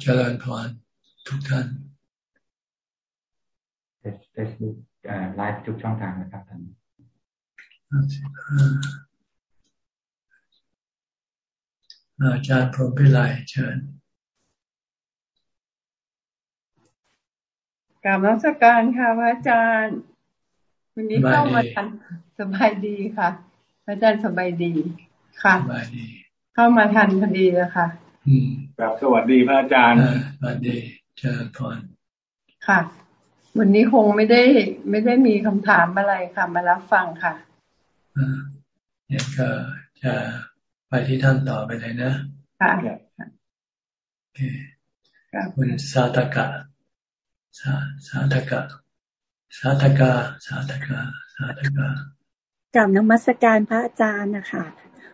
เจริญพรทุกท่านเฟซบุ๊กไลฟ์ทุกช่องทางนะครับท่านอาจารย์พรหมพิไลเชิญกราบนักการค่ะพระอาจารย์ วันนี้เข้ามาทันสบายดีค่ะ พระอาจารย์สบายดีค่ะสบายดีเข้ามาทันพอดีเลยค่ะ ครับสวัสดีพระอาจารย์สวัสดีเชิญพรค่ะ วันนี้คงไม่ได้ไม่ได้มีคำถามอะไรค่ะมารับฟังค่ะอ่าเนี่ยก็จะไปที่ท่านต่อไปเลยนะ ค่ะโอเคคุณสาตกะสาสาตกะสาตกะสาตกะสาตกะกับนมัสการพระอาจารย์นะคะ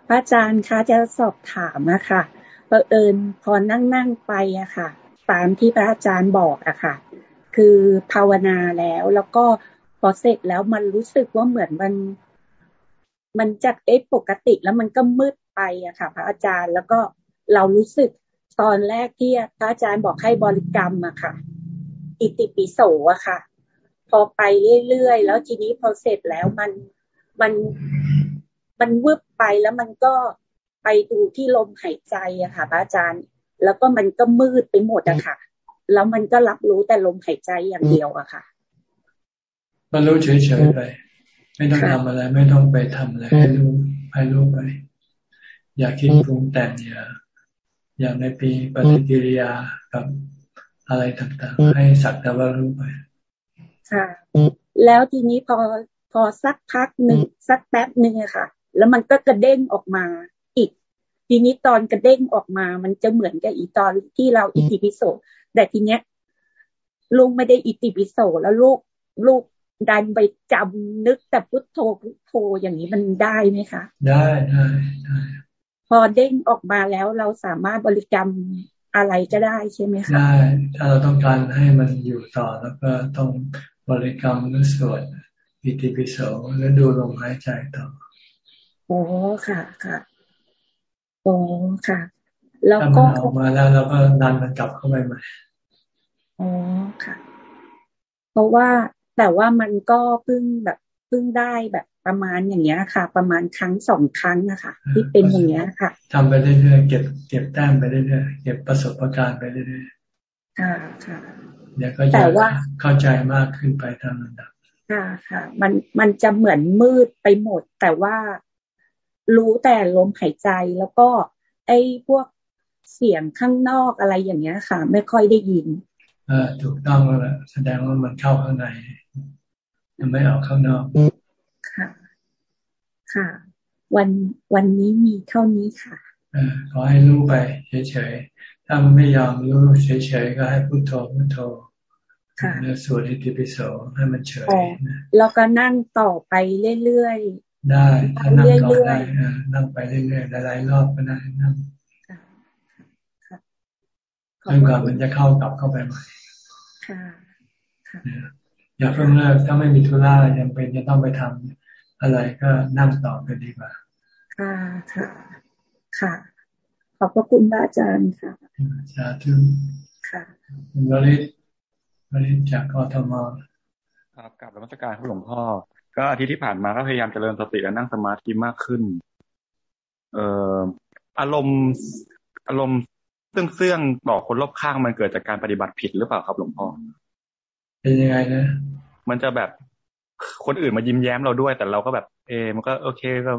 พระอาจารย์คะจะสอบถามนะคะ เผอิญพอนั่งนั่งไปอะค่ะ ตามที่พระอาจารย์บอกอะค่ะ คือภาวนาแล้วแล้วก็พอเสร็จแล้วมันรู้สึกว่าเหมือนมัน มันจากเอ๊ะปกติแล้วมันก็มืดไปอะค่ะ พระอาจารย์แล้วก็เรารู้สึกตอนแรกที่พระอาจารย์บอกให้บริกรรมอะค่ะ อิติปิโสอะค่ะ พอไปเรื่อยๆแล้วทีนี้พอเสร็จแล้วมันมันมันวืบไปแล้วมันก็ ไปดูที่ลมหายใจอะค่ะพระอาจารย์ แล้วก็มันก็มืดไปหมดอะค่ะ แล้วมันก็รับรู้แต่ลมหายใจอย่างเดียวอะค่ะ มันรู้เฉยๆไป ไม่ต้องทำอะไร ไม่ต้องไปทำอะไรให้รู้ให้รู้ไป อย่าคิดปรุงแต่งอย่าอย่าไม่ปีปฏิกิริยากับอะไรต่างๆ ให้สักแต่ว่ารู้ไปค่ะ แล้วทีนี้พอพอสักพักหนึ่งสักแป๊บหนึ่งอะค่ะ แล้วมันก็กระเด้งออกมา ทีนี้ตอนกระเด้งออกมา มันจะเหมือนกับอีตอนที่เราอิติปิโสแต่ทีเนี้ยลูกไม่ได้อิติปิโสแล้วลูกลูกดันไปจำนึกแต่พุทโธพุทโธอย่างนี้มันได้ไหมคะได้ได้ได้พอเด้งออกมาแล้วเราสามารถบริกรรมอะไรก็ได้ใช่ไหมคะได้ถ้าเราต้องการให้มันอยู่ต่อแล้วก็ต้องบริกรรมหรือสวดอิติปิโสแล้วดูลมหายใจต่อโอ้ค่ะค่ะ อ๋อค่ะ แล้วก็ออกมาแล้วเราก็ดันมันกลับเข้าไปใหม่อ๋อค่ะ เพราะว่าแต่ว่ามันก็เพิ่งแบบเพิ่งได้แบบประมาณอย่างเงี้ยค่ะ ประมาณครั้งสองครั้งนะคะที่เป็นอย่างเงี้ยค่ะทำไปเรื่อยๆเก็บเก็บแต้มไปเรื่อยๆเก็บประสบการณ์ไปเรื่อยๆค่ะค่ะเดี๋ยวก็จะเข้าใจมากขึ้นไปตามลำดับค่ะค่ะ มันมันจะเหมือนมืดไปหมด แต่ว่า รู้แต่ลมหายใจแล้วก็ ไอ้พวกเสียงข้างนอกอะไรอย่างเงี้ยค่ะ ไม่ค่อยได้ยินอ่าถูกต้องแล้วแสดงว่ามันเข้าข้างในมันไม่ออกข้างนอกค่ะ ค่ะ วันวันนี้มีเท่านี้ค่ะอขอให้รู้ไปเฉยๆถ้ามันไม่ยอมรู้เฉยๆก็ให้พุโทโธพุโทโธค่ะแล้วสวดอิติปิโสให้มันเฉยแล้วก็นั่งต่อไปเรื่อย ได้ถ้านั่งต่อได้นั่งไปเรื่อยๆหลายๆรอบก็ได้นั่งจนกว่ามันจะเข้ากลับเข้าไปใหม่อย่าเพิ่งเลิกถ้าไม่มีธุระยังเป็นจะต้องไปทำอะไรก็นั่งต่อไปดีกว่าค่ะค่ะค่ะ ขอบพระคุณอาจารย์ค่ะสาธุค่ะคุณวริศวริศจากกทมครับกลับรมัสการพระหลวงพ่อ ก็อาทิตย์ที่ผ่านมาก็พยายามเจริญสติและนั่งสมาธิมากขึ้น เอ่ออารมณ์อารมณ์เสื่องเสื่องต่อคนรอบข้างมันเกิดจากการปฏิบัติผิดหรือเปล่าครับหลวงพ่อเป็นยังไงนะมันจะแบบคนอื่นมายิ้มแย้มเราด้วย แต่เราก็แบบ เอ มันก็ โอเคก็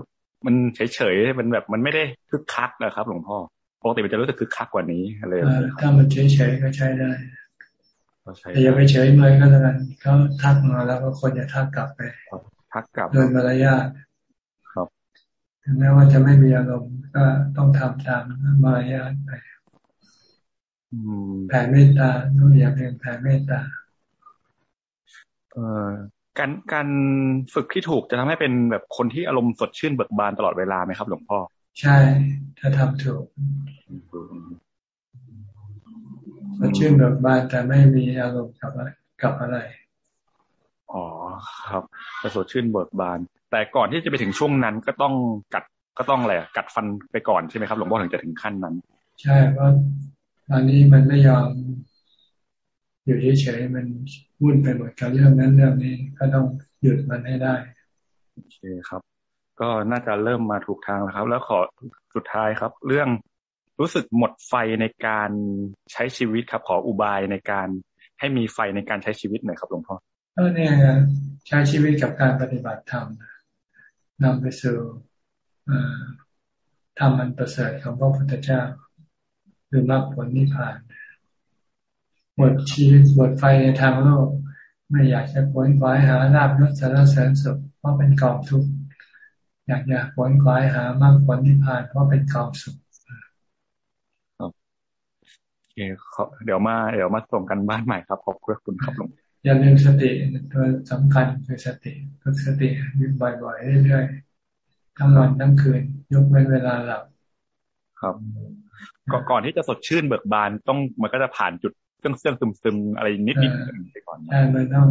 มันเฉยเฉยมันแบบ มันไม่ได้คึกคักนะครับ หลวงพ่อปกติมันจะรู้สึกคึกคักกว่านี้อะไรถ้ามันเฉยเฉยก็ใช้ได้ แต่อย่าไปเฉยเมยก็แล้วกันเขาทักมาแล้วก็คนจะทักกลับไปทักกลับโดยมารยาทครับถึงแม้ว่าจะไม่มีอารมณ์ก็ต้องทำตามมารยาทไปแผ่เมตตาต้องอย่าเพียงแผ่เมตตาเอ่อการการฝึกที่ถูกจะทำให้เป็นแบบคนที่อารมณ์สดชื่นเบิกบานตลอดเวลาไหมครับ หลวงพ่อ ใช่ ถ้าทำถูก สดชื่นเบิกบานแต่ไม่มีอารมณ์กับกับอะไร อ๋อครับจะสดชื่นเบิกบาน แต่ก่อนที่จะไปถึงช่วงนั้นก็ต้องกัดก็ต้องอะไรกัดฟันไปก่อนใช่ไหมครับหลวงพ่อถึงจะถึงขั้นนั้น ใช่เพราะตอนนี้มันไม่ยอมอยู่เฉยๆมันวุ่นไปหมดกับเรื่องนั้นเรื่องนี้ก็ต้องหยุดมันให้ได้โอเคครับ ก็น่าจะเริ่มมาถูกทางแล้วครับ แล้วขอสุดท้ายครับ เรื่อง รู้สึกหมดไฟในการใช้ชีวิตครับ ขออุบายในการให้มีไฟในการใช้ชีวิตหน่อยครับหลวงพ่อก็เนี่ยใช้ชีวิตกับการปฏิบัติธรรมนำไปสู่ธรรมมันประเสริฐของพระพุทธเจ้าคือมรรคผลนิพพานหมดชีวิตหมดไฟในทางโลก ไม่อยากจะขวนขวายหาลาบยศสารเสริญสุขเพราะเป็นกองทุกข์อยากอยากขวนขวายหามรรคผลนิพพานเพราะเป็นกองสุข เดี๋ยวมาเดี๋ยวมาส่งกันบ้านใหม่ครับขอบคุณครับหลวงอย่าลืมสติตัวสำคัญคือสติฝึกสติบ่อยๆเรื่อยๆทั้งวันทั้งคืน ยกเว้นเวลาหลับครับก่อนที่จะสดชื่นเบิกบานต้องมันก็จะผ่านจุดเครื่องเสื่องซึมๆอะไรนิดนิดไปก่อนใช่มันต้อง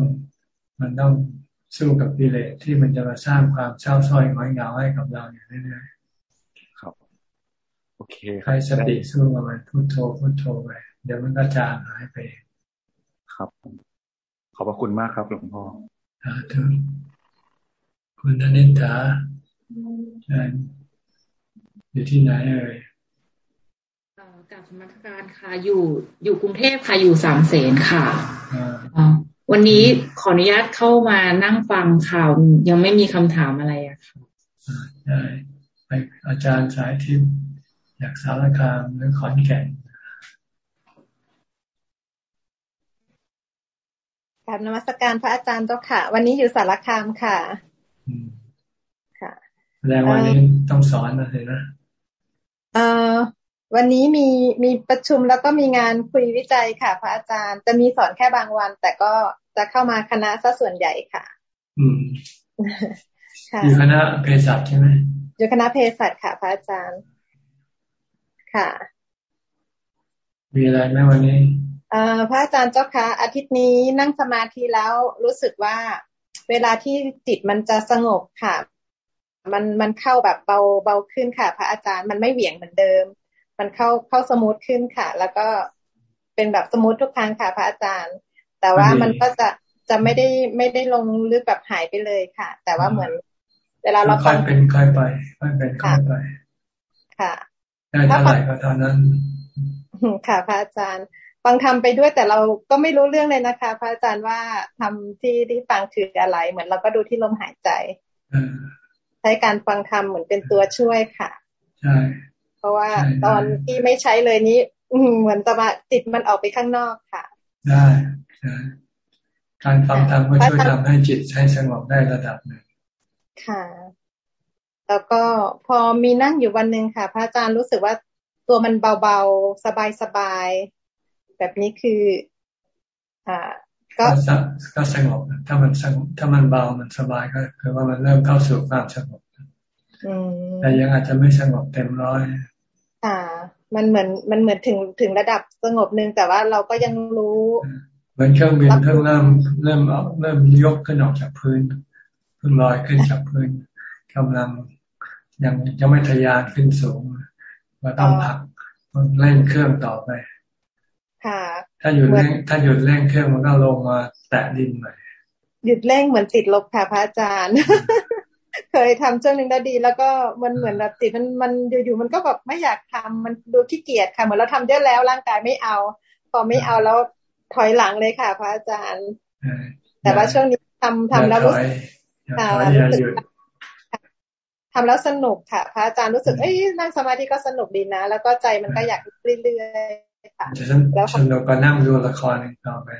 มันต้องสู้กับกิเลสที่มันจะมาสร้างความเศร้าส้อยง้อยเหงาให้กับเราอยู่เรื่อยๆครับ โอเคใครสติสู้กับมันพุโทโธพุโทโธไปเดี๋ยวมันก็จางหายไป ครับ ขอบพระคุณมากครับหลวงพ่อสาธุคุณธนิตาอยู่ที่ไหนเอ่ยกับสมัครการค่ะอยู่อยู่กรุงเทพค่ะอยู่สามเสนค่ะวันนี้ขออนุญาตเข้ามานั่งฟังข่าวยังไม่มีคำถามอะไรอะค่ะได้ไปอาจารย์สายทิพย์ อยากสารคามหรือขอนแก่นกราบนมัสการพระอาจารย์เจ้าค่ะ วันนี้อยู่สารคามค่ะ ค่ะแล้ววันนี้ต้องสอนอะไรนะเอ่อวันนี้มีมีประชุมแล้วก็มีงานคุยวิจัยค่ะ พระอาจารย์จะมีสอนแค่บางวัน แต่ก็จะเข้ามาคณะซะส่วนใหญ่ค่ะ อืมอยู่คณะเภสัชใช่ไหมอยู่คณะเภสัชค่ะ พระอาจารย์ ค่ะ มีอะไรไหมวันนี้พระอาจารย์เจ้าคะอาทิตย์นี้นั่งสมาธิแล้วรู้สึกว่าเวลาที่จิตมันจะสงบค่ะ มันมันเข้าแบบเบาเบาขึ้นค่ะ พระอาจารย์มันไม่เหวี่ยงเหมือนเดิม มันเข้าเข้า smooth ขึ้นค่ะ แล้วก็เป็นแบบ smooth ทุกครั้งค่ะพระอาจารย์ แต่ว่ามันก็จะจะไม่ได้ไม่ได้ลงลึกแบบหายไปเลยค่ะ แต่ว่าเหมือน เวลาเราค่อยเป็นค่อยไปค่อยเป็นค่อยไป ค่ะ ได้เท่าไหร่ก็เท่านั้นค่ะพระอาจารย์ฟังทำไปด้วยแต่เราก็ไม่รู้เรื่องเลยนะคะ พระอาจารย์ว่าทำที่ที่ฟังคืออะไร เหมือนเราก็ดูที่ลมหายใจใช้การฟังธรรมเหมือนเป็นตัวช่วยค่ะใช่เพราะว่าตอนที่ไม่ใช้เลยนี้เหมือนตมาจิตมันออกไปข้างนอกค่ะได้ใช่การฟังธรรมก็ช่วยทำให้จิตใช้สงบได้ระดับหนึ่งค่ะ แล้วก็พอมีนั่งอยู่วันหนึ่งค่ะ พระอาจารย์รู้สึกว่าตัวมันเบาๆ สบายแบบนี้คือ อ่า ก็ก็สงบถ้ามันสงบถ้ามันเบามันสบายก็คือว่ามันเริ่มเข้าสู่ความสงบแต่ยังอาจจะไม่สงบเต็มร้อยอ่า มันเหมือนมันเหมือนถึงถึงระดับสงบหนึ่งแต่ว่าเราก็ยังรู้ เหมือนเครื่องบินเพิ่งเริ่มเริ่มเริ่มยกขึ้นออกจากพื้นเพิ่งลอยขึ้นจากพื้นกำลัง ยังยังไม่ทะยานขึ้นสูงเราต้องผักเล่นเครื่องต่อไปค่ะถ้าหยุดเร่งถ้าหยุดเร่งเครื่องมันก็ลงมาแตะดินใหม่หยุดเร่งเหมือนติดลบค่ะพระอาจารย์ เคยทำช่วงหนึ่งได้ดี แล้วก็มันเหมือนแบบติดมันมันอยู่ๆมันก็แบบไม่อยากทำมันดูขี้เกียจค่ะเหมือนเราทำเยอะแล้วร่างกายไม่เอา พอไม่เอาแล้วถอยหลังเลยค่ะ พระอาจารย์ แต่ว่าช่วงนี้ทำทำแล้วรู้สึกค่ะ ทำแล้วสนุกค่ะ พระอาจารย์รู้สึกเอ้ยนั่งสมาธิก็สนุกดีนะ แล้วก็ใจมันก็อยากเรื่อยค่ะแล้วฉันเราก็นั่งดูละครต่อไป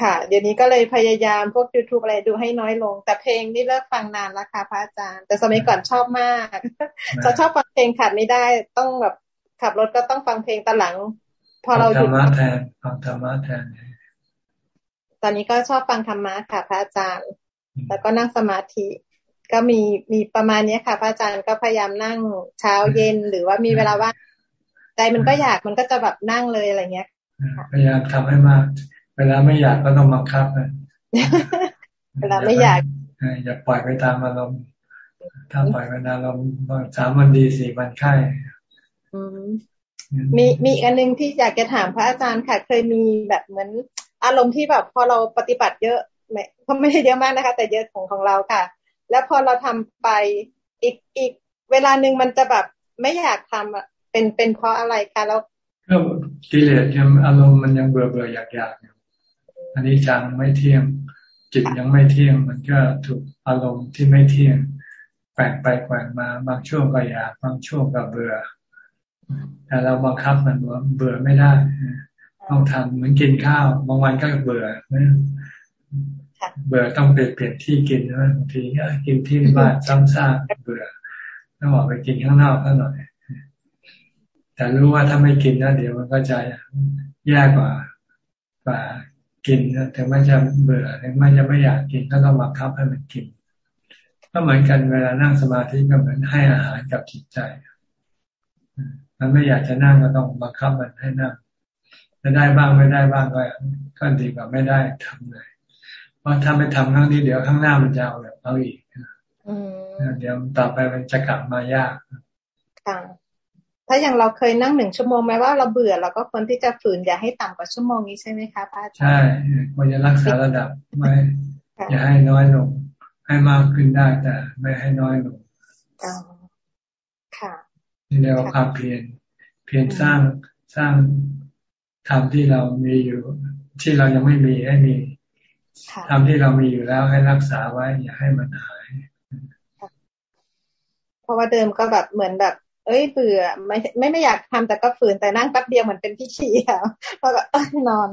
ค่ะ เดี๋ยวนี้ก็เลยพยายามพวก youtube อะไรดูให้น้อยลง แต่เพลงนี่เลิกฟังนานแล้วค่ะพระอาจารย์ แต่สมัยก่อนชอบมากจะชอบฟังเพลงขาดไม่ได้ต้องแบบขับรถก็ต้องฟังเพลงตอนหลัง พอเราหยุดธรรมะแทนฟังธรรมะแทน ตอนนี้ก็ชอบฟังธรรมะค่ะพระอาจารย์ แล้วก็นั่งสมาธิ ก็มีมีประมาณนี้ค่ะ พระอาจารย์ก็พยายามนั่งเช้าเย็นหรือว่ามีเวลาว่างใจมันก็อยากมันก็จะแบบนั่งเลยอะไรเงี้ยพยายามทำให้มาก เวลาไม่อยากก็ต้องบังคับนะเวลาไม่อยากอย่าปล่อยไปตามอารมณ์ถ้าปล่อยไปตามอารมณ์สามวันดีสี่วันไข้มีมีอีกอันหนึ่งที่อยากจะถามพระอาจารย์ค่ะ เคยมีแบบเหมือน อารมณ์ที่แบบพอเราปฏิบัติเยอะไม่ก็ไม่ได้เยอะมากนะคะ แต่เยอะของของเราค่ะ แล้วพอเราทำไปอีกอีกเวลาหนึ่งมันจะแบบไม่อยากทำอะเป็นเป็นเพราะอะไรคะแล้วก็กิเลสยังอารมณ์มันยังเบื่อเบื่ออยากอยากอยู่อันนี้จังไม่เที่ยง จิตยังไม่เที่ยง มันก็ถูกอารมณ์ที่ไม่เที่ยงแกว่งไปแกว่งมาบางช่วงก็อยากบางช่วงก็เบื่อแต่เราบังคับมันว่าเบื่อไม่ได้ต้องทำเหมือนกินข้าว บางวันก็เบื่อ เบื่อต้องเปลี่ยนเปลี่ยนที่กินนะบางทีกินที่บ้านซ้ำซากเบื่อต้องออกไปกินข้างนอกก็หน่อยแต่รู้ว่าถ้าไม่กินนะเดี๋ยวมันก็จะแย่กว่ากว่ากินนะถึงมันจะเบื่อถึงมันจะไม่อยากกินก็ต้องบังคับให้มันกิน ก็เหมือนกันเวลานั่งสมาธิก็เหมือนให้อาหารกับจิตใจ มันไม่อยากจะนั่งก็ต้องบังคับมันให้นั่งจะได้บ้างไม่ได้บ้างก็ก็ดีกว่าไม่ได้ทำเลย เพราะถ้าไม่ทำครั้งนี้เดี๋ยวข้างหน้ามันจะเอาแบบเอาอีกเดี๋ยวต่อไปมันจะกลับมายากค่ะถ้าอย่างเราเคยนั่งหนึ่งชั่วโมงแม้ว่าเราเบื่อเราก็ควรที่จะฝืนอย่าให้ต่ำกว่าชั่วโมงนี้ใช่ไหมคะพระอาจารย์ใช่ควรจะรักษาระดับไม่อย่าให้น้อยลง ให้มากขึ้นได้แต่ไม่ให้น้อยลงค่ะนี่เรียกว่าความเพียรเพียรสร้างสร้างธรรมที่เรามีอยู่ ที่เรายังไม่มีให้มี ธรรมที่เรามีอยู่แล้วให้รักษาไว้อย่าให้มันหายเพราะว่าเดิมก็แบบเหมือนแบบ เอ้ยเบื่อไม่ไม่ไม่อยากทำแต่ก็ฝืนแต่นั่งแป๊บเดียวเหมือนเป็นพิชีค่ะแล้วก็นอน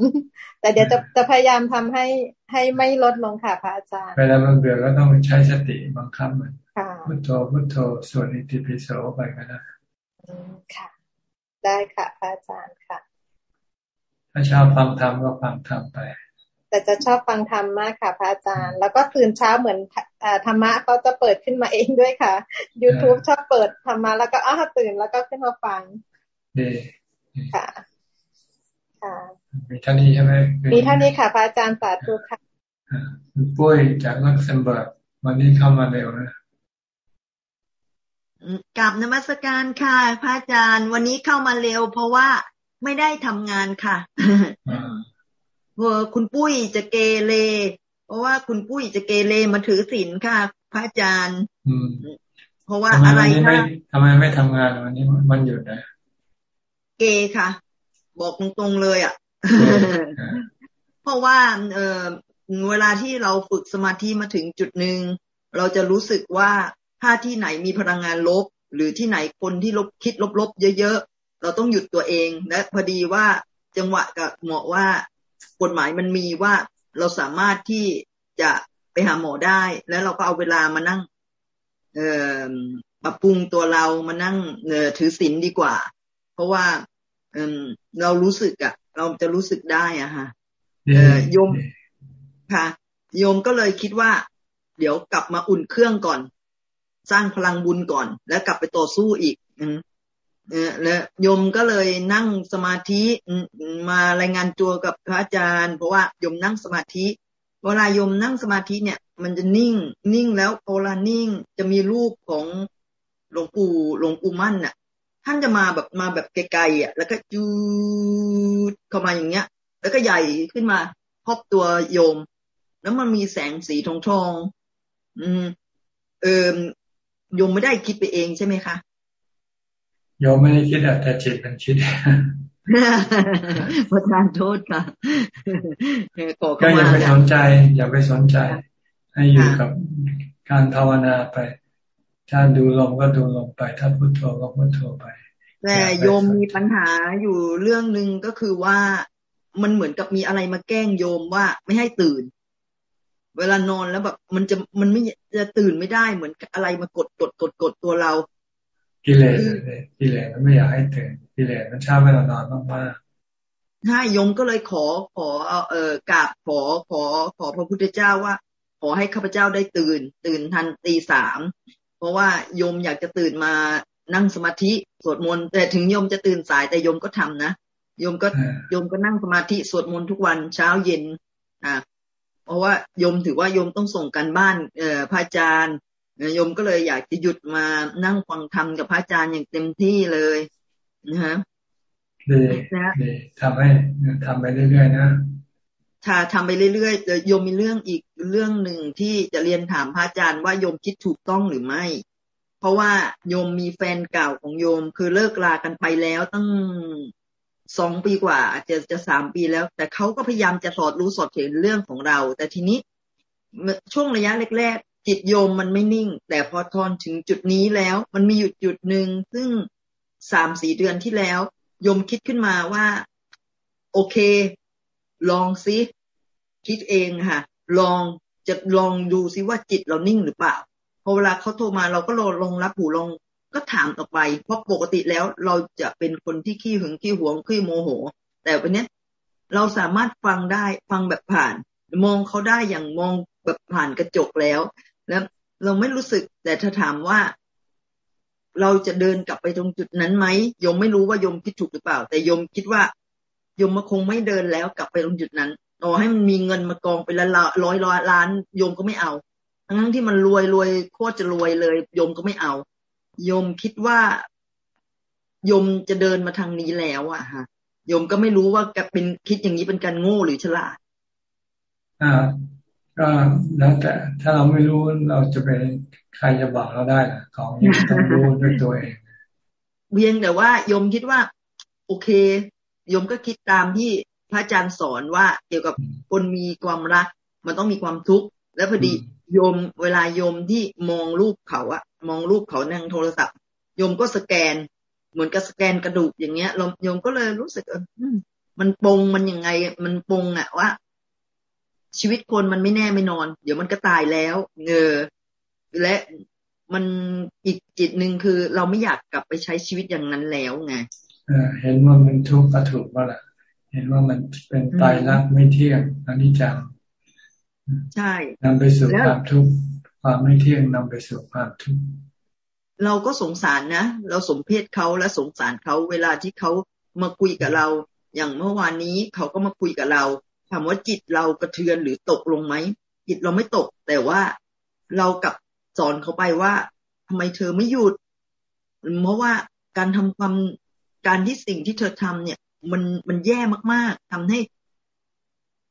แต่เดี๋ยวจะจะพยายามทำให้ให้ไม่ลดลงค่ะพระอาจารย์เวลามันเบื่อก็ต้องใช้สติบังคับมันพุทโธพุทโธสวดอิติปิโสไปก็ได้ค่ะ ได้ค่ะพระอาจารย์ค่ะ ถ้าชอบฟังธรรมก็ฟังธรรมไป แต่จะชอบฟังธรรมมากค่ะพระอาจารย์ แล้วก็ตื่นเช้าเหมือนธรรมะเขาจะเปิดขึ้นมาเองด้วยค่ะ youtube ชอบเปิดธรรมะแล้วก็อ้าตื่นแล้วก็ขึ้นมาฟังดีค่ะ ค่ะ มีเท่านี้ใช่ไหมมีเท่านี้ค่ะพระอาจารย์สาธุค่ะคุณปุ้ยจากลักเซมเบิร์กวันนี้เข้ามาเร็วนะกับนมัสการค่ะ พระอาจารย์ วันนี้เข้ามาเร็ว เพราะว่าไม่ได้ทำงานค่ะเออ คุณปุ้ยจะเกเร เพราะว่าคุณปุ้ยจะเกเรมาถือศีลค่ะ พระอาจารย์เพราะว่าอะไรคะทำไมไม่ทำงานวันนี้มันหยุดนะเกค่ะ บอกตรงๆเลยอะ เพราะว่าเออเวลาที่เราฝึกสมาธิมาถึงจุดหนึ่งเราจะรู้สึกว่าถ้าที่ไหนมีพลังงานลบ หรือที่ไหนคนที่ลบคิดลบๆเยอะๆเราต้องหยุดตัวเอง และพอดีว่าจังหวะกับเหมาะว่า กฎหมายมันมีว่าเราสามารถที่จะไปหาหมอได้ แล้วเราก็เอาเวลามานั่ง เอ่อปรับปรุงตัวเรามานั่งเอ่อถือศีลดีกว่า เพราะว่าเออเรารู้สึกอะเราจะรู้สึกได้อะฮะเออโยมค่ะ โยมก็เลยคิดว่า เดี๋ยวกลับมาอุ่นเครื่องก่อน สร้างพลังบุญก่อน แล้วกลับไปต่อสู้อีกอื แล้วโยมก็เลยนั่งสมาธิมารายงานตัวกับพระอาจารย์ เพราะว่าโยมนั่งสมาธิเวลาโยมนั่งสมาธิเนี่ย มันจะนิ่ง นิ่งแล้วเวลานิ่งจะมีรูปของหลวงปู่หลวงปู่มั่นน่ะ ท่านจะมาแบบมาแบบไกลๆอะ แล้วก็จูดเข้ามาอย่างเงี้ย แล้วก็ใหญ่ขึ้นมาครอบตัวโยม แล้วมันมีแสงสีทองทอง อืม เออโยมไม่ได้คิดไปเองใช่ไหมคะ โยมไม่ได้คิดแต่จิตมันคิดประทานโทษค่ะก็อย่าไปสนใจ อย่าไปสนใจ ให้อยู่กับการภาวนาไป ถ้าดูลมก็ดูลมไป ถ้าพุโทโธก็พุโทโธไป แต่โยมมีปัญหาอยู่เรื่องหนึ่งก็คือว่ามันเหมือนกับมีอะไรมาแกล้งโยมว่าไม่ให้ตื่น เวลานอนแล้วแบบมันจะมันไม่จะตื่นไม่ได้เหมือนอะไรมากดกดกดกดตัวเรา กิเลสกิเลสมันไม่อยากให้ตื่นกิเลสมันชอบให้เรานอนมากๆใช่ยมก็เลยขอขอเอ่อกราบขอขอขอพระพุทธเจ้าว่า ขอให้ข้าพเจ้าได้ตื่น ตื่นทันตีสามเพราะว่าโยมอยากจะตื่นมานั่งสมาธิสวดมนต์แต่ถึงโยมจะตื่นสายแต่โยมก็ทำนะโยมก็โยมก็นั่งสมาธิสวดมนต์ทุกวันเช้าเย็นอ่าเพราะว่าโยมถือว่าโยมต้องส่งกันบ้านเอ่อพระอาจารย์ โยมก็เลยอยากจะหยุดมานั่งฟังธรรมกับพระอาจารย์อย่างเต็มที่เลยนะฮะดีนะทำให้ทำไปเรื่อยๆนะถ้าทำไปเรื่อยๆโยมมีเรื่องอีกเรื่องหนึ่งที่จะเรียนถามพระอาจารย์ว่าโยมคิดถูกต้องหรือไม่ เพราะว่าโยมมีแฟนเก่าของโยมคือเลิกลากันไปแล้วตั้งสองปีกว่าจะจะสามปีแล้ว แต่เขาก็พยายามจะสอดรู้สอดเห็นเรื่องของเรา แต่ทีนี้ช่วงระยะแรกๆ จิตโยมมันไม่นิ่ง แต่พอทอนถึงจุดนี้แล้ว มันมีหยุดจุดหนึ่งซึ่งสามสี่เดือนที่แล้ว โยมคิดขึ้นมาว่า โอเค ลองซิคิดเองค่ะ ลองจะลองดูซิว่าจิตเรานิ่งหรือเปล่าพอเวลาเขาโทรมาเราก็ลองลงรับหูลองก็ถามต่อไป เพราะปกติแล้วเราจะเป็นคนที่ขี้หึงขี้หวงขี้โมโห แต่วันนี้เราสามารถฟังได้ฟังแบบผ่าน มองเขาได้อย่างมองแบบผ่านกระจกแล้ว แล้วเราไม่รู้สึก แต่ถ้าถามว่าเราจะเดินกลับไปตรงจุดนั้นไหมยมไม่รู้ว่ายมคิดถูกหรือเปล่า แต่ยมคิดว่ายมมาคงไม่เดินแล้วกลับไปตรงจุดนั้นต่อให้มันมีเงินมากองไปละร้อยร้อยล้านโยมก็ไม่เอา ทั้งที่มันรวยรวยโคตรจะรวยเลยโยมก็ไม่เอา โยมคิดว่าโยมจะเดินมาทางนี้แล้วอะฮะโยมก็ไม่รู้ว่าเป็นคิดอย่างนี้เป็นการโง่หรือฉลาดอ่า ก็แล้วแต่ถ้าเราไม่รู้เราจะเป็นใครจะบอกเราได้ของยังต้องรู้ด้วยตัวเองเพียงแต่ว่าโยมคิดว่า โอเคโยมก็คิดตามที่พระอาจารย์สอนว่าเกี่ยวกับคนมีความรัก มันต้องมีความทุกข์แล้วพอดีโยมเวลาโยมที่มองรูปเขาอะมองรูปเขานั่งโทรศัพท์โยมก็สแกน เหมือนกับสแกนกระดูกอย่างเงี้ยโยมก็เลยรู้สึกเออมันปงมันยังไง มันปงอะว่า ชีวิตคนมันไม่แน่ไม่นอน เดี๋ยวมันก็ตายแล้วเงอและมันอีกจิตหนึ่งคือเราไม่อยากกลับไปใช้ชีวิตอย่างนั้นแล้วไงเห็นว่ามันทุกข์ก็ถูกว่าแหละเห็นว่ามันเป็นตายรักไม่เที่ยงอนิจจังใช่นำไปสู่ความทุกข์ความไม่เที่ยงนำไปสู่ความทุกข์เราก็สงสารนะ เราสมเพศเขาและสงสารเขาเวลาที่เขามาคุยกับเรา อย่างเมื่อวานนี้เขาก็มาคุยกับเรา ถามว่าจิตเรากระเทือนหรือตกลงไหมจิตเราไม่ตก แต่ว่าเรากับสอนเขาไปว่าทำไมเธอไม่หยุดเพราะว่าการทำความการที่สิ่งที่เธอทำเนี่ย มันมันแย่มากๆทำให้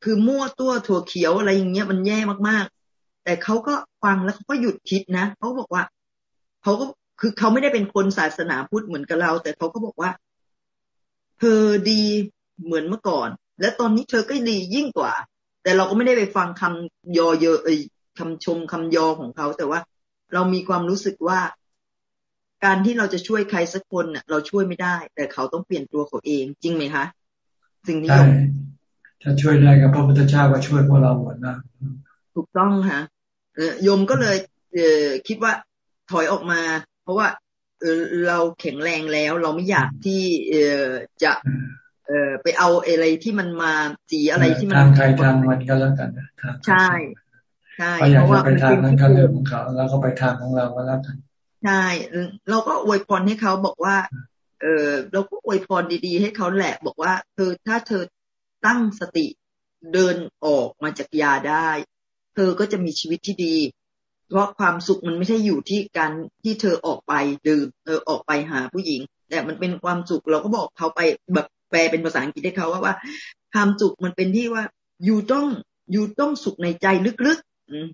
คือมั่วตัวถั่วเขียวอะไรอย่างเงี้ยมันแย่มากๆ แต่เขาก็ฟังแล้วเขาก็หยุดคิดนะเขาบอกว่าเขาก็คือเขาไม่ได้เป็นคนศาสนาพุทธเหมือนกับเรา แต่เขาก็บอกว่า เธอดีเหมือนเมื่อก่อน และตอนนี้เธอก็ดียิ่งกว่า แต่เราก็ไม่ได้ไปฟังคำยอเยอะเอ้คำชมคำยอของเขาแต่ว่าเรามีความรู้สึกว่า การที่เราจะช่วยใครสักคนเน่ะ เราช่วยไม่ได้ แต่เขาต้องเปลี่ยนตัวเขาเอง จริงไหมคะสิ่งนี้ถ้าช่วยได้ก็พระพุทธเจ้าก็ช่วยพวกเราหมดนะถูกต้องค่ะโยมก็เลยเอคิดว่าถอยออกมา เพราะว่าเออเราแข็งแรงแล้ว เราไม่อยากที่เออจะ เออไปเอาอะไรที่มันมาสีอะไรที่มันทางใครทางมันก็แล้วกันนะใช่ใช่เพราะว่าไปทางนั้นก็เรื่องของเขา แล้วก็ไปทางของเราก็แล้วกันใช่เราก็อวยพรให้เขาบอกว่า เออเราก็อวยพรดีๆ ให้เขาแหละ บอกว่าเธอถ้าเธอตั้งสติเดินออกมาจากยาได้ เธอก็จะมีชีวิตที่ดี เพราะความสุขมันไม่ใช่อยู่ที่การที่เธอออกไปดื่มเออออกไปหาผู้หญิง แต่มันเป็นความสุขเราก็บอกเขาไปแบบ แปลเป็นภาษาอังกฤษให้เขาว่าว่าความสุขมันเป็นที่ว่า อยู่ต้องอยู่ต้องสุขในใจลึก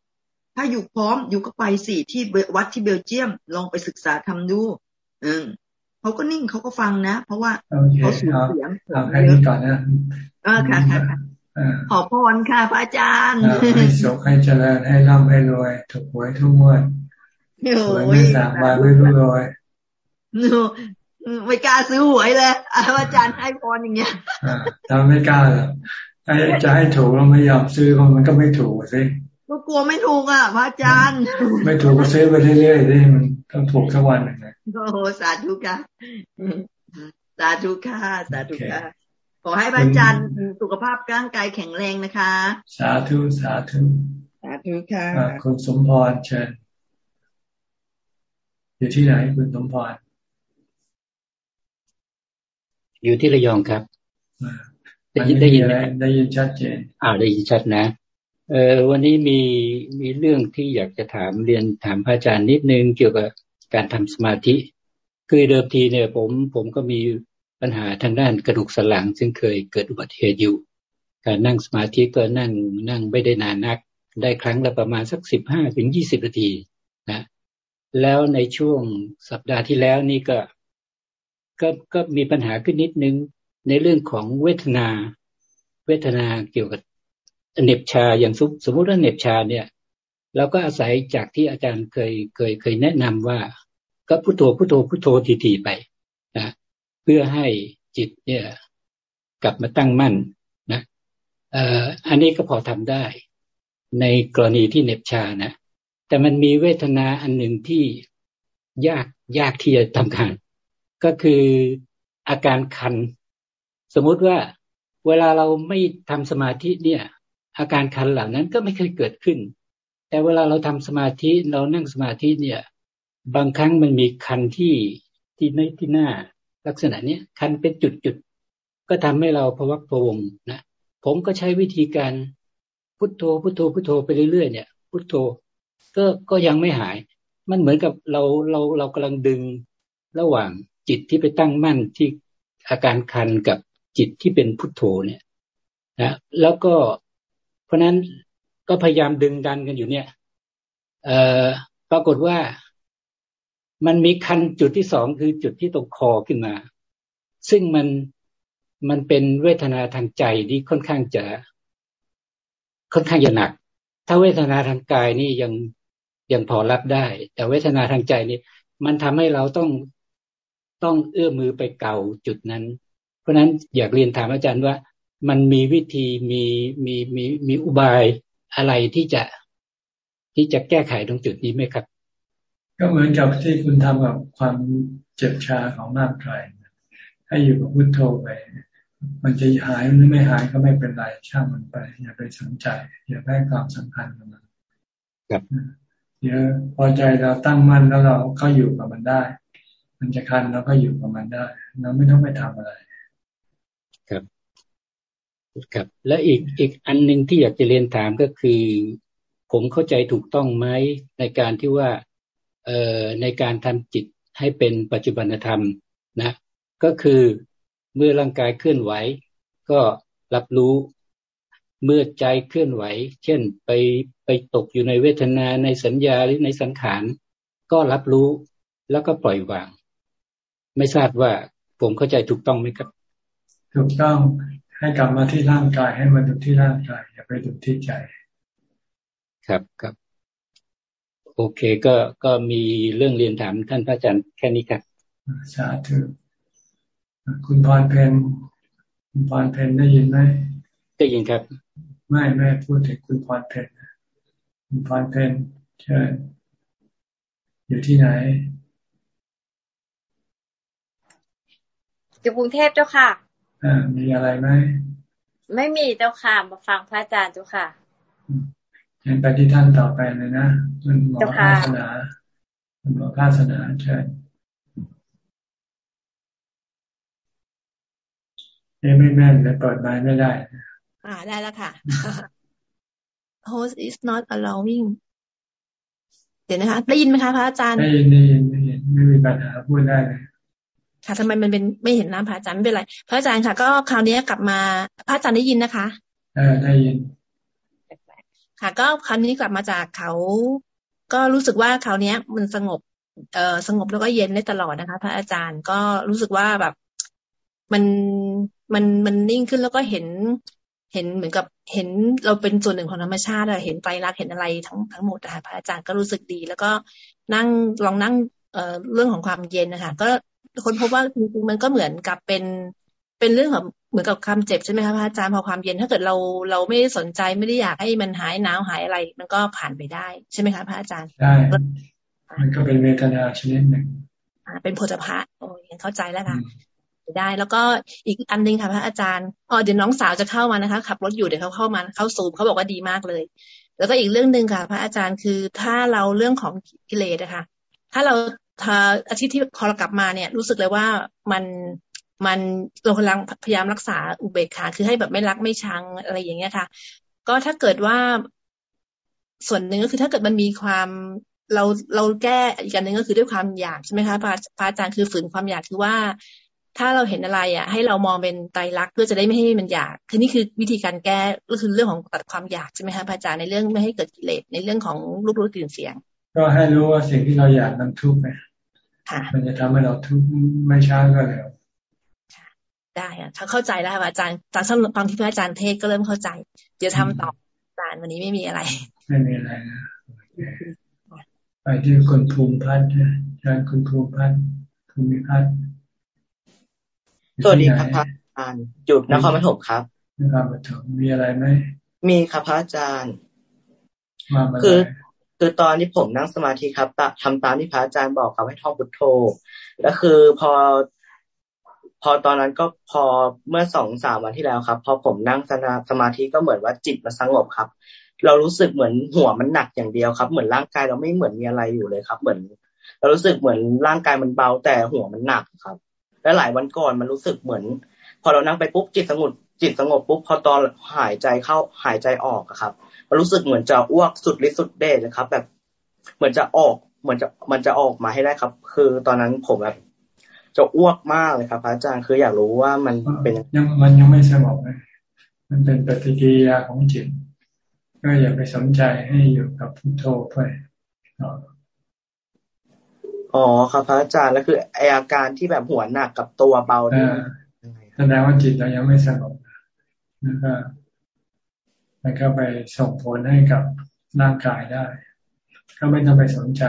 ๆถ้าอยู่พร้อมอยู่ก็ไปสิที่วัดที่เบลเจียม ลองไปศึกษาทำดู อืเขาก็นิ่งเขาก็ฟังนะ เพราะว่าเขาสูญเสียงเอาแค่นี้ก่อนนะเออค่ะค่ะขอพรค่ะพระอาจารย์ให้สุขให้เจริญให้ร่ำให้รวย ถูกหวยทุกงวดหวยไม่สามบาทไม่รู้รวย ไม่กล้าซื้อหวยเลยอาจารย์ให้พรอย่างเงี้ยทำไม่กล้าหรอกจะให้ถูกเราไม่ยอมซื้อมันก็ไม่ถูกสิก็กลัวไม่ถูกอะพระอาจารย์ ไม่ถูกก็ซื้อไปเรื่อยๆดิมันต้องถูกสักวันหนึ่งนะโอ้โหสาธุค่ะสาธุค่ะสาธุค่ะขอให้พระอาจารย์สุขภาพร่างกายแข็งแรงนะคะ สาธุสาธุสาธุค่ะคุณสมพรเชิญอยู่ที่ไหนคุณสมพร อยู่ที่ระยองครับได้ยินได้ยินได้ยินชัดเจนอ้าวได้ยินชัดนะเออวันนี้มีมีเรื่องที่อยากจะถามเรียนถามพระอาจารย์นิดนึงเกี่ยวกับการทำสมาธิ คือเดิมทีเนี่ย ผมผมก็มีปัญหาทางด้านกระดูกสันหลัง ซึ่งเคยเกิดอุบัติเหตุอยู่ การนั่งสมาธิก็นั่งนั่งไม่ได้นานนัก ได้ครั้งละประมาณสักสิบห้าถึงยี่สิบนาทีนะแล้วในช่วงสัปดาห์ที่แล้วนี่ก็ ก็ก็มีปัญหาขึ้นนิดนึงในเรื่องของเวทนา เวทนาเกี่ยวกับเน็บชาอย่างสมมติว่าเน็บชาเนี่ยเราก็อาศัยจากที่อาจารย์เคยเคยเคยแนะนำว่า ก็พุโทโธพุโทโธพุโทโธทีๆไปนะเพื่อให้จิตเนี่ยกลับมาตั้งมั่นนะเอ่ออันนี้ก็พอทำได้ ในกรณีที่เน็บชานะแต่มันมีเวทนาอันหนึ่งที่ยากยากที่จะทำการ ก็คืออาการคัน สมมุติว่าเวลาเราไม่ทำสมาธิเนี่ย อาการคันเหล่านั้นก็ไม่เคยเกิดขึ้น แต่เวลาเราทำสมาธิเรานั่งสมาธิเนี่ย บางครั้งมันมีคันที่ที่ในที่หน้า ลักษณะเนี้ยคันเป็นจุดๆก็ทำให้เราพวักพวงนะผมก็ใช้วิธีการพุทโธพุทโธพุทโธไปเรื่อยๆเนี่ย พุทโธก็ก็ยังไม่หาย มันเหมือนกับเราเราเรากำลังดึงระหว่าง จิตที่ไปตั้งมั่นที่อาการคันกับจิตที่เป็นพุทโธเนี่ยนะแล้วก็เพราะนั้นก็พยายามดึงดันกันอยู่เนี่ยเอ่อปรากฏว่ามันมีคันจุดที่สองคือจุดที่ตรงคอขึ้นมา ซึ่งมันมันเป็นเวทนาทางใจที่ค่อนข้างจะค่อนข้างจะหนัก ถ้าเวทนาทางกายนี่ยังยังพอรับได้ แต่เวทนาทางใจนี่มันทำให้เราต้อง ต้องเอื้อมือไปเก่าจุดนั้น เพราะนั้นอยากเรียนถามอาจารย์ว่า มันมีวิธีมีมีมีมีอุบายอะไรที่จะที่จะแก้ไขตรงจุดนี้ไหมครับ ก็เหมือนกับที่คุณทำกับความเจ็บชาของร่างกายให้อยู่กับพุทโธไป มันจะหายหรือไม่หายก็ไม่เป็นไรช่างมันไป อย่าไปสนใจ อย่าให้ความสำคัญกับมันครับเดี๋ยวพอใจเราตั้งมั่นแล้วเราก็อยู่กับมันได้ มันจะคันเราก็อยู่กับมันได้เราไม่ต้องไปทำอะไรครับ และอีกอีกอันหนึ่งที่อยากจะเรียนถามก็คือ ผมเข้าใจถูกต้องไหมในการที่ว่าเอ่อในการทำจิตให้เป็นปัจจุบันธรรมนะ ก็คือเมื่อร่างกายเคลื่อนไหว ก็รับรู้เมื่อใจเคลื่อนไหว เช่นไปไปตกอยู่ในเวทนาในสัญญาหรือในสังขาร ก็รับรู้แล้วก็ปล่อยวาง ไม่ทราบว่าผมเข้าใจถูกต้องไหมครับ ถูกต้องให้กลับมาที่ร่างกายให้มาดูที่ร่างกายอย่าไปดูที่ใจ ครับครับโอเคก็ก็มีเรื่องเรียนถามท่านพระอาจารย์แค่นี้ครับสาธุคุณพรเพนคุณพรเพนได้ยินไหมได้ยินครับ ไม่ไม่พูดถึงคุณพรเพนคุณพรเพนเชิญอยู่ที่ไหน อยู่กรุงเทพเจ้าค่ะอ่ามีอะไรไหมไม่มีเจ้าค่ะ มาฟังพระอาจารย์เจ้าค่ะเห็นไปที่ท่านต่อไปเลยนะมันหมอศาสนามันหมอศาสนาใช่ไม่แม่นเลยเปิดไม้ไม่ได้ อ่าได้แล้วค่ะ host is not allowing เดี๋ยวนะคะ ได้ยินไหมคะพระอาจารย์ ได้ยินได้ยินได้ยินไม่มีปัญหาพูดได้เลย ค่ะทำไมมันเป็นไม่เห็นน้ำพระอาจารย์ไม่เป็นไร พระอาจารย์ค่ะ ก็คราวนี้กลับมาพระอาจารย์ได้ยินนะคะเออได้ยิน ค่ะ ก็คราวนี้กลับมาจากเขา ก็รู้สึกว่าคราวนี้มันสงบ เอ่อสงบแล้วก็เย็นได้ตลอดนะคะ พระอาจารย์ก็รู้สึกว่าแบบมันมันมันนิ่งขึ้นแล้วก็เห็นเห็นเหมือนกับเห็นเราเป็นส่วนหนึ่งของธรรมชาติเห็นไตรลักษณ์เห็นอะไรทั้งทั้งหมดนะคะพระอาจารย์ก็รู้สึกดี แล้วก็นั่งลองนั่งเอ่อเรื่องของความเย็นนะคะก็ คนพบว่าจริงๆมันก็เหมือนกับเป็นเป็นเรื่องของเหมือนกับความเจ็บใช่ไหมคะพระอาจารย์พอความเย็นถ้าเกิดเราเราไม่ได้สนใจไม่ได้อยากให้มันหายหนาวหายอะไร มันก็ผ่านไปได้ใช่ไหมคะพระอาจารย์ได้มันก็เป็นเวทนาชนิดหนึ่งเป็นโพธิภะโอ้ยเข้าใจแล้วค่ะได้ แล้วก็อีกอันนึงค่ะพระอาจารย์อ๋อเดี๋ยวน้องสาวจะเข้ามานะคะ ขับรถอยู่เดี๋ยวเขาเข้ามาเข้าซูมเขาบอกว่าดีมากเลย แล้วก็อีกเรื่องหนึ่งค่ะ พระอาจารย์คือถ้าเราเรื่องของกิเลสนะคะถ้าเราอาทิตย์ที่พอเรากลับมาเนี่ย รู้สึกเลยว่ามันมันเรากำลังพยายามรักษาอุเบกขาคือให้แบบไม่รักไม่ชังอะไรอย่างเงี้ยค่ะ ก็ถ้าเกิดว่าส่วนหนึ่งก็คือถ้าเกิดมันมีความเราเราแก้อีกอันหนึ่งก็คือด้วยความอยากใช่ไหมคะพระอาจารย์คือฝืนความอยากคือว่า ถ้าเราเห็นอะไรอะ ให้เรามองเป็นไตรลักษณ์เพื่อจะได้ไม่ให้มันอยากคือนี่คือวิธีการแก้ก็คือเรื่องของตัดความอยากใช่ไหมคะพระอาจารย์ในเรื่องไม่ให้เกิดกิเลสในเรื่องของรูปรสกลิ่นเสียง ก็ให้รู้ว่าสิ่งที่เราอยากมันทุกข์ไงมันจะทำให้เราทุกข์ไม่ช้าก็เร็วได้ค่ะถ้าเข้าใจแล้วค่ะอาจารย์จากฟังที่พระอาจารย์เทศก็เริ่มเข้าใจ เดี๋ยวทำต่ออาจารย์วันนี้ไม่มีอะไร ไม่มีอะไรนะไปที่คุณภูมิพัฒน์อาจารย์คุณภูมิพัฒน์ภูมิพัฒน์สวัสดีครับพระอาจารย์จุดนครปฐมครับนครปฐมมีอะไรไหมมีครับพระอาจารย์คือ คือตอนที่ผมนั่งสมาธิครับทำตามที่พระอาจารย์บอกครับให้ท่องพุทโธแล้วคือพอ พอตอนนั้นก็พอเมื่อสองสามวันที่แล้วครับ พอผมนั่งสมาธิก็เหมือนว่าจิตมันสงบครับ เรารู้สึกเหมือนหัวมันหนักอย่างเดียวครับ เหมือนร่างกายเราไม่เหมือนมีอะไรอยู่เลยครับ เหมือน เรารู้สึกเหมือนร่างกายมันเบาแต่หัวมันหนักครับ และหลายวันก่อนมันรู้สึกเหมือน พอเรานั่งไปปุ๊บจิตสงบจิตสงบปุ๊บพอตอนหายใจเข้าหายใจออกครับ มันรู้สึกเหมือนจะอ้วกสุดฤทธิ์สุดเดชนะครับ แบบเหมือนจะออกเหมือนจะมันจะออกมาให้ได้ครับ คือตอนนั้นผมแบบจะอ้วกมากเลยครับอาจารย์คืออยากรู้ว่ามันเป็นยังมันยังไม่สงบเลยมันเป็นปฏิกิริยาของจิตก็อย่าไปสนใจให้อยู่กับพุทโธไปอ๋อครับพระอาจารย์แล้วคือไออาการที่แบบหัวหนักกับตัวเบานี่แสดงว่าจิตเรายังไม่สงบแล้วก็แล้วก็ไปส่งผลให้กับร่างกายได้ ก็ไม่ต้องไปสนใจ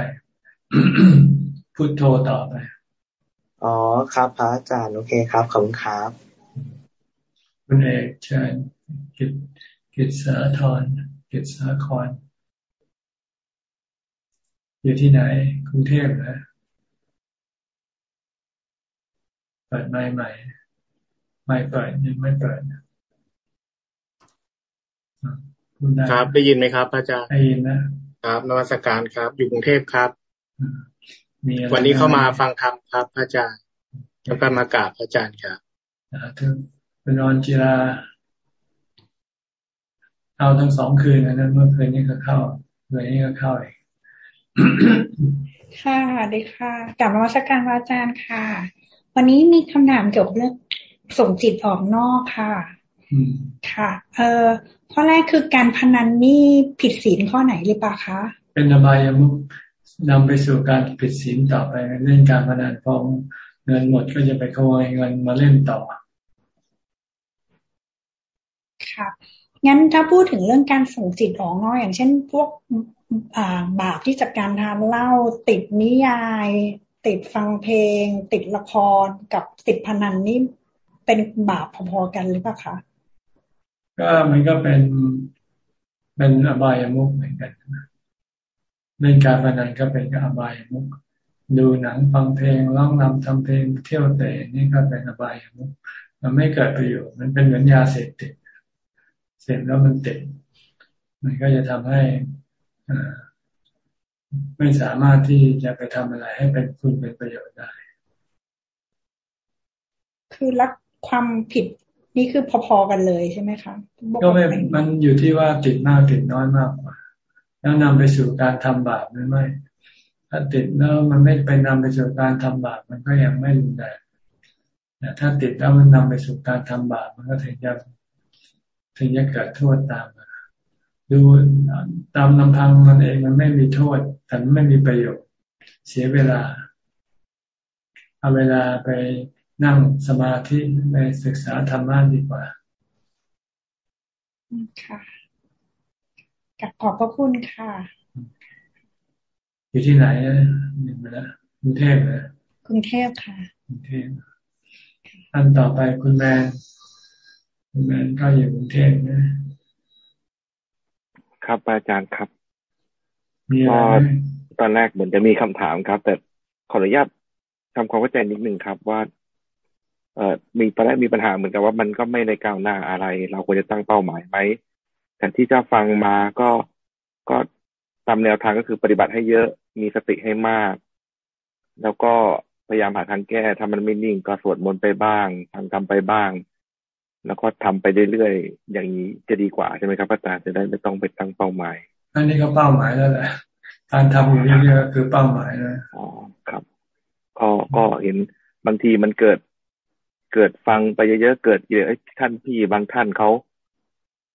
พุโทโธต่อไป อ๋อครับพระอาจารย์โอเคครับขอบคุณครับคุณเอกเชิญกิจกิจสาธรกิจสาครอยู่ที่ไหนกรุงเทพนะเปิดไม่ใหม่ ไม่เปิดยังไม่เปิด ครับ ได้ยินไหมครับ อาจารย์ได้ยินนะครับนวัตการครับ อยู่กรุงเทพครับวันนี้เข้ามาฟังธรรมครับอาจารย์แล้วก็มากราบอาจารย์ครับถึงเป็นนอนจีราเอาทั้งสองคืนนะเมื่อคืนนี้ก็เข้าเมื่อนี้ก็เข้าอีกค่ะดีค่ะกลับมาวัชการอาจารย์ค่ะ วันนี้มีคำถามเกี่ยวกับเรื่องส่งจิตออกนอกค่ะ ค่ะ เออข้อแรกคือการพนันนี่ผิดศีลข้อไหนหรือเปล่าคะ เป็นอบายมุกนำไปสู่การผิดศีลต่อไปเล่นการพนันพอเงินหมดก็จะไปขโมยเงินมาเล่นต่อ ค่ะ งั้นถ้าพูดถึงเรื่องการส่งจิตออกนอกอย่างเช่น พวกบาปที่จากการทานเหล้าติดนิยาย ติดฟังเพลง ติดละครกับติดพนันนี่เป็นบาปพอๆกันหรือเปล่าคะ ก็มันก็เป็นเป็นอบายมุกเหมือนกันเล่นการพนันก็เป็นอบายมุกดูหนังฟังเพลงร้องรำทำเพลงเที่ยวเตะนี่ก็เป็นอบายมุกมันไม่เกิดประโยชน์มันเป็นเหมือนยาเสพติดเสพแล้วมันติดมันก็จะทำให้ไม่สามารถที่จะไปทำอะไรให้เป็นคุณเป็นประโยชน์ได้ คือรักความผิด นี่คือพอๆกันเลยใช่ไหมคะก็ไม่มันอยู่ที่ว่าติดมากติดน้อยมากกว่า แล้วนำไปสู่การทำบาปหรือไม่ถ้าติดแล้วมันไม่ไปนำไปสู่การทำบาปมันก็ยังไม่รุนแรงแต่ถ้าติดแล้วมันนำไปสู่การทำบาปมันก็ถึงจะถึงจะเกิดโทษตามมาดูตามลำพังมันเองมันไม่มีโทษแต่ไม่มีประโยชน์เสียเวลาเอาเวลาไป นั่งสมาธิไปศึกษาธรรมะดีกว่าค่ะกับขอบพระคุณค่ะ อยู่ที่ไหนหนึ่งแล้วกรุงเทพเลยกรุงเทพค่ะกรุงเทพอันต่อไปคุณแมนคุณแมนก็อยู่กรุงเทพนะ ครับอาจารย์ครับก็ตอนแรกเหมือนจะมีคำถามครับ แต่ขออนุญาตทำความเข้าใจนิดนึงครับว่า เอ่อมีตอนแรกมีปัญหาเหมือนกับว่ามันก็ไม่ได้ก้าวหน้าอะไร เราควรจะตั้งเป้าหมายไหมแต่ที่จะฟังมาก็ก็ตามแนวทางก็คือปฏิบัติให้เยอะมีสติให้มาก แล้วก็พยายามหาทางแก้ถ้ามันไม่นิ่งก็สวดมนต์ไปบ้างทำทำไปบ้าง แล้วก็ทำไปเรื่อยๆอย่างนี้จะดีกว่าใช่ไหมครับอาจารย์จะได้ไม่ต้องไปตั้งเป้าหมายอันนี้ก็เป้าหมายแล้วแหละการทำอย่างนี้ก็คือเป้าหมายนะอ๋อครับ ก็ก็เห็นบางทีมันเกิด เกิดฟังไปเยอะๆเกิดเยอะท่านพี่บางท่านเขา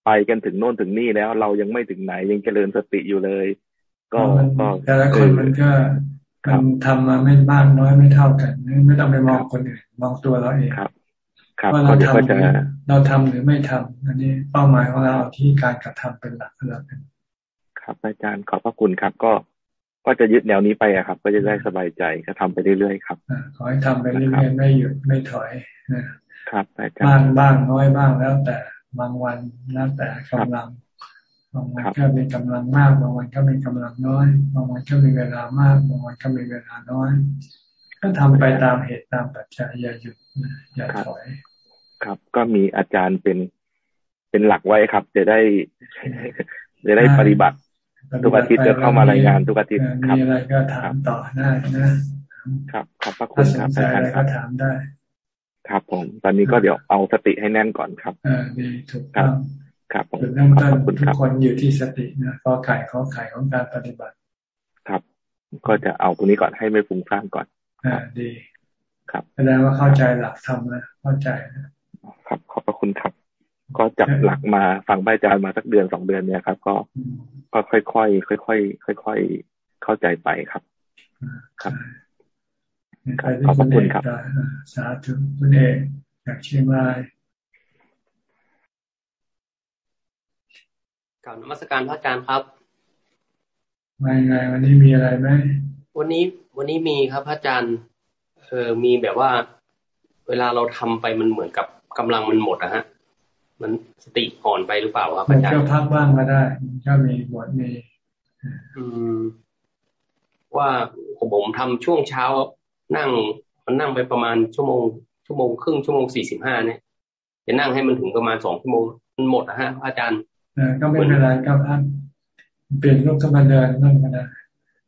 ไปกันถึงโน่นถึงนี่แล้ว เรายังไม่ถึงไหนยังเจริญสติอยู่เลย ก็ก็แต่ละคนมันก็มันทำมาไม่มากน้อยไม่เท่ากัน ไม่ต้องไปมองคนอื่นมองตัวเราเองครับครับว่าเราทำเราทำหรือไม่ทำอันนี้เป้าหมายของเราที่การกระทำเป็นหลักเราเป็นครับอาจารย์ขอบพระคุณครับ ก็ ก็จะยึดแนวนี้ไปอะครับ ก็จะได้สบายใจก็ทำไปเรื่อยๆครับขอให้ทำไปเรื่อยๆไม่หยุดไม่ถอยนะครับอาจารย์บ้างบ้างน้อยบ้างแล้วแต่บางวันแล้วแต่กำลังบางวันก็มีกำลังมากบางวันก็มีกำลังน้อยบางวันก็มีเวลามากบางวันก็มีเวลาน้อย ก็ทำไปตามเหตุตามปัจจัยอย่าหยุดอย่าถอย ครับ ก็มีอาจารย์เป็นเป็นหลักไว้ครับ จะได้จะได้ปฏิบัติ ทุกอาทิตย์จะเข้ามารายงานทุกอาทิตย์ครับมีอะไรก็ถามต่อได้นะครับ ขอบพระคุณครับอาจารย์ครับถามได้ ครับผม ตอนนี้ก็เดี๋ยวเอาสติให้แน่นก่อนครับอ่าดีถูกต้องครับผมจุดเริ่มต้นทุกคนอยู่ที่สตินะข้อไข่ข้อไข่ของการปฏิบัติ ครับ ก็จะเอาตรงนี้ก่อนให้ไม่ฟุ้งซ่านก่อน อ่าดี ครับแสดงว่าเข้าใจหลักธรรมนะเข้าใจนะครับ ขอบพระคุณครับ ก็จับหลักมาฟังใบอาจารย์มาสักเดือนสองเดือนเนี่ยครับ ก็ก็ค่อยๆค่อยๆค่อยๆเข้าใจไปครับ ครับขอบพระคุณครับ สาธุคุณเอกจากเชียงรายกล่าวนมัสการพระอาจารย์ครับไม่ไงวันนี้มีอะไรไหมวันนี้วันนี้มีครับพระอาจารย์เออมีแบบว่า เวลาเราทำไปมันเหมือนกับกำลังมันหมดอะฮะ มันสติอ่อนไปหรือเปล่าครับอาจารย์ก็พักบ้างก็ได้ก็มีบทมีอืมว่าผมทำช่วงเช้า นั่ง มันนั่งไปประมาณชั่วโมง ชั่วโมงครึ่งชั่วโมงสี่สิบห้าเนี่ยจะนั่งให้มันถึงประมาณสองชั่วโมงมันหมดนะฮะอาจารย์ก็ไม่เป็นไรก็พักเปลี่ยนลูกขึ้นมาเดินนั่งก็ได้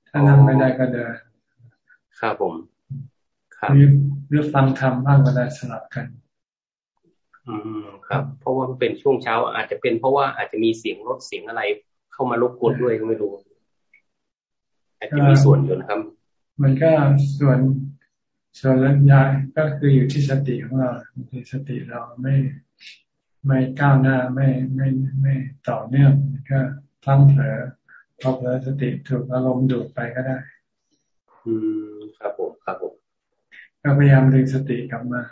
ถ้านั่งไม่ได้ก็เดินครับผม ครับเลือกฟังธรรมบ้างก็ได้สลับกัน อืมครับ เพราะว่าเป็นช่วงเช้า อาจจะเป็นเพราะว่าอาจจะมีเสียงรถเสียงอะไร เข้ามารบกวนด้วยก็ไม่รู้อาจจะมีส่วนอยู่นะครับ มันก็ส่วนส่วนระยะก็คืออยู่ที่สติของเราที่สติเราไม่ไม่ก้าวหน้าไม่ไม่ไม่ต่อเนื่องก็ทั้งเผลอพอเผลอสติถูกอารมณ์ดูดไปก็ได้ อืมครับผมครับผมก็พยายามดึงสติกลับมา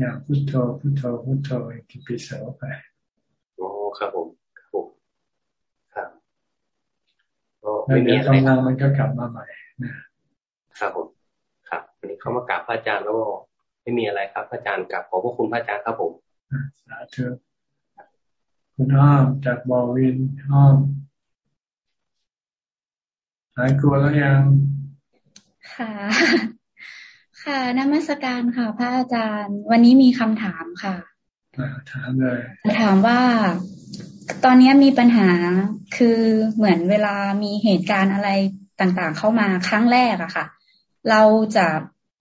อย่างพุทโธพุทโธพุทโธอิปิโสไปโอ้ครับผมครับผมครับแล้วเดี๋ยวกำลังมันก็กลับมาใหม่นะครับผมครับวันนี้เขามากราบพระอาจารย์แล้วไม่มีอะไรครับพระอาจารย์กราบขอบพระคุณพระอาจารย์ครับผมสาธุคุณอ้อมจากบอวินอ้อมหายกลัวแล้วยังค่ะ ค่ะนมัสการค่ะ พระอาจารย์ วันนี้มีคำถามค่ะถามเลยถามว่าตอนนี้มีปัญหาคือเหมือนเวลามีเหตุการณ์อะไรต่างๆ เข้ามาครั้งแรกอะค่ะ เราจะ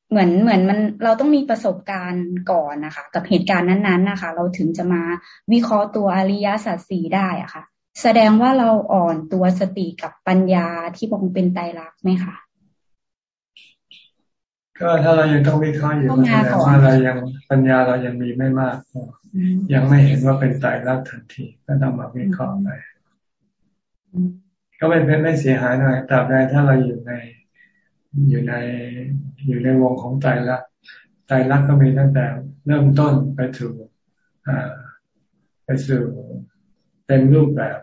เหมือนเหมือนมันเราต้องมีประสบการณ์ก่อนนะคะ กับเหตุการณ์นั้นๆนะคะ เราถึงจะมาวิเคราะห์ตัวอริยสัจสี่ได้อะค่ะ แสดงว่าเราอ่อนตัวสติกับปัญญาที่บอกเป็นไตรลักษณ์ไหมคะ ก็ถ้าเรายังต้องวิเคราะห์อยู่แสดงว่าเรายังปัญญาเรายังมีไม่มาก ยังไม่เห็นว่าเป็นไตรลักษณ์ทันที ก็ต้องมาวิเคราะห์ไปก็ไม่เป็นไม่เสียหายหน่อยตราบใดถ้าเราอยู่ในอยู่ในอยู่ในวงของใจรักใจรักก็มีตั้งแต่เริ่มต้นไปถึงไปสู่เต็มรูปแบบ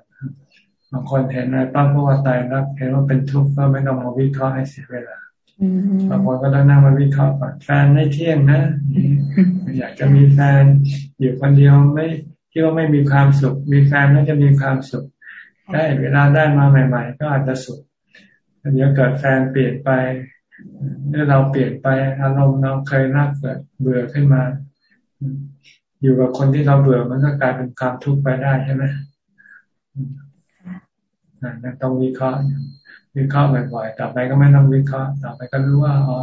บางคนเห็นอะไรป้าเพราะว่าใจรักเห็นว่าเป็นทุกข์ก็ไม่ต้องมาวิเคราะห์ให้เสียเวลา บางคนก็ต้องนั่งมาวิเคราะห์ก่อนแฟนไม่เที่ยงนะอยากจะมีแฟนอยู่คนเดียวไม่ที่ว่าไม่มีความสุข มีแฟนแล้วจะมีความสุข ได้เวลาได้มาใหม่ ๆ ก็อาจจะสุขเดี๋ยวเกิดแฟนเปลี่ยนไปเมื่อเราเปลี่ยนไปอารมณ์เราเคยรักเกิดเบื่อขึ้นมา อยู่กับคนที่เราเบื่อมันก็กลายเป็นความทุกข์ไปได้ใช่ไหมนั่นต้องวิเคราะห์ วิเคราะห์บ่อยๆ ต่อไปก็ไม่ต้องวิเคราะห์ ต่อไปก็รู้ว่าอ๋อ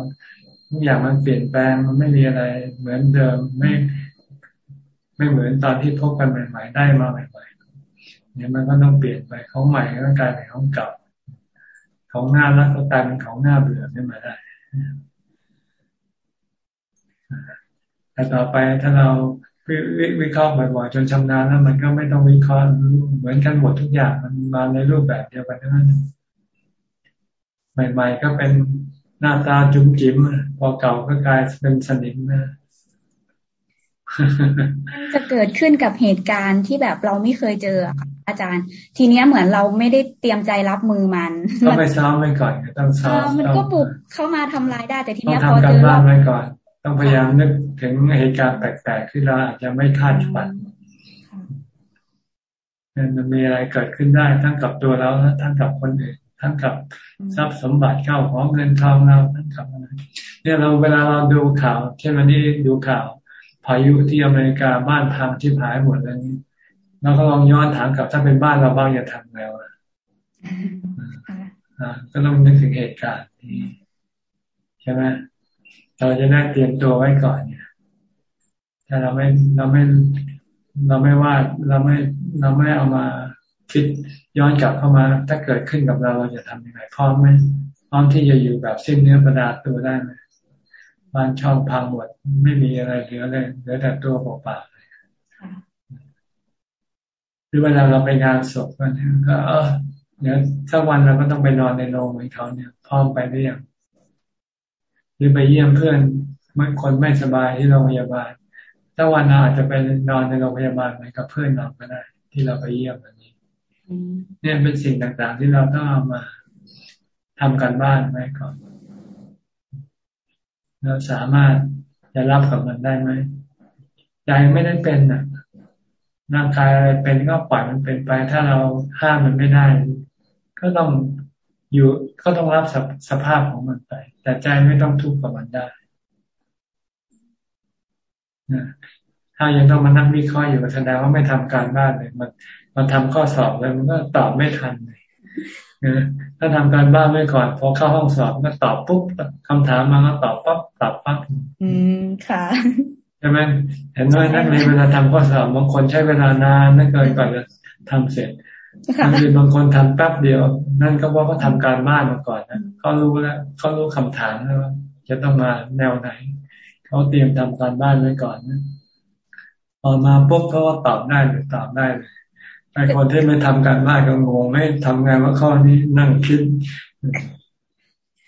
ทุกอย่างมันเปลี่ยนแปลงมันไม่มีอะไรเหมือนเดิมไม่ ไม่เหมือนตอนที่พบกันใหม่ ๆ ได้มาใหม่ๆเนี่ยมันก็ต้องเปลี่ยนไปของใหม่ก็กลายเป็นของเก่าของหน้ารักก็กลายเป็นของหน้าเบื่อขึ้นมาได้แต่ต่อไปถ้าเราวิวิเคราะห์บ่อยๆจนชำนาญแล้วมันก็ไม่ต้องวิเคราะห์เหมือนกันหมดทุกอย่างมันมาในรูปแบบเดียวกันทั้นั้น ใหม่ๆก็เป็นหน้าตาจุ๋มจิ๋มพอเก่าก็กลายเป็นสนิมนะมันจะเกิดขึ้นกับเหตุการณ์ที่แบบเราไม่เคยเจออาจารย์ ทีเนี้ยเหมือนเราไม่ได้เตรียมใจรับมือมันต้องไปซ้อมไว้ก่อนต้องซ้อมมันก็ปลุกเข้ามาทำลายได้แต่ทีเนี้ยพอเจอบ้านไว้ก่อนต้องพยายามนึกถึงเหตุการณ์แปลกๆที่เราอาจจะไม่คาดฝันมันมีอะไรเกิดขึ้นได้ทั้งกับตัวเราและทั้งกับคนอื่น ทั้งกับทรัพย์สมบัติเข้าของเงินทองเราทั้งกับอะไรเนี่ยเราเวลาเราดูข่าว เช่นวันนี้ดูข่าว พายุที่อเมริกาบ้านพังที่หายหมดเลยนี้เราก็ลองย้อนถามกับถ้าเป็นบ้านเราบ้างจะทำแล้วอ่าก็ต้องนึกถึงเหตุการณ์นี้ใช่ไหมเราจะได้เตรียมตัวไว้ก่อนเนี่ย ถ้าเราไม่เราไม่เราไม่ว่าเราไม่เราไม่เอามา คิดย้อนกลับเข้ามา ถ้าเกิดขึ้นกับเราเราจะทำยังไงพร้อมไหมพร้อมที่จะอยู่แบบสิ้นเนื้อประดาตัวได้ไหมบ้านช่องพังหมดไม่มีอะไรเหลือเลยเหลือแต่ตัวเปล่าๆเลยหรือเวลาเราไปงานศพกันก็เออเดี๋ยวสักวันเราก็ต้องไปนอนในโรงเหมือนเขาเนี่ย พร้อมไปหรือยังหรือไปเยี่ยมเพื่อนเมื่อคนไม่สบายที่โรงพยาบาลถ้าวันเราอาจจะไปนอนในโรงพยาบาลเหมือนกับเพื่อนเราก็ได้ ที่เราไปเยี่ยมแบบนี้ เนี่ยเป็นสิ่งต่างๆ ที่เราต้องเอามาทำกันบ้านไว้ก่อน เราสามารถจะรับกับมันได้ไหมใจไม่ได้เป็นอะร่างกายอะไรเป็นก็ปล่อยมันเป็นไป ถ้าเราห้ามมันไม่ได้ ก็ต้องอยู่ก็ต้องรับสสภาพของมันไป แต่ใจไม่ต้องทุกข์กับมันได้นะถ้ายังต้องมานั่งวิเคราะห์อยู่แสดงว่าไม่ทำการบ้านเลยมัน มันทำข้อสอบเลยมันก็ตอบไม่ทันเลยถ้าทำการบ้านไว้ก่อนพอเข้าห้องสอบก็ตอบปุ๊บคำถามมาก็ตอบปั๊บตอบปั๊บอืมค่ะใช่ไหมเห็นไหมนักเรียนเวลาทำข้อสอบบางคนใช้เวลานานนั่นเกินกว่าจะทำเสร็จบางทีบางคนทำแป๊บเดียว นั่นก็เพราะเขาทาการบ้านมาก่อนนะเขารู้แล้วเขารู้คำถามแล้วว่าจะต้องมาแนวไหนเขาเตรียมทำการบ้านไว้ก่อนนะพอมาปุ๊บเขาก็ตอบได้หรือตอบได้เลย ไอ้คนที่ไม่ทำการบ้านก็งงไม่ทำงานว่าข้อนี้นั่งคิด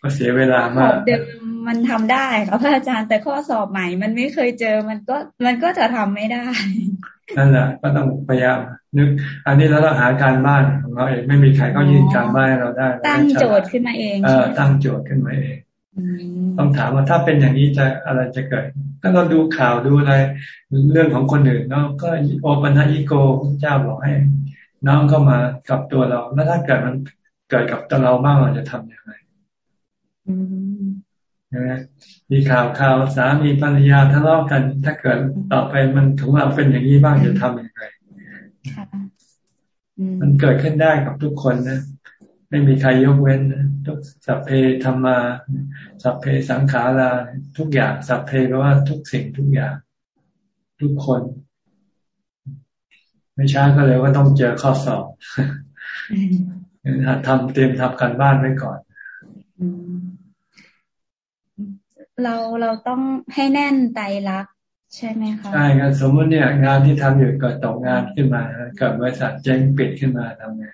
ก็เสียเวลามากเดิมมันทำได้ค่ะพระอาจารย์แต่ข้อสอบใหม่ มันไม่เคยเจอมันก็มันก็จะทำไม่ได้นั่นแหละก็ต้องพยายามนึก อันนี้เราต้องหาการบ้านของเราเองไม่มีใครก็ยื่นการบ้านเราได้ ตั้งโจทย์ขึ้นมาเองเออตั้งโจทย์ขึ้นมาเอง ต้องถามว่าถ้าเป็นอย่างนี้จะอะไรจะเกิด ถ้าเราดูข่าวดูอะไรเรื่องของคนอื่นเนาะก็โอปัญญิโกพระเจ้าบอกให้ น้องเข้ามากับตัวเรา แล้วถ้าเกิดมันเกิดกับตัวเราบ้างเราจะทํำยังไงนะมีข่าวข่าวสามีภรรยาทะเลาะกัน ถ้าเกิดต่อไปมันถึงเราเป็นอย่างนี้บ้างจะทำยังไงมันเกิดขึ้นได้กับทุกคนนะ ไม่มีใครยกเว้นทุกสัพเพธรรมา สัพเพสังขาราทุกอย่างสัพเพแปลว่าทุกสิ่งทุกอย่าง ทุกคน ไม่ช้าก็เลยว่าต้องเจอข้อสอบหัดทำเตรียมทำการบ้านไว้ก่อนเราเราต้องให้แน่นไตรักใช่ไหมคะใช่ครับสมมติเนี่ย งานที่ทำอยู่เกิดตกงานขึ้นมาเกิดบริษัทเจ๊งปิดขึ้นมาทำไง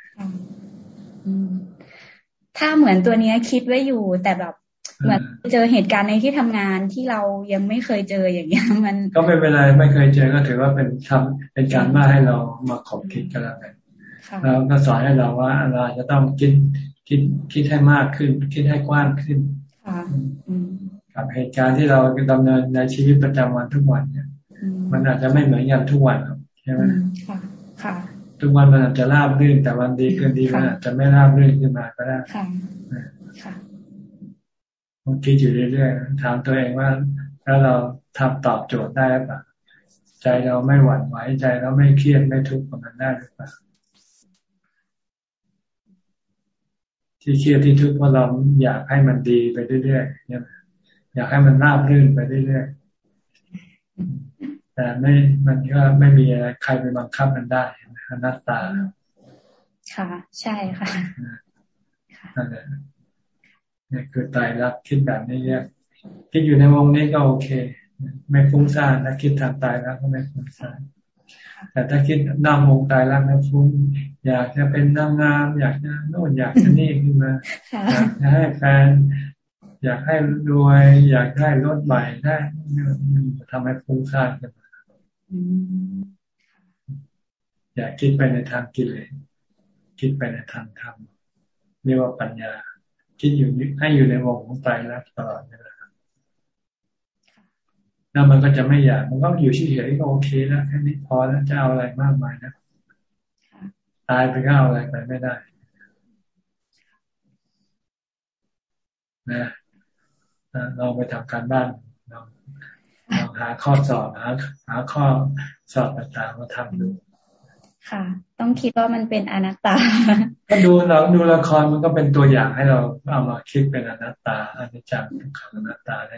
ถ้าเหมือนตัวเนี้ยคิดไว้อยู่ แต่แบบเหมือนเจอเหตุการณ์ในที่ทำงานที่เรายังไม่เคยเจออย่างเงี้ยมัน ก็ไม่เป็นไรไม่เคยเจอก็ถือว่าเป็นทำเป็นการมาให้เรามาขอบคิดกันแล้วกันเราก็สอนให้เราว่าเราจะต้องคิดคิดคิดให้มากขึ้น คิดให้กว้างขึ้นกับเหตุการณ์ที่เราดำเนินในชีวิตประจำวันทุกวันเนี่ย มันอาจจะไม่เหมือนกันทุกวันใช่ไหมค่ะค่ะ ทุกวันมันอาจจะราบรื่นแต่วันดีคืนดีมันอาจจะไม่ราบรื่นขึ้นมาก็ได้ค่ะต้องคิดอยู่เรื่อยๆถามตัวเองว่าถ้าเราทำตอบโจทย์ได้หรือเปล่าใจเราไม่หวั่นไหวใจเราไม่เครียดไม่ทุกข์กับมันได้หรือเปล่าที่เครียดที่ทุกข์เพราะเราอยากให้มันดีไปเรื่อยๆเนี่ยอยากให้มันราบรื่นไปเรื่อยๆแต่ไม่มันก็ไม่มีอะไรใครไปบังคับมันได้ อนัตตา ค่ะ ใช่ค่ะนั่นแหละนี่คือตายรักคิดแบบนี้เนี่ยคิดอยู่ในวงนี้ก็โอเค ไม่ฟุ้งซ่านถ้าคิดทางตายแล้วก็ไม่ฟุ้งซ่านแต่ถ้าคิดนั่งมงตายแล้วนะฟุ้งอยากจะเป็นนางงามอยากจะโน่นอยากจะนี่ขึ้นมาอยากจะให้แฟนอยากให้รวย อยากได้รถใหม่ได้ทำให้ฟุ้งซ่านขึ้นมา อยากคิดไปในทางกิเลสคิดไปในทางธรรมเรียกว่าปัญญา คิดอยู่ให้อยู่ในวงของตายรักตลอดเวลาแล้วมันก็จะไม่อยาก มันก็อยู่เฉยๆก็โอเคแล้วแค่นี้พอแล้วจะเอาอะไรมากมายนะตายไปก็เอาอะไรไปไม่ได้นะเราไปทำการบ้านเราหาข้อสอบหาหาข้อสอบต่างๆมาทำดู ค่ะ ต้องคิดว่ามันเป็นอนัตตา ก็ดูเราดูละครมันก็เป็นตัวอย่างให้เราเอามาคิดเป็นอนัตตาอนิจจังทุกขังอนัตตาได้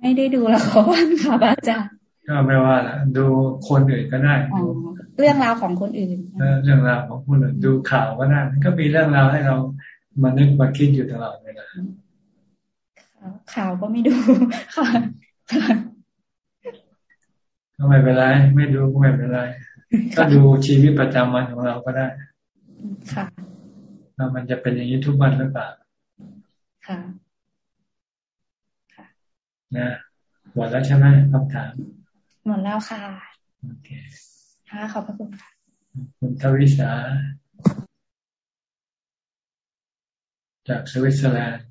ไม่ได้ดูละครค่ะอาจารย์ก็ไม่ว่าละดูคนอื่นก็ได้เรื่องราวของคนอื่นเรื่องราวของคนอื่นดูข่าวก็ได้ก็มีเรื่องราวให้เรามานึกมาคิดอยู่ตลอดเวลาข่าวก็ไม่ดูค่ะก็ไม่เป็นไร ไม่ดูก็ไม่เป็นไร ก็ดูชีวิตประจำวันของเราก็ได้ ค่ะว่ามันจะเป็นอย่างนี้ทุกวันหรือเปล่าค่ะ นะหมดแล้วใช่ไหมคำถาม หมดแล้วค่ะ โอเค ค่ะ ขอบพระคุณค่ะ คุณทวิสา จากสวิตเซอร์แลนด์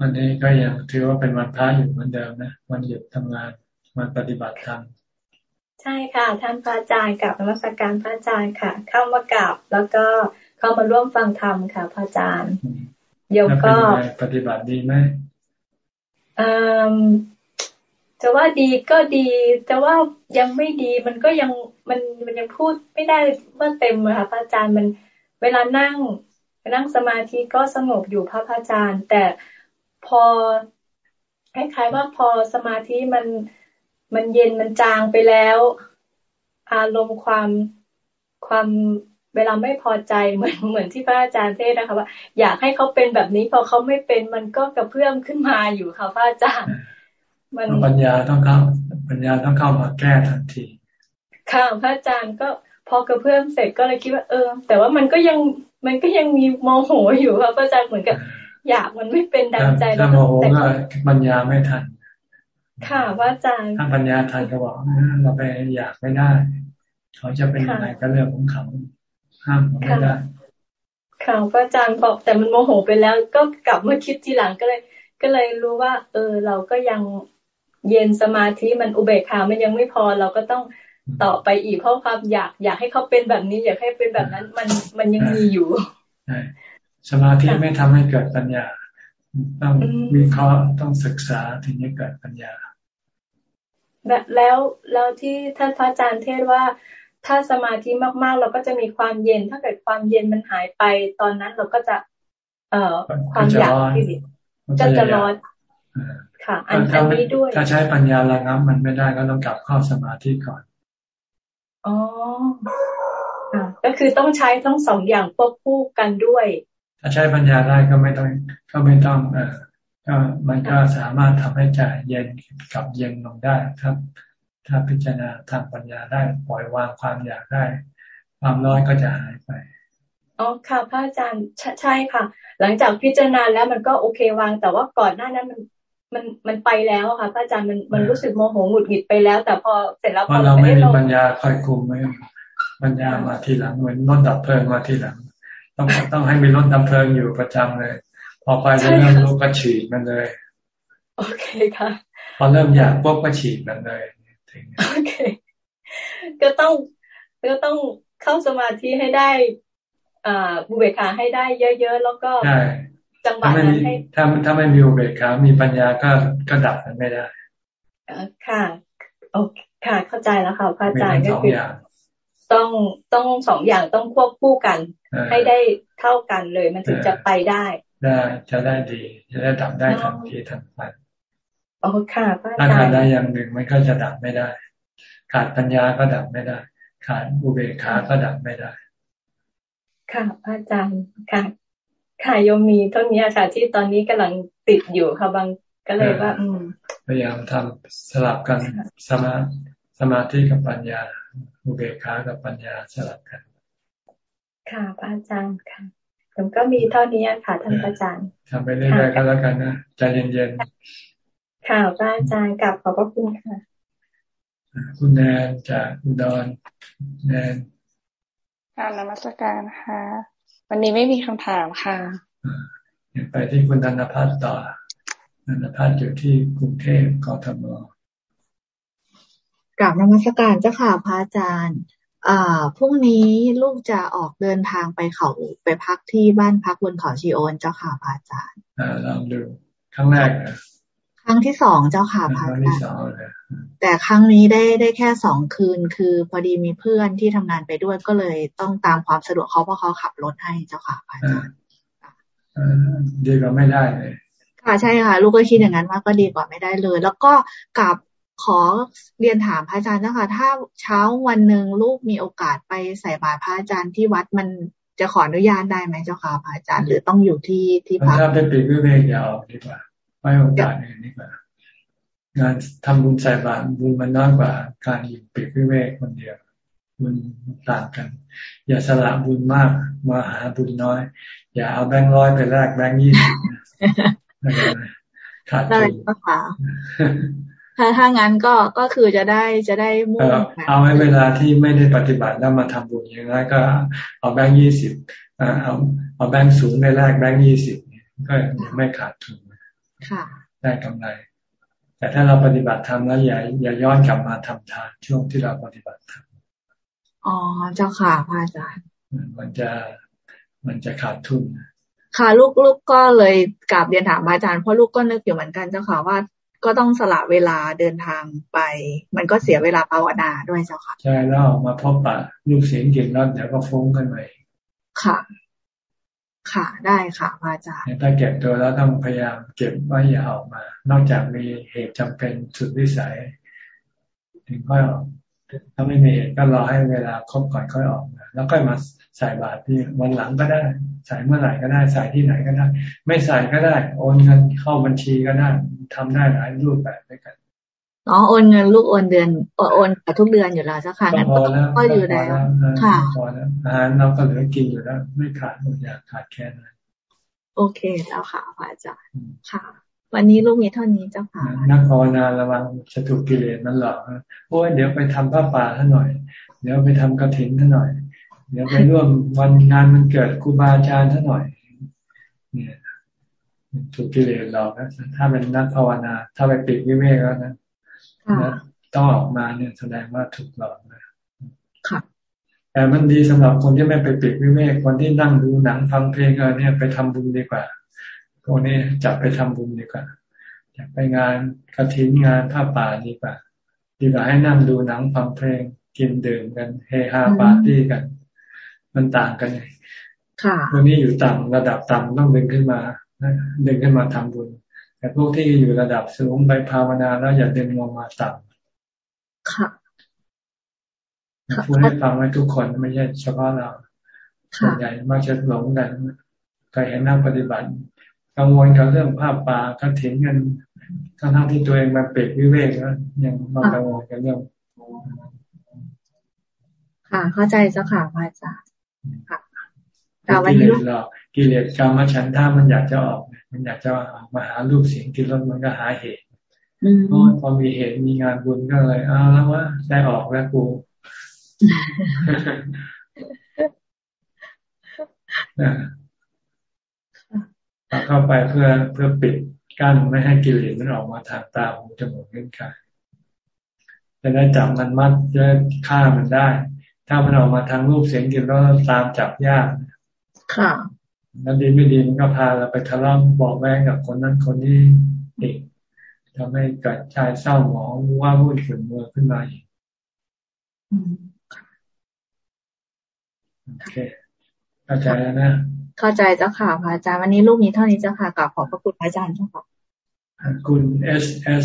วันนี้ก็ยังถือว่าเป็นวันพระอยู่เหมือนเดิมนะ วันหยุดทำงาน วันปฏิบัติธรรม ใช่ค่ะ ท่านพระอาจารย์กับนมัสการพระอาจารย์ค่ะ เข้ามากราบแล้วก็เข้ามาร่วมฟังธรรมค่ะ พระอาจารย์เดี๋ยวก็ปฏิบัติดีไหมจะว่าดีก็ดีแต่ว่ายังไม่ดีมันก็ยังมันมันยังพูดไม่ได้เมื่อเต็มค่ะพระอาจารย์มันเวลานั่งนั่งสมาธิก็สงบอยู่พระอาจารย์ แต่พอคล้ายๆว่าพอสมาธิมัน มันเย็นมันจางไปแล้ว อารมณ์ความความเวลาไม่พอใจเหมือนเหมือนที่พระอาจารย์เทศนะคะว่า อยากให้เขาเป็นแบบนี้พอเขาไม่เป็นมันก็กระเพื่อมขึ้นมาอยู่ค่ะพระอาจารย์ มันปัญญาต้องเข้าปัญญาต้องเข้ามาแก้ทันทีค่ะพระอาจารย์ก็พอกระเพื่อมเสร็จก็เลยคิดว่าเออ แต่ว่ามันก็ยังมันก็ยังมีโมโหอยู่ค่ะพระอาจารย์เหมือนกับอยากมันไม่เป็นดังใจแล้วแต่ปัญญาไม่ทัน ค่ะว่าอาจารย์ถ้าปัญญาทันก็บอกเราไปอยากไม่ได้ เขาจะเป็นยังไงก็เรื่องของเขาห้ามเขาไม่ได้ค่ะพระอาจารย์บอกแต่มันโมโหไปแล้ว ก็กลับมาคิดทีหลังก็เลย ก็เลยรู้ว่า เออ เราก็ยังเย็นสมาธิมันอุเบกขามันยังไม่พอเราก็ต้องต่อไปอีกเพราะความอยากอยากให้เขาเป็นแบบนี้ อยากให้เป็นแบบนั้นมันมันยังมีอยู่สมาธิไม่ทำให้เกิดปัญญา ต้องวิเคราะห์ต้องศึกษาถึงจะเกิดปัญญา แล้วแล้วที่ท่านพระอาจารย์เทศว่า ถ้าสมาธิมากๆ เราก็จะมีความเย็น ถ้าเกิดความเย็นมันหายไปตอนนั้นเราก็จะ เอ่อความอยากที่จะจะร้อนค่ะ อันนี้ด้วย ถ้าใช้ปัญญาระงับมันไม่ได้ก็ต้องกลับเข้าสมาธิก่อนอ๋อก็คือต้องใช้ทั้งสองอย่างควบคู่กันด้วย ถ้าใช้ปัญญาได้ก็ไม่ต้องก็ไม่ต้องเอ่อ ก็มันก็สามารถทำให้ใจเย็นกับเย็นลงได้ครับ ถ้าพิจารณาทางปัญญาได้ปล่อยวางความอยากได้ ความร้อนก็จะหายไปอ๋อค่ะพระอาจารย์ใช่ค่ะ หลังจากพิจารณาแล้วมันก็โอเควาง แต่ว่าก่อนหน้านั้นมันมันมันไปแล้วค่ะพระอาจารย์มันมันรู้สึกโมโหหงุดหงิดไปแล้ว แต่พอเสร็จแล้วพอเราไม่มีปัญญาคอยคุมไหมปัญญามาทีหลังเหมือนรถดับเพลิงมาทีหลัง ต้องต้องให้มีรถดับเพลิงอยู่ประจำเลย พอไฟเริ่มลุกก็ฉีดมันเลย โอเคค่ะ พอเริ่มอยากปุ๊บก็ฉีดมันเลยโอเค ก็ต้องก็ต้องเข้าสมาธิให้ได้อ่าบุเบคาให้ได้เยอะ ๆ แล้วก็จังหวะนั้นให้ถ้าถ้าไม่มีอุเบกขามีปัญญาก็ก็ดับมันไม่ได้ค่ะโอเคค่ะ เข้าใจแล้วค่ะพระอาจารย์ก็คือต้องต้องสองอย่างต้องควบคู่กัน ให้ได้เท่ากันเลย มันถึงจะไปได้ ได้จะได้ดี จะได้ดับได้ทันทีทันควันโอ้ค่ะถ้าขาดได้อย่างหนึ่งมันก็จะดับไม่ได้ ขาดปัญญาก็ดับไม่ได้ ขาดอุเบกขาก็ดับไม่ได้ ค่ะอาจารย์ค่ะค่ะโยมีเท่านี้ค่ะ ที่ตอนนี้กำลังติดอยู่ค่ะบางก็เลยว่า อืมพยายามทำสลับกันสมาสมาธิกับปัญญาอุเบกขากับปัญญาสลับกัน ค่ะพระอาจารย์ค่ะ ผมก็มีเท่านี้ค่ะท่านอาจารย์ทำไปเรื่อยๆก็แล้วกันนะใจเย็นๆค่ะพระอาจารย์กลับขอบพระคุณค่ะ คุณแนนจากอุดรแนนการนมัสการค่ะ วันนี้ไม่มีคำถามค่ะไปที่คุณนันพัฒน์ต่อนันพัฒน์อยู่ที่กรุงเทพกทมกราบนมัสการเจ้าค่ะพระอาจารย์อ่า พรุ่งนี้ลูกจะออกเดินทางไปเขาไปพักที่บ้านพักบนเขาชีโอนเจ้าค่ะพระอาจารย์อ่าลองดูครั้งแรกนะครั้งที่สองเจ้าค่ะพระอาจารย์แต่ครั้งนี้ได้ได้แค่สองคืน คือพอดีมีเพื่อนที่ทำงานไปด้วยก็เลยต้องตามความสะดวกเขาเพราะเขาขับรถให้เจ้าค่ะพระอาจารย์ดีกว่าไม่ได้เลยค่ะใช่ค่ะ ลูกก็คิดอย่างนั้นว่าก็ดีกว่าไม่ได้เลย แล้วก็กับ ขอเรียนถามพระอาจารย์นะคะ ถ้าเช้าวันหนึ่งลูกมีโอกาสไปใส่บาตรพระอาจารย์ที่วัดมันจะขออนุญาตได้ไหมเจ้าค่ะพระอาจารย์ หรือต้องอยู่ที่ที่พักถ้าเป็นปีกวิเวกยาวดีกว่า ไม่โอกาสนี้ดีกว่างานทำบุญใส่บาตรบุญมันน้อยกว่าการอยู่ปีกวิเวกคนเดียวบุญต่างกัน อย่าสละบุญมากมาหาบุญน้อย อย่าเอาแบงค์ร้อยไปแลกแบงค์ยี่สิบขาดทุน ถ้าถ้างั้นก็ก็คือจะได้จะได้มุ่งเอาไว้เวลาที่ไม่ได้ปฏิบัติแล้วมาทำบุญอย่างนั้นก็เอาแบงค์ยี่สิบเอาเอาแบงค์สูงในแรกแบงค์ยี่สิบก็ไม่ขาดทุนค่ะ ได้กำไร แต่ถ้าเราปฏิบัติทำแล้วอย่าอย่าย้อนกลับมาทำทานช่วงที่เราปฏิบัติทำอ๋อเจ้าค่ะพระอาจารย์มันจะมันจะขาดทุนค่ะลูกลูกก็เลยกราบเรียนถามอาจารย์เพราะลูกก็นึกอยู่เหมือนกันเจ้าค่ะว่า ก็ต้องสละเวลาเดินทางไป มันก็เสียเวลาภาวนาด้วยเจ้าค่ะ ใช่แล้วมาพบปะลูกเสียงเก่งแล้วเดี๋ยวก็ฟุ้งกันไปค่ะ ค่ะได้ค่ะพระอาจารย์ถ้าเก็บตัวแล้วต้องพยายามเก็บไว้อย่าออกมา นอกจากมีเหตุจำเป็นสุดวิสัย ถึงค่อยออกถ้าไม่มีเหตุก็รอให้เวลาครบก่อนค่อยออกมาแล้วก็มา ใส่บาตรที่วันหลังก็ได้ ใส่เมื่อไหร่ก็ได้ใส่ที่ไหนก็ได้ ไม่ใส่ก็ได้ โอนเงินเข้าบัญชีก็ได้ทำได้หลายรูปแบบด้วยกันอ๋อโอนเงินลูกโอนเดือนโอนทุกเดือนอยู่แล้วสักครั้งก็อยู่แล้วค่ะพอแล้วอาหารเราก็เหลือกินอยู่แล้วไม่ขาดอดอยากขาดแค่นั้นโอเคแล้วค่ะพระอาจารย์ค่ะ วันนี้ลูกมีเท่านี้เจ้าค่ะนักภาวนาระวังจะถูกกิเลสมันหลอกโอ้ยเดี๋ยวไปทำผ้าป่าท่านหน่อย เดี๋ยวไปทำกระถิ่นท่านหน่อย เดี๋ยวไปร่วมวันงานมันเกิดครูบาอาจารย์ท่านหน่อย เนี่ยถูกกิเลสหลอกนะถ้าเป็นนักภาวนา ถ้าไปปิดวิเวกแล้วนะต้องออกมาเนี่ยแสดงว่าถูกหลอกนะแต่มันดีสำหรับคนที่ไม่ไปปิดวิเวกคนที่นั่งดูหนังฟังเพลงอะไรเนี่ยไปทำบุญดีกว่าพวกนี้จับไปทำบุญดีกว่าอยากไปงานกระถินงานผ้าป่าดีกว่าดีกว่าให้นั่งดูหนังฟังเพลงกินดื่มกันเฮฮาปาร์ตี้กัน มันต่างกันไงพวกนี้อยู่ต่ำระดับต่ำต้องดึงขึ้นมาดึงขึ้นมาทำบุญ แต่พวกที่อยู่ระดับสูงไปภาวนาแล้วอย่าดึงลงมาต่ำค่ะพูดให้ฟังไว้ทุกคนไม่ใช่เฉพาะเราส่วนใหญ่มาจะหลงกันเคยเห็นนักปฏิบัติ กังวลกับเรื่องภาพป่ากระถิ่นกันทั้งที่ตัวเองมาเปรกวิเวกแล้วยังมากังวลกันเรื่องค่ะ เข้าใจเจ้าค่ะพระอาจารย์ ค่ะแต่วันนี้กิเลสกรรมฉันท่ามันอยากจะออก มันอยากจะมาหารูปเสียงกินรสมันก็หาเหตุพอมีเหตุมีงานบุญก็เลยอ้าวแล้วว่าได้ออกแล้วกูเข้าไปเพื่อเพื่อปิดกั้นไม่ให้กิเลสมันออกมาทางตาหูจมูกลิ้นกายจะได้จับมันมัดจะฆ่ามันได้ ถ้ามันออกมาทางรูปเสียงกลิ่นรสตามจับยากค่ะแล้วดีไม่ดีมันก็พาเราไปทะเลาะบอกแม่กับคนนั้นคนนี้อีกทำให้เกิดชายเศร้าหมองว่าวุ่นขุนเมือขึ้นมาอีกโอเคเข้าใจแล้วนะเข้าใจเจ้าค่ะพระอาจารย์วันนี้ลูกมีเท่านี้เจ้าค่ะกลับขอบพระคุณพระอาจารย์เจ้าค่ะคุณเอสเอส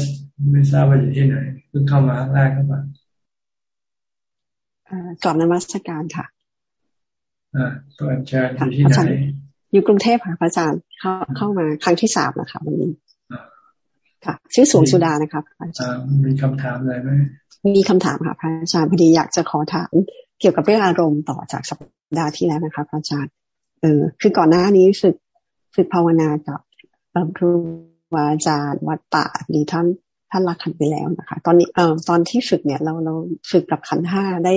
ไม่ทราบว่าอยู่ที่ไหนเพิ่งเข้ามาแรกครับ กลับนมัสการค่ะอ่าตัวอาจารย์อยู่ที่ไหนอยู่กรุงเทพค่ะพระอาจารย์เข้าเข้ามาครั้งที่สามแล้วค่ะวันนี้ค่ะชื่อสวงสุดานะครับอาจารย์มีคำถามอะไรไหมมีคำถามค่ะพระอาจารย์พอดีอยากจะขอถามเกี่ยวกับเรื่องอารมณ์ต่อจากสัปดาห์ที่แล้วนะคะพระอาจารย์เออคือก่อนหน้านี้ฝึกฝึกภาวนากับครูอาจารย์วัดป่าดีท่าน ท่านรักขันไปแล้วนะคะ ตอนนี้เอ่อตอนที่ฝึกเนี่ย เราเราฝึกกับขันห้าได้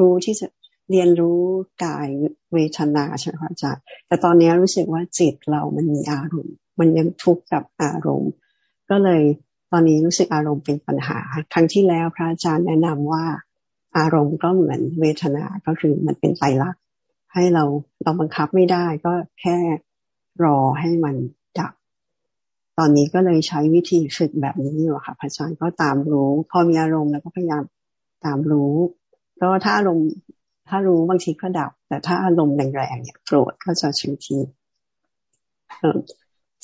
รู้ที่จะเรียนรู้กายเวทนาใช่ไหมคะอาจารย์แต่ตอนนี้รู้สึกว่าจิตเรามันมีอารมณ์ มันยังทุกข์กับอารมณ์ ก็เลยตอนนี้รู้สึกอารมณ์เป็นปัญหา ครั้งที่แล้วพระอาจารย์แนะนำว่าอารมณ์ก็เหมือนเวทนา ก็คือมันเป็นไตรลักษณ์ให้เราเราบังคับไม่ได้ก็แค่รอให้มัน ตอนนี้ก็เลยใช้วิธีฝึกแบบนี้อยู่ค่ะพระอาจารย์ก็ตามรู้ พอมีอารมณ์แล้วก็พยายามตามรู้ก็ถ้าอารมณ์ถ้ารู้บางทีก็ดับ แต่ถ้าอารมณ์แรงๆเนี่ยโกรธก็จะชิวที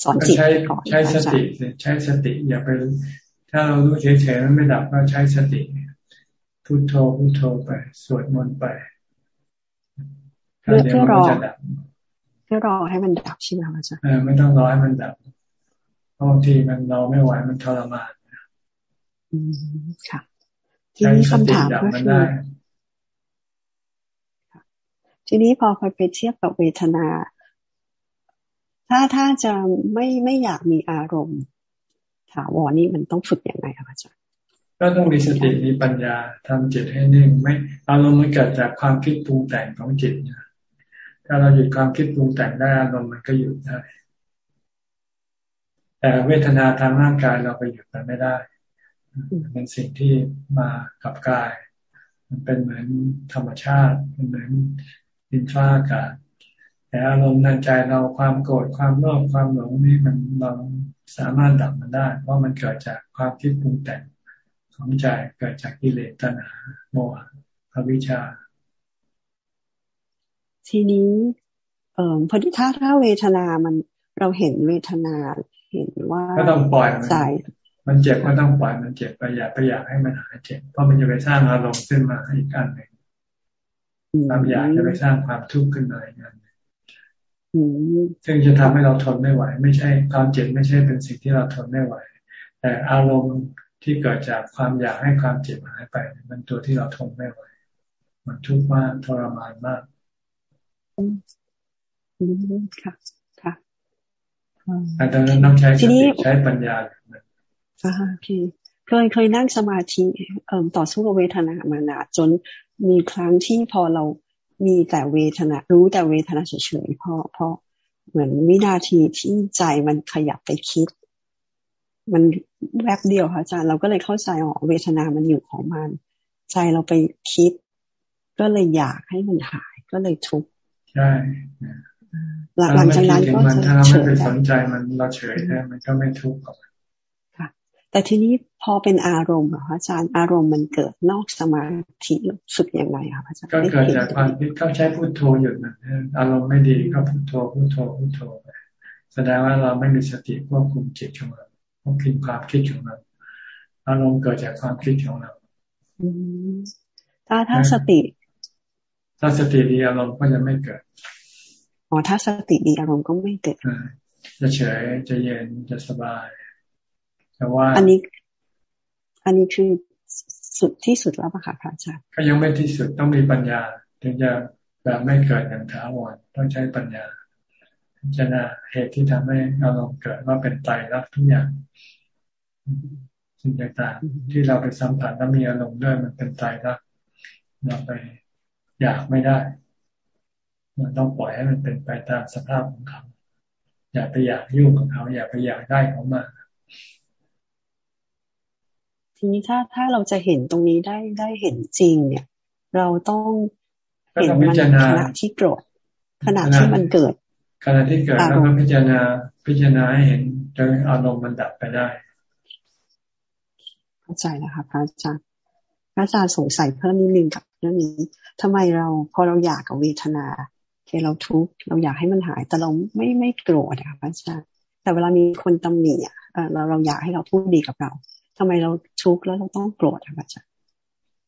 สอนจิตก่อนใช้สติใช้สติอย่าไปถ้าเรารู้เฉยๆมันไม่ดับก็ใช้สติพุโทโธพุโทโธไปสวดมนต์ไปเพื่อเพื่อรอเพื่อรอให้มันดับใช่ไหมอาจารย์ไม่ต้องรอให้มันดับ บางทีมันเราไม่ไหวมันทรมานอืมค่ะทีนี้คำถามก็คือทีนี้พอไปเทียบกับเวทนา ถ้าถ้าจะไม่ไม่อยากมีอารมณ์ถาวรนี่มันต้องฝึกยังไงครับอาจารย์ก็ต้องมีสติมีปัญญาทำจิตให้นิ่งไม่อารมณ์มันเกิดจากความคิดปรุงแต่งของจิตนะถ้าเราหยุดความคิดปรุงแต่งได้อารมณ์มันก็หยุดได้ แต่เวทนาทางร่างกายเราไปหยุดมันไม่ได้ เป็นสิ่งที่มากับกาย มันเป็นเหมือนธรรมชาติเป็นเหมือนดินฟ้าอากาศแต่อารมณ์ในใจเราความโกรธความโลภความหลงนี่มันเราสามารถดับมันได้ เพราะมันเกิดจากความคิดปรุงแต่งของใจเกิดจากกิเลสตัณหาโมหะอวิชชา ทีนี้เอ่อพอดีถ้าถ้าเวทนามันเราเห็นเวทนา เห็นว่าก็ต้องปล่อยมันมันเจ็บก็ต้องปล่อยมันเจ็บไปอย่าไปอยากให้มันหายเจ็บเพราะมันจะไปสร้างอารมณ์ขึ้นมาอีกอันหนึ่งความอยากจะไปสร้างความทุกข์ขึ้นมาอีกอันซึ่งจะทำให้เราทนไม่ไหว ไม่ใช่ความเจ็บไม่ใช่เป็นสิ่งที่เราทนไม่ไหว แต่อารมณ์ที่เกิดจากความอยากให้ความเจ็บหายไป มันตัวที่เราทนไม่ไหว มันทุกข์มากทรมานมากค่ะค่ะ แต่ตอนนั้นต้องใช้สติใช้ปัญญาอ่าพี่เคยเคยนั่งสมาธิเอ่อต่อสู้กับเวทนามานานจนมีครั้งที่พอเรามีแต่เวทนา รู้แต่เวทนาเฉยๆพอพอเหมือนวินาทีที่ใจมันขยับไปคิด มันแวบเดียวค่ะอาจารย์เราก็เลยเข้าใจอ๋อเวทนามันอยู่ของมัน ใจเราไปคิด ก็เลยอยากให้มันหายก็เลยทุกข์ใช่ หลังจากนั้นก็จะเฉยสนใจมันเราเฉยแค่มันก็ไม่ทุกข์กับแต่ทีนี้พอเป็นอารมณ์อะอาจารย์อารมณ์มันเกิดนอกสมาธิฝึกยังไงคะอาจารย์ก็เกิดจากความคิดเขาใช้พุทโธหยุดนะอารมณ์ไม่ดีก็พุทโธพุทโธพุทโธไปแสดงว่าเราไม่มีสติควบคุมจิตของเราควบคุมความคิดของเราอารมณ์เกิดจากความคิดของเราถ้าถ้าสติ ถ้าสติดีอารมณ์ก็จะไม่เกิด อ๋อถ้าสติดีอารมณ์ก็ไม่เกิดจะเฉยจะเย็นจะสบายแต่ว่าอันนี้ อันนี้คือสุดที่สุดแล้วปะคะพระอาจารย์ก็ยังไม่ที่สุดต้องมีปัญญา ถึงจะแบบไม่เกิดอย่างถาวรต้องใช้ปัญญาพิจารณาเหตุที่ทำให้อารมณ์เกิดว่าเป็นไตรลักษณ์ทุกอย่างสิ่งต่างๆที่เราไปสัมผัสแล้วมีอารมณ์ด้วยมันเป็นไตรลักษณ์เราไปอยากไม่ได้ มันต้องปล่อยให้มันเป็นไปตามสภาพของเขา อย่าไปอยากยุ่งกับเขา อย่าไปอยากได้เขามาทีนี้ถ้าถ้าเราจะเห็นตรงนี้ได้ได้เห็นจริง เนี่ย เราต้องเห็นมันขณะที่โกรธขณะที่มันเกิดขณะที่เกิดแล้วก็พิจารณาพิจารณาให้เห็นจนอารมณ์มันดับไปได้ เข้าใจแล้วค่ะพระอาจารย์พระอาจารย์สงสัยเพิ่มนิดนึงกับเรื่องนี้ทำไมเราพอเราอยากกับเวทนา เคเราทุกข์เราอยากให้มันหาย แต่เราไม่ไม่โกรธอะพระอาจารย์แต่เวลามีคนตำหนิอะเราเราอยากให้เราพูดดีกับเราทำไมเราทุกข์แล้วเราต้องโกรธอะอาจารย์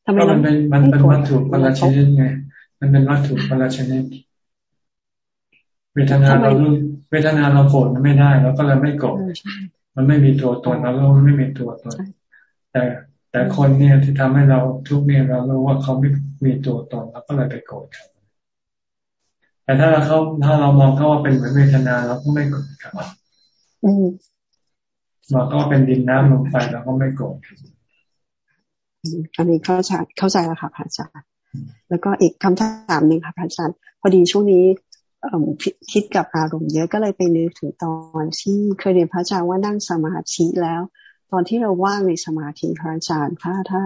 ทำไมเราเป็นมันเป็นวัตถุคนละชนิดไง มันเป็นวัตถุคนละชนิดเวทนาเราเวทนาเราโกรธมันไม่ได้เราก็เลยไม่โกรธมันไม่มีตัวตนเรารู้มันไม่มีตัวตนแต่แต่คนเนี่ยที่ทำให้เราทุกเนี่ยเรารู้ว่าเขาไม่มีตัวตนเราก็เลยไปโกรธเขา แต่ถ้าเราเขาถ้าเรามองเขาว่าเป็นเหมือนเวทนาเราก็ไม่โกรธเขามองเขาว่าเป็นดินน้ำลมไฟเราก็ไม่โกรธอันนี้เข้าใจเข้าใจแล้วค่ะพระอาจารย์แล้วก็อีกคำถามหนึ่งค่ะพระอาจารย์พอดีช่วงนี้คิดกับอารมณ์เยอะก็เลยไปนึกถึงตอนที่เคยเรียนพระอาจารย์ว่านั่งสมาธิแล้ว ตอนที่เราว่างในสมาธิพระอาจารย์ถ้าถ้า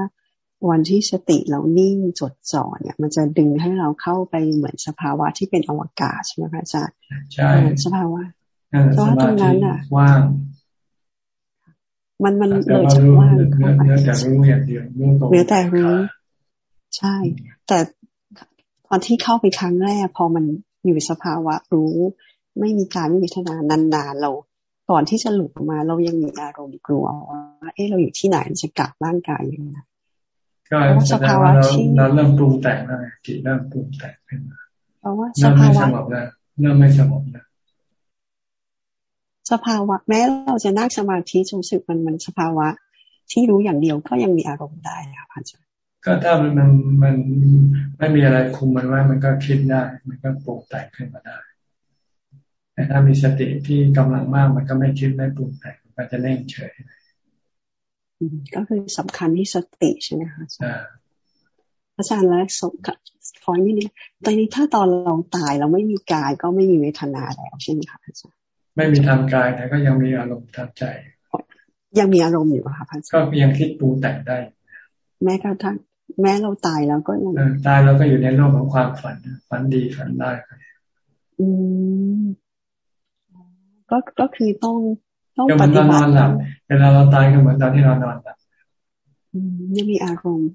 วันที่สติเรานิ่งจดจ่อเนี่ย มันจะดึงให้เราเข้าไปเหมือนสภาวะที่เป็นอวกาศใช่ไหมพระอาจารย์ใช่สภาวะเพราะตรงนั้นอะว่างมันมันเลยจากว่างเข้าไปเนื้อแต่รู้อย่างเดียวเนื้อแต่รู้ใช่ แต่ตอนที่เข้าไปครั้งแรก พอมันอยู่สภาวะรู้ ไม่มีการไม่มีทนานานๆเราก่อนที่จะหลุดออกมา เรายังมีอารมณ์กลัวว่าเอ๊ะเราอยู่ที่ไหนจะกลับร่างกายยังไง ก็สภาวะที่เราเริ่มปรุงแต่งแล้วจิตเริ่มปรุงแต่งขึ้นมาเพราะว่าสภาวะเริ่มไม่สงบแล้วเริ่มไม่สงบแล้วสภาวะแม้เราจะนั่งสมาธิจนสึกมันมันสภาวะ ที่รู้อย่างเดียวก็ยังมีอารมณ์ได้ค่ะพระอาจารย์ก็ถ้ามันมันมันไม่มีอะไรคุมมันไว้มันก็คิดได้ มันก็ปรุงแต่งขึ้นมาได้ แต่ถ้ามีสติที่กำลังมากมันก็ไม่คิดไม่ปรุงแต่งมันก็จะเน่งเฉย ก็คือสำคัญที่สติใช่ไหมคะอาจารย์แล้วสมขอนิดนึงตอนนี้ถ้าตอนเราตายเราไม่มีกายก็ไม่มีเวทนาแล้วใช่ไหมคะอาจารย์ไม่มีทางกายแต่ก็ยังมีอารมณ์ทางใจ ยังมีอารมณ์อยู่ค่ะพระอาจารย์ก็ยังคิดปรุงแต่งได้ แม้กระทั่งแม้เราตายแล้วก็ยังตายเราก็อยู่ในโลกของความฝันฝันดีฝันได้อืมก็ก็คือต้อง ต้องปฏิบัตินอนหลับเวลาเราตายก็เหมือนตอนที่เรานอนหลับยังมีอารมณ์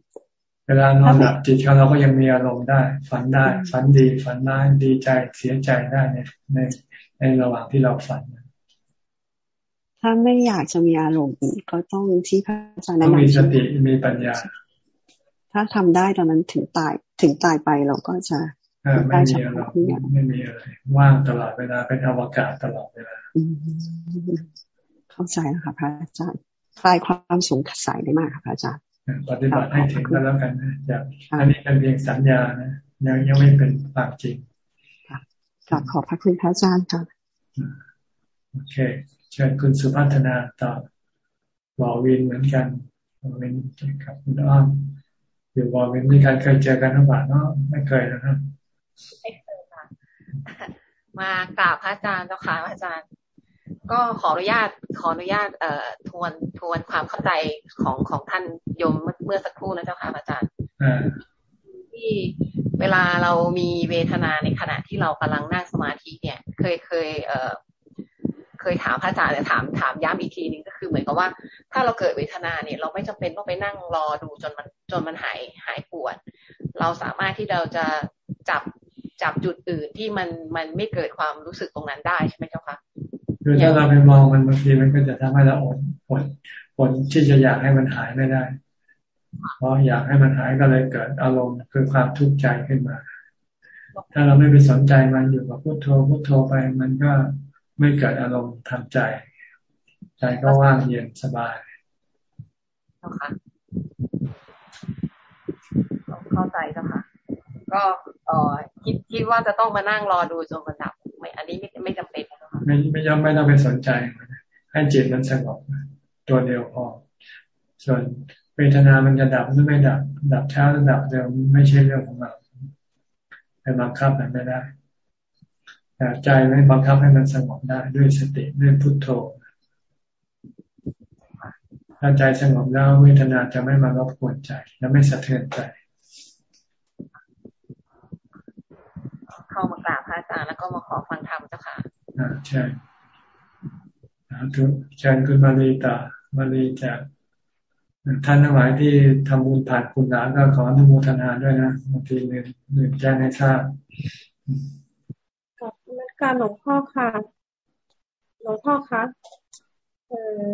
เวลานอนหลับจิตของเราก็ยังมีอารมณ์ได้ ฝันได้ฝันดีฝันร้ายดีใจเสียใจได้ในในในระหว่างที่เราฝันถ้าไม่อยากจะมีอารมณ์อีกก็ต้องที่พระอาจารย์แนะนำมีสติมีปัญญา ถ้าทำได้ตอนนั้นถึงตายถึงตายไปเราก็จะไม่มีอะไรไม่มีอะไรว่างตลอดเวลาเป็นอวกาศตลอดเวลา เข้าใจนะคะพระอาจารย์คลายความสงสัยได้มากค่ะพระอาจารย์ปฏิบัติให้ถึงก็แล้วกันนะจากอันนี้เป็นเพียงสัญญานะยังยังไม่เป็นความจริงกลับขอบพระคุณพระอาจารย์ค่ะโอเค เชิญคุณสุพัฒนาต่อวอวินเหมือนกันวอวินกับคุณอ้อมอยู่วอวินมีการเคยเจอกันหรือเปล่าเนาะไม่เคยนะครับไม่เคยค่ะมากราบพระอาจารย์เจ้าค่ะพระอาจารย์ ก็ขออนุญาตขออนุญาตเอ่อทวนทวนความเข้าใจของของท่านโยมเมื่อสักครู่นะเจ้าค่ะอาจารย์ที่เวลาเรามีเวทนาในขณะที่เรากำลังนั่งสมาธิเนี่ย เคยเคยเอ่อเคยถามพระอาจารย์แต่ถามถามย้ำอีกทีนึงก็คือเหมือนกับว่า ถ้าเราเกิดเวทนาเนี่ย เราไม่จำเป็นต้องไปนั่งรอดูจนมันจนมันหายหายปวด เราสามารถที่เราจะจับจับจุดอื่นที่มันมันไม่เกิดความรู้สึกตรงนั้นได้ใช่ไหมเจ้าคะ คือถ้าเราไปมองมันบางทีมันก็จะทำให้เราอดอดอดที่จะอยากให้มันหายไม่ได้เพราะอยากให้มันหายก็เลยเกิดอารมณ์คือความทุกข์ใจขึ้นมา ถ้าเราไม่ไปสนใจมันอยู่กับพุโทโธพุโทโธไป มันก็ไม่เกิดอารมณ์ทำใจ ใจก็ว่างเย็นสบายเข้าใจเจ้าค่ะ ก็เออคิดคิดว่าจะต้องมานั่งรอดูจนมันดับไม่ อันนี้ไม่ไม่จำเป็น ไม่ไม่ย่อมไม่ต้องไปสนใจ ให้จิตมันสงบตัวเดียวพอ ส่วนเวทนามันจะดับหรือไม่ดับ ดับช้าหรือดับเร็วไม่ใช่เรื่องของเราไปบังคับมันไม่ได้แต่ใจไม่บังคับให้มันสงบได้ด้วยสติด้วยพุทโธถ้าใจสงบแล้วเวทนาจะไม่มารบกวนใจ และไม่สะเทือนใจเข้ามากราบพระอาจารย์แล้วก็มาขอฟังธรรมเจ้าค่ะ อ่าใช่ทุกเชิญคุณมารีตามารีจากท่านทั้งหลายที่ทำบุญผ่านคุณหลานก็ขออนุโมทนาด้วยนะบางทีหนึ่งหนึ่งแจ้งให้ทราบกับนักการหลวงพ่อค่ะ หลวงพ่อคะเออ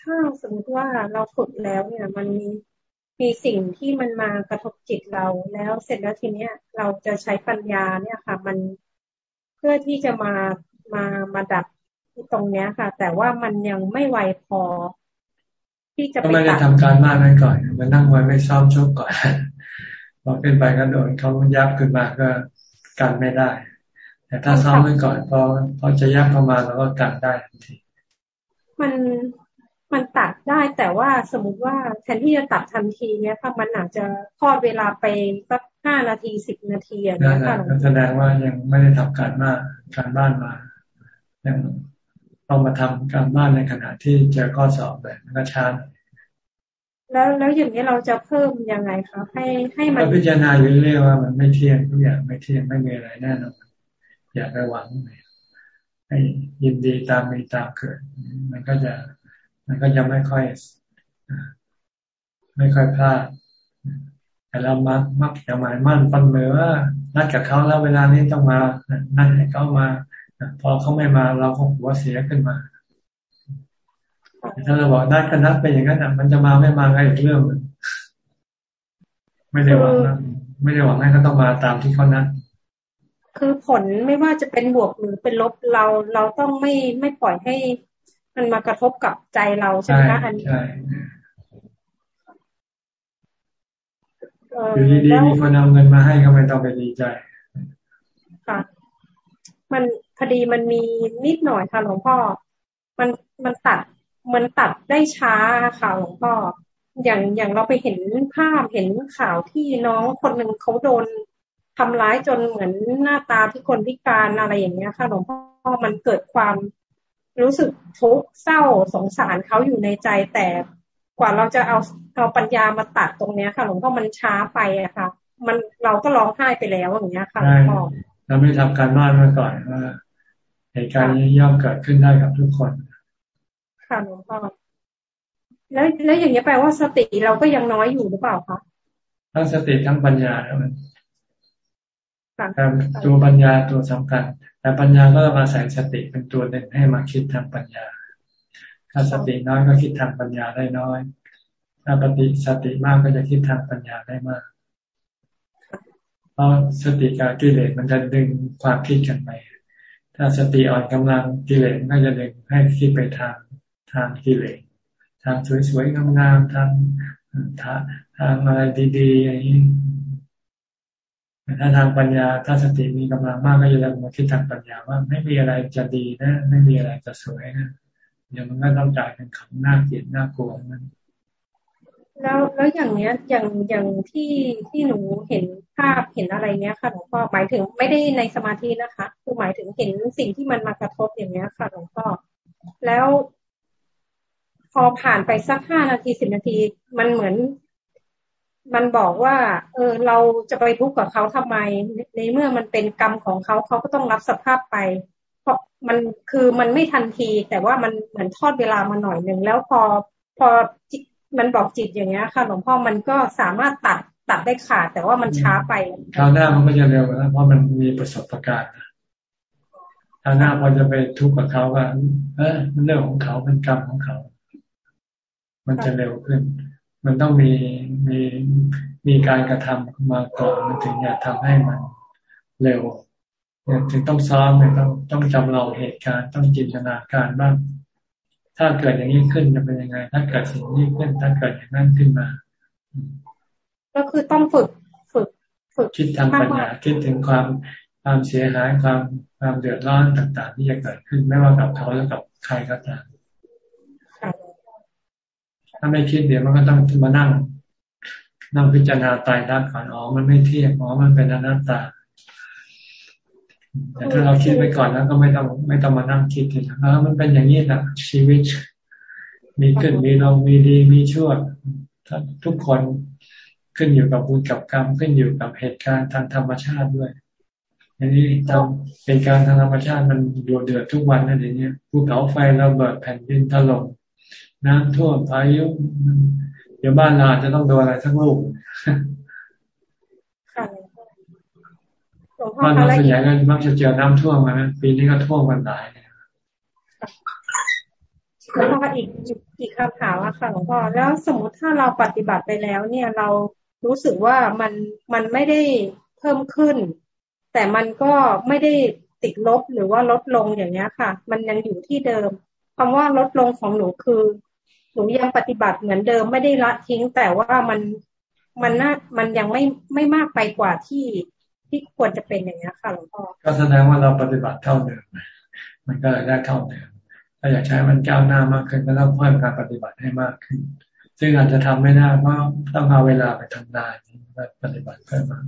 ถ้าสมมติว่าเราฝึกแล้วเนี่ย มันมีมีสิ่งที่มันมากระทบจิตเรา แล้วเสร็จแล้วทีเนี้ย เราจะใช้ปัญญาเนี่ยค่ะ มัน พื่อที่จะมามามาดับตรงเนี้ยค่ะ แต่ว่ามันยังไม่ไวพอ ที่จะไปไม่ได้ทำการบ้านไว้ก่อน มันนั่งไว้ไม่ซ้อมชกก่อนพอขึ้นไปก็โดนเขายับขึ้นมาก็กันไม่ได้ แต่ถ้าซ้อมไว้ก่อนพอพอจะยับเข้ามาเราก็กันได้ทันทีมันมันตัดได้แต่ว่าสมมติว่าแทนที่จะตัดทันทีเนี้ยค่ะมันอาจจะทอดเวลาไปสัก ห้านาทีสิบนาทีอย่างนี้ค่ะแสดงว่ายังไม่ได้ทำการมากการบ้านมายังต้องมาทำการบ้านในขณะที่เจอข้อสอบแบบมันก็ช้าแล้วแล้วอย่างนี้เราจะเพิ่มยังไงคะให้ให้มันพิจารณาอยู่เรื่อยว่ามันไม่เที่ยงทุกอย่างไม่เที่ยงไม่มีอะไรแน่นอนอย่าไปหวังให้ยินดีตามมีตามเกิด มันก็จะมันก็จะไม่ค่อย ไม่ค่อยพลาด แต่เรามักมักจะหมายมั่นปันเมือว่านัดกับเขาแล้วเวลานี้ต้องมานัดให้เขามาพอเขาไม่มาเราก็หัวเสียขึ้นมาถ้าเราบอกนัดกันนัดไปอย่างนั้นมันจะมาไม่มาก็อีกเรื่องไม่ได้หวังไม่ได้หวังให้เขาต้องมาตามที่เขานัดคือผลไม่ว่าจะเป็นบวกหรือเป็นลบเราเราต้องไม่ไม่ปล่อยให้ มันมากระทบกับใจเราใช่ไหมคะอันนี้ อยู่ดีๆมีคนเอาเงินมาให้ก็ไม่ต้องไปดีใจ ค่ะ มันพอดีมันมีนิดหน่อยค่ะหลวงพ่อ มันมันตัดมันตัดได้ช้าค่ะหลวงพ่อ อย่างอย่างเราไปเห็นภาพเห็นข่าวที่น้องคนหนึ่งเขาโดนทำร้ายจนเหมือนหน้าตาที่คนพิการอะไรอย่างเงี้ยค่ะหลวงพ่อมันเกิดความรู้สึกทุกข์เศร้าสงสารเขาอยู่ในใจแต่ กว่าเราจะเอาเอาปัญญามาตัดตรงเนี้ยค่ะหลวงพ่อมันช้าไปอะค่ะ มันเราก็ร้องไห้ไปแล้วอย่างเงี้ยค่ะหลวงพ่อเราไม่ทำการบ้านมาก่อนว่าเหตุการณ์นี้ย่อมเกิดขึ้นได้กับทุกคน ค่ะหลวงพ่อแล้วแล้วอย่างนี้แปลว่าสติเราก็ยังน้อยอยู่หรือเปล่าคะทั้งสติทั้งปัญญามันตัวปัญญาตัวสำคัญแต่ปัญญาก็มาใส่สติเป็นตัวหนึ่งให้มาคิดทางปัญญา ถ้าสติน้อยก็คิดทางปัญญาได้น้อย ถ้าปฏิสติมากก็จะคิดทางปัญญาได้มาก เพราะสติกับกิเลสมันจะดึงความคิดกันไป ถ้าสติอ่อนกำลังกิเลสก็จะดึงให้คิดไปทางทางกิเลส ทางสวยๆงามๆทางทางอะไรดีๆอย่างนี้ถ้าทางปัญญาถ้าสติมีกำลังมากก็จะเริ่มมาคิดทางปัญญาว่าไม่มีอะไรจะดีนะ ไม่มีอะไรจะสวยนะ เดี๋ยวมันก็ต้องจ่ายเป็นขังหน้าเกลียดหน้ากลัวมันแล้วแล้วอย่างเนี้ยอย่างอย่างที่ที่หนูเห็นภาพเห็นอะไรเนี้ยค่ะหลวงพ่อหมายถึงไม่ได้ในสมาธินะคะคือหมายถึงเห็นสิ่งที่มันมากระทบอย่างเนี้ยค่ะหลวงพ่อแล้ว พอผ่านไปสักห้านาทีสิบนาที มันเหมือน มันบอกว่า เออ เราจะไปทุกข์กับเขาทำไม ในเมื่อมันเป็นกรรมของเขาเขาก็ต้องรับสภาพไป มันคือมันไม่ทันที แต่ว่ามันเหมือนทอดเวลามาหน่อยหนึ่งแล้วพอพอจิตมันบอกจิตอย่างเงี้ยค่ะหลวงพ่อมันก็สามารถตัดตัดได้ขาดแต่ว่ามันช้าไปคราวหน้ามันก็จะเร็วนะเพราะมันมีประสบการณ์คราวหน้าพอจะไปทุกข์กับเขาว่าเออมันเรื่องของเขาเป็นกรรมของเขา มันจะเร็วขึ้น มันต้องมีมีมีการกระทำมาก่อนมันถึงจะทำให้มันเร็ว ถึงต้องซ้อมต้องต้องจำลองเหตุการณ์ต้องจินตนาการบ้างถ้าเกิดอย่างนี้ขึ้นจะเป็นยังไง ถ้าเกิดสิ่งนี้ขึ้น ถ้าเกิดอย่างนั้นขึ้นมา ก็คือต้องฝึกฝึกฝึกคิดทางปัญญาคิดถึงความความเสียหายความความเดือดร้อนต่าง ๆ ที่จะเกิดขึ้นไม่ว่ากับเขาหรือกับใครก็ตามถ้าไม่คิดเดี๋ยวมันก็ต้องมานั่ง นั่งพิจารณาตายรักก่อนอ๋อมันไม่เที่ยงอ๋อมันเป็นอนัตตา แต่ถ้าเราคิดไปก่อนแล้วก็ไม่ต้องไม่ต้องมานั่งคิดถึงเออมันเป็นอย่างนี้แหละชีวิต มีขึ้นมีลงมีดีมีชั่วทุกคนขึ้นอยู่กับบุญกับกรรมขึ้นอยู่กับเหตุการณ์ทางธรรมชาติด้วยอันนี้ทำเป็นการทางธรรมชาติมันดูเดือดทุกวันนั่นเองเนี่ยภูเขาไฟระเบิดแผ่นดินถล่มน้ำท่วมพายุเดี๋ยวบ้านเราจะต้องโดนอะไรทั้งลูก บ้านเราส่วนใหญ่ก็มักจะเจอน้ำท่วมมานะปีนี้ก็ท่วมกันหลายแล้วก็อีกอีกคำถามว่าค่ะหลวงพ่อแล้วสมมติถ้าเราปฏิบัติไปแล้ว เนี่ยเรารู้สึกว่ามันมันไม่ได้เพิ่มขึ้น แต่มันก็ไม่ได้ติดลบหรือว่าลดลงอย่างเนี้ยค่ะ มันยังอยู่ที่เดิมคำว่าลดลงของหนูคือ หนูยังปฏิบัติเหมือนเดิมไม่ได้ละทิ้ง แต่ว่ามันมันน่ามันยังไม่ไม่มากไปกว่าที่ ที่ควรจะเป็นอย่างนี้ค่ะหลวงพ่อก็แสดงว่าเราปฏิบัติเท่าเดิมมันก็เลยได้เท่าเดิมถ้าอยากใช้มันก้าวหน้ามากขึ้นก็ต้องเพิ่มการปฏิบัติให้มากขึ้น ซึ่งอาจจะทำไม่ได้เพราะต้องเอาเวลาไปทำงานปฏิบัติเพิ่มมาก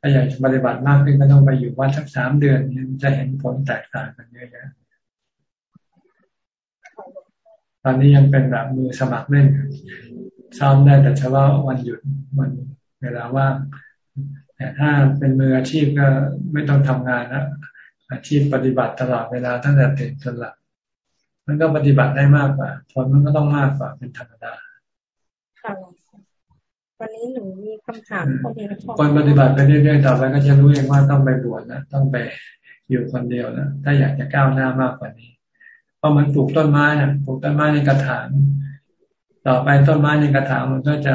ถ้าอยากปฏิบัติมากขึ้นก็ต้องไปอยู่วัดสักสามเดือนนี่จะเห็นผลแตกต่างกันเยอะแยะตอนนี้ยังเป็นแบบมือสมัครเล่นซ้อมได้แต่เฉพาะวันหยุดวันเวลาว่าง แต่ถ้าเป็นมืออาชีพก็ไม่ต้องทำงานนะอาชีพปฏิบัติตลอดเวลาตั้งแต่ตื่นจนหลับมันก็ปฏิบัติได้มากกว่าผลมันก็ต้องมากกว่าเป็นธรรมดาค่ะวันนี้หนูมีคำถามคนเดียวคนปฏิบัติไปเรื่อยๆต่อไปก็จะรู้เองว่าต้องไปบวชนะต้องไปอยู่คนเดียวนะถ้าอยากจะก้าวหน้ามากกว่านี้ เพราะมันปลูกต้นไม้นะปลูกต้นไม้ในกระถางต่อไปต้นไม้ในกระถางมันก็จะ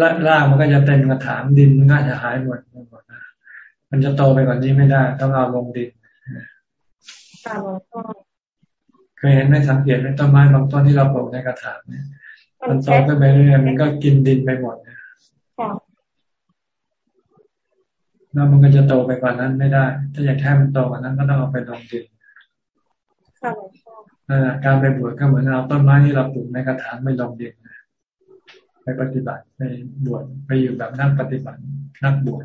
รากมันก็จะเต็มกระถางดินมันก็จะหายหมดหมดนะมันจะโตไปกว่านี้ไม่ได้ ต้องเอาลงดินเคยเห็นไหมสังเกตไหมต้นไม้บางต้นที่เราปลูกในกระถางเนี่ยมันโตขึ้นไปเรื่อยๆมันก็กินดินไปหมดเนี่ยแล้วมันก็จะโตไปกว่านั้นไม่ได้ ถ้าอยากให้มันโตกว่านั้นก็ต้องเอาไปลงดินนั่นแหละการไปบวชก็เหมือนเอาต้นไม้ที่เราปลูกในกระถางไม่ลงดินไปปฏิบัติไปบวชไปอยู่แบบนั่งปฏิบัตินั่งบวช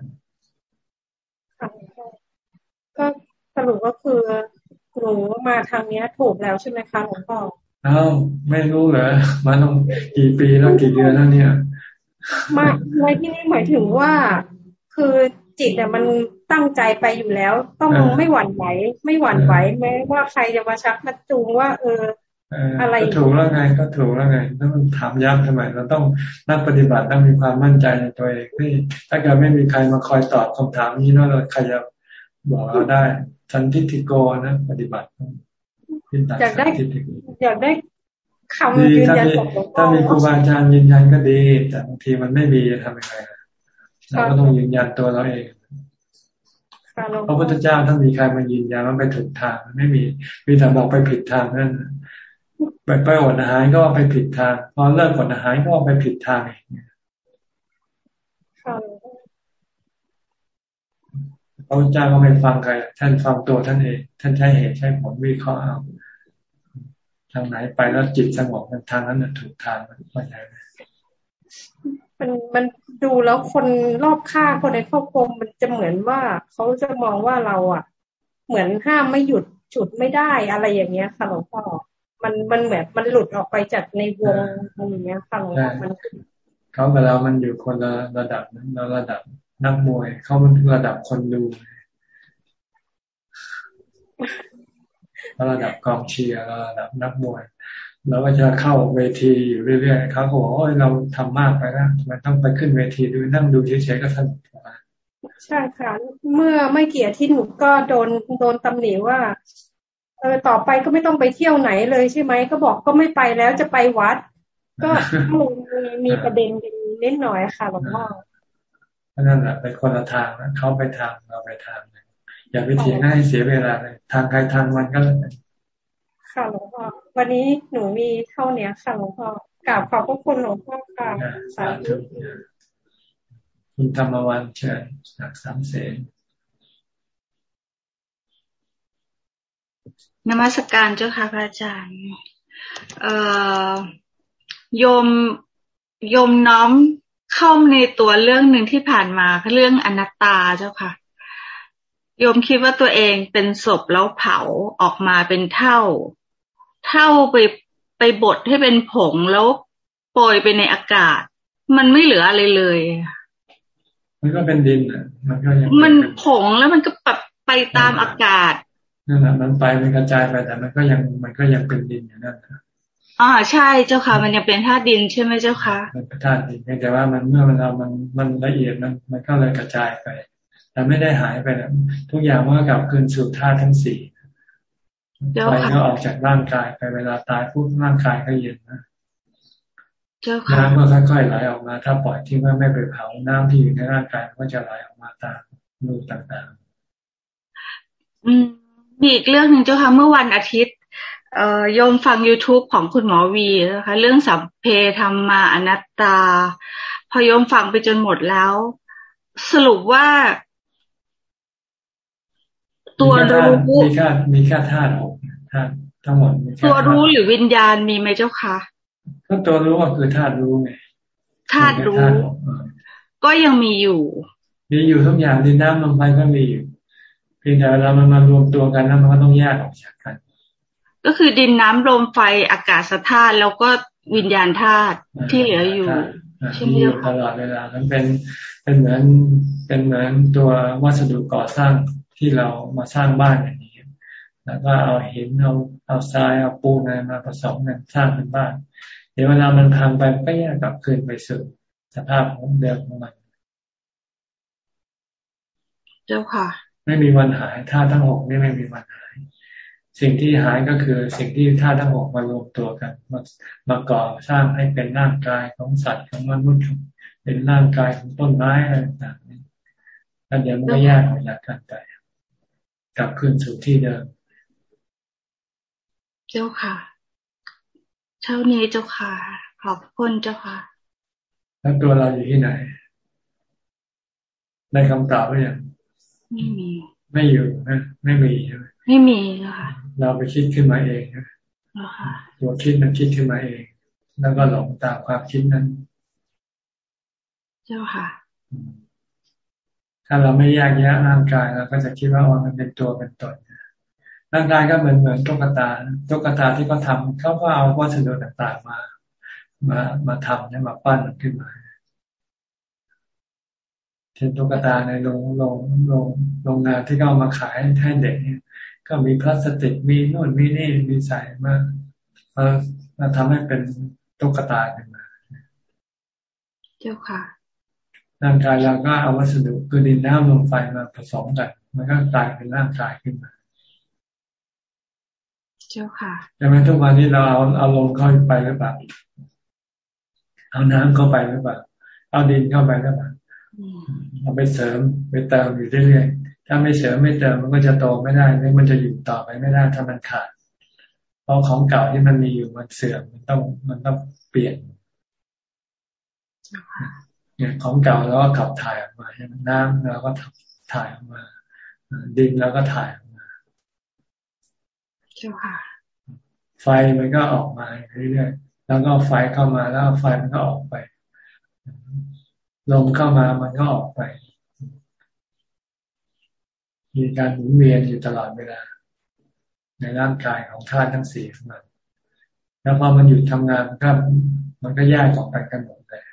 ก็สรุปก็คือหนูมาทางเนี้ยถูกแล้วใช่ไหมคะหลวงพ่ออ้าวไม่รู้เหรอมาต้องกี่ปีแล้วกี่เดือนแล้วเนี่ยมาในที่นี้หมายถึงว่า คือจิตเนี่ยมันตั้งใจไปอยู่แล้ว ต้องไม่หวั่นไหวไม่หวั่นไหวแม้ว่าใครจะมาชักมาจูงว่า เออ อะไรก็ถูกแล้วไงก็ถูกแล้วไงต้องถามย้ำทำไมเราต้องนักปฏิบัติต้องมีความมั่นใจในตัวเองที่ถ้าเกิดไม่มีใครมาคอยตอบคำถามนี้แล้วเราใครจะบอกเราได้ทันทิฏฐิโกนะปฏิบัติอยากได้อยากได้คำยืนยันของหลวงพ่อถ้ามีครูบาอาจารย์ยืนยันก็ดี แต่บางทีมันไม่มีจะทำยังไงเราก็ต้องยืนยันตัวเราเองพระพุทธเจ้าถ้ามีใครมายืนยันว่าไปถูกทางไม่มีมีแต่บอกไปผิดทางนั่น ไปไปอดอาหารก็ไปผิดทาง พอเลิกอดอาหารก็ไปผิดทางพระพุทธเจ้าก็ไม่ฟังใครท่านฟังตัวท่านเอง ท่านใช้เหตุใช้ผลวิเคราะห์เอาทางไหนไปแล้วจิตสงบมันทางนั้นถูกทางมันไม่ใช่มันมันดูแล้วคนรอบข้างคนในครอบครัวมันจะเหมือนว่าเขาจะมองว่าเราอะ เหมือนห้ามไม่หยุดจุดไม่ได้อะไรอย่างเงี้ยค่ะหลวงพ่อ มันมันเหมือนมันหลุดออกไปจากในวงอย่างเงี้ยค่ะหลวงพ่อมันเขากับเรามันอยู่คนละระดับนั้นเราระดับนักมวย เขามันระดับคนดูระดับกองเชียร์ระดับนักมวยเราก็จะเข้าเวทีอยู่เรื่อยๆเขาบอกว่าเราทำมากไปนะมันต้องไปขึ้นเวทีดูนั่งดูเฉยๆก็สนุกใช่ค่ะ เมื่อไม่เกี่ยที่หนูก็โดนโดนตำหนิว่า เออต่อไปก็ไม่ต้องไปเที่ยวไหนเลยใช่ไหมก็บอกก็ไม่ไปแล้วจะไปวัด ก็มีมีประเด็นกันนิดหน่อยค่ะหลวงพ่อนั่นแหละไปคนละทางนะเขาไปทางเราไปทางอย่าไปเถียงให้เสียเวลาเลยทางใครทางมันก็แล้วกันค่ะหลวงพ่อวันนี้หนูมีเท่านี้ค่ะหลวงพ่อกราบขอบพระคุณหลวงพ่อค่ะสาธุคุณธรรมวันเชิญจากสามเสน นมัสการเจ้าค่ะพระอาจารย์เอ่อโยมโยมน้อมเข้าในตัวเรื่องหนึ่งที่ผ่านมาเรื่องอนัตตาเจ้าค่ะ โยมคิดว่าตัวเองเป็นศพแล้วเผาออกมาเป็นเท่า เท่าไปไปบดให้เป็นผงแล้วโปรยไปในอากาศ มันไม่เหลืออะไรเลย มันก็เป็นดินอะมันก็ยังมันผงแล้วมันก็แบบไปตามอากาศ นั่นแหละมันไปมันกระจายไปแต่มันก็ยังมันก็ยังเป็นดินอยู่นั่นนะอ่าใช่เจ้าค่ะ มันยังเป็นธาตุดินใช่ไหมเจ้าค่ะมันเป็นธาตุดินแต่ว่ามันเมื่อมันเรามันมันละเอียดมันมันก็เลยกระจายไป แต่ไม่ได้หายไปนะทุกอย่างมันก็กลับคืนสู่ธาตุทั้งสี่ไฟก็ออกจากร่างกายไปเวลาตายปุ๊บร่างกายก็เย็นนะน้ำก็ค่อยๆไหลออกมา ถ้าปล่อยทิ้งไว้ไม่ไปเผาน้ำที่อยู่ในร่างกายก็จะไหลออกมาตามรูต่างอืม มีอีกเรื่องหนึ่งเจ้าค่ะเมื่อวันอาทิตย์เอ่อโยมฟัง youtube ของคุณหมอวีนะคะเรื่องสัพเพธรรมาอนัตตา พอโยมฟังไปจนหมดแล้ว สรุปว่า ตัวรู้มีแค่มีแค่ธาตุหกธาตุทั้งหมดตัวรู้หรือวิญญาณมีไหมเจ้าคะก็ตัวรู้ก็คือธาตุรู้ไงธาตุรู้ ก็ยังมีอยู่ มีอยู่ทุกอย่างดินน้ำลมไฟก็มีอยู่ เพียงแต่เวลามันมารวมตัวกันแล้วมันก็ต้องแยกออกจากกัน ก็คือดินน้ำลมไฟอากาศธาตุแล้วก็วิญญาณธาตุที่เหลืออยู่ใช่ไหมอยู่ตลอดเวลามันเป็นเป็นเหมือนเป็นเหมือนตัววัสดุก่อสร้างที่เรามาสร้างบ้านอย่างนี้ แล้วก็เอาหินเอาเอาทรายเอาปูนอะไรมาผสมกันสร้างเป็นบ้าน เดี๋ยวเวลามันพังไปก็แยกกลับคืนไปสู่สภาพของเดิมของมัน เจ้าค่ะ ไม่มีวันหายธาตุทั้งหกนี่ไม่มีวันหาย สิ่งที่หายก็คือสิ่งที่ธาตุทั้งหกมารวมตัวกันมามาก่อสร้างให้เป็นร่างกายของสัตว์ของมนุษย์เป็นร่างกายของต้นไม้อะไรต่างๆนี่แล้วเดี๋ยวมันก็แยกออกจากกันไปกลับคืนสู่ที่เดิม เจ้าค่ะ เท่านี้เจ้าค่ะ ขอบคุณเจ้าค่ะ แล้วตัวเราอยู่ที่ไหน ได้คำตอบหรือยัง ไม่มีไม่อยู่นะไม่มีใช่ไหมไม่มีค่ะเราไปคิดขึ้นมาเองนะตัวคิดมันคิดขึ้นมาเอง แล้วก็หลงตามความคิดนั้น เจ้าค่ะ ถ้าเราไม่แยกแยะร่างกายเราก็จะคิดว่ามันเป็นตัวเป็นตนร่างกายก็เหมือนเหมือนตุ๊กตาตุ๊กตาที่เขาทาเขาก็เอาวัสดุต่างๆมา มามาทำเนี่ยมาปั้นมันขึ้นมา เช่นตุ๊กตาในโรงโรงโรงโรงงานที่เขาเอามาขายให้เด็กเนี่ย ก็มีพลาสติกมีโน่นมีนี่มีใส่มามามาทำให้เป็นตุ๊กตาขึ้นมา เจ้าค่ะร่างกายเราก็เอาวัสดุคือดินน้ำลมไฟมาผสมกันมันก็กลายเป็นร่างกายขึ้นมา เจ้าค่ะใช่ไหมทุกวันนี้เราเอาเอาลมเข้าไปหรือเปล่าเอาน้ำเข้าไปหรือเปล่าเอาดินเข้าไปหรือเปล่า เราไปเสริมไปเติมอยู่เรื่อยๆ ถ้าไม่เสริมไม่เติมมันก็จะโตไม่ได้หรือมันจะอยู่ต่อไปไม่ได้ถ้ามันขาด เพราะของเก่าที่มันมีอยู่มันเสื่อมมันต้องมันต้องเปลี่ยนเนี่ยของเก่าแล้วก็ขับถ่ายออกมาใช่ไหมน้ำแล้วก็ถ่ายออกมา ดินแล้วก็ถ่ายออกมาเจ้าค่ะ ไฟมันก็ออกมาเรื่อยๆ แล้วก็ไฟเข้ามาแล้วไฟมันก็ออกไป ลมเข้ามามันก็ออกไป มีการหมุนเวียนอยู่ตลอดเวลา ในร่างกายของธาตุทั้งสี่ของมันแล้วพอมันหยุดทำงานก็มันก็แยกออกไปกันหมดเลย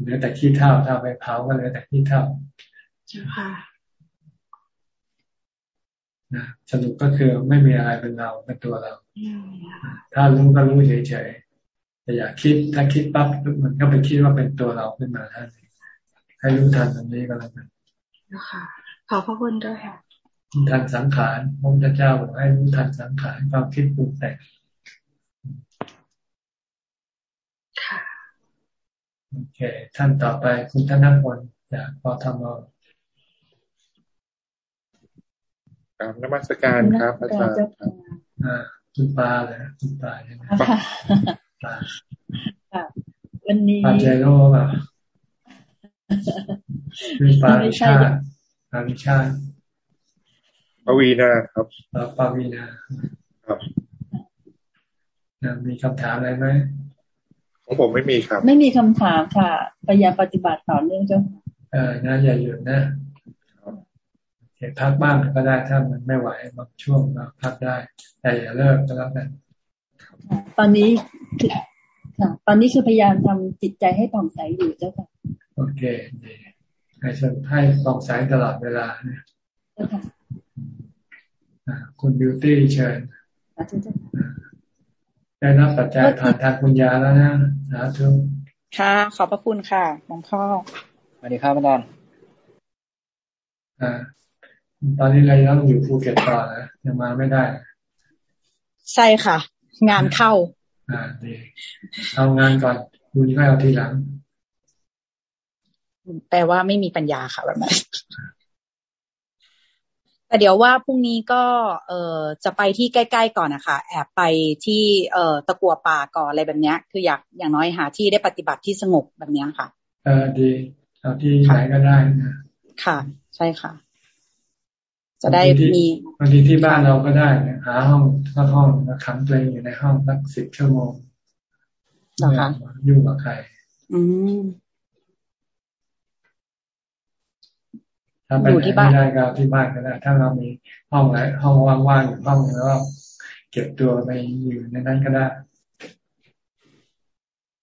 เหลือแต่ขี้เท่าถ้าไปเผาก็เหลือแต่ขี้เท่าใช่ค่ะนะสรุปก็คือไม่มีอะไรเป็นเราเป็นตัวเรา ถ้ารู้ก็รู้เฉยๆ แต่อย่าคิดถ้าคิดปั๊บมันก็ไปคิดว่าเป็นตัวเราขึ้นมาท่านให้รู้ทันตรงนี้ก็แล้วกันค่ะขอพระคุณด้วยค่ะทันสังขารพระพุทธเจ้าบอกให้รู้ทันสังขารความคิดปรุงแต่งค่ะโอเค ท่านต่อไปคุณธนพลจากปทมครับนมัสการครับอาจารย์คุณปาเลยคุณปาใช่ไหมปา วันนี้ปาเจโร่ป่ะคุณปาวิชาปาวิชาปวีนาครับปาวีนาครับมีคำถามอะไรไหมของผมไม่มีครับ ไม่มีคำถามค่ะพยายามปฏิบัติต่อเนื่องเจ้าเออน่าอย่าหยุดนะเห็นพักบ้างก็ได้ถ้ามันไม่ไหวบางช่วงเราพักได้ แต่อย่าเลิกก็แล้วกัน ตอนนี้ค่ะ ตอนนี้คือพยายามทำจิตใจให้ผ่องใสอยู่เจ้าค่ะ โอเคดีให้สให้ผ่องใสตลอดเวลาเนี่ยคุณบิวตี้เชิญได้รับปัจจัยผ่านทางคุณยาแล้วนะสาธุค่ะ ขอบพระคุณค่ะหลวงพ่อสวัสดีครับอาจารย์อ่า ตอนนี้เรายังอยู่ภูเก็ตต่อนะยังมาไม่ได้ ใช่ค่ะ งานเข้า อ่าดีเอางานก่อนบุญก็เอาทีหลัง แปลว่าไม่มีปัญญาค่ะแบบนั้นแต่แต่เดี๋ยวว่าพรุ่งนี้ก็ เออจะไปที่ใกล้ ๆ ก่อนนะคะแอบไปที่เออตะกัวป่าก่อนอะไรแบบเนี้ย คืออยากอย่างน้อยหาที่ได้ปฏิบัติที่สงบแบบเนี้ยค่ะ เออดีเอาที่ไหนก็ได้นะค่ะ ใช่ค่ะ จะได้มีบางทีที่บ้านเราก็ได้หาห้องสักห้องแล้วขังตัวเองอยู่ในห้องสักสิบชั่วโมงไม่ยุ่งกับใครอืมถ้าไปไหนไม่ได้ก็ที่บ้านก็ได้ ถ้าเรามีห้องไหนห้องว่างๆอยู่ห้องนึงแล้วเก็บตัวไปอยู่ในนั้นก็ได้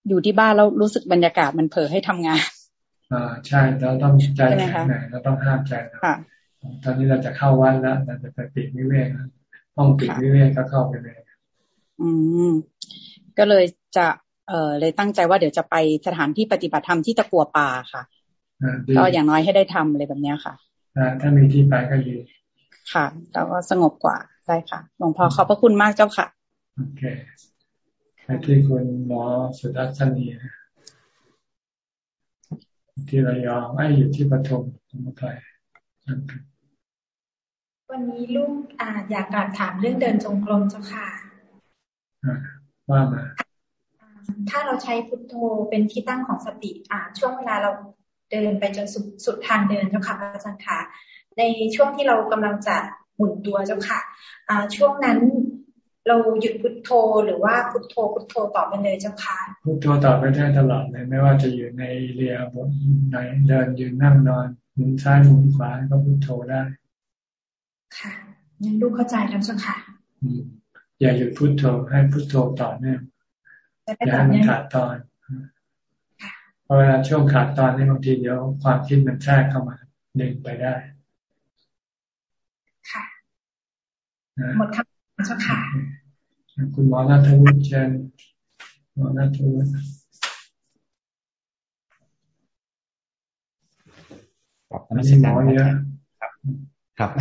อยู่ที่บ้านแล้วรู้สึกบรรยากาศมันเผลอให้ทำงาน อ่าใช่เราต้องใจแข็งไหนเราต้องห้ามใจเรา ตอนนี้เราจะเข้าวัดแล้วเราจะไปปิดวิเวกห้องปิดวิเวกก็เข้าไปเลย อืม ก็เลยจะเออเลยตั้งใจว่าเดี๋ยวจะไปสถานที่ปฏิบัติธรรมที่ตะกัวป่าค่ะก็อย่างน้อยให้ได้ทำอะไรแบบนี้ค่ะถ้ามีที่ไปก็ดีค่ะ แล้วก็สงบกว่าได้ค่ะหลวงพ่อขอบพระคุณมากเจ้าค่ะโอเคไปที่คุณหมอสุดัชนีที่ระยองไอ้อยู่ที่ปทุมสมุทร วันนี้ลูกอาอยากกราบถามเรื่องเดินจงกรมเจ้าค่ะว่ามาถ้าเราใช้พุทโธเป็นที่ตั้งของสติ อ่า ช่วงเวลาเราเดินไปจนสุดสุดทางเดินเจ้าค่ะอาจารย์ค่ะในช่วงที่เรากำลังจะหมุนตัวเจ้าค่ะอ่าช่วงนั้นเราหยุดพุทโธหรือว่าพุทโธพุทโธต่อไปเลยเจ้าค่ะพุทโธต่อไปได้ตลอดเลยไม่ว่าจะอยู่ในเรียบนในเดินยืนนั่งนอนหมุนซ้ายหมุนขวาก็พุทโธได้ ค่ะงั้นลูกเข้าใจแล้วเจ้าค่ะอย่าหยุดพุทโธให้พุทโธต่อเนื่องอย่าให้มันขาดตอนพอเวลาช่วงขาดตอนนี้บางทีเดี๋ยวความคิดมันแทรกเข้ามาดึงไปได้ ค่ะหมดคำเจ้าค่ะ คุณหมอนัทวุฒิเชิญหมอนัทวุฒิอันนี้หมอเยอะครับ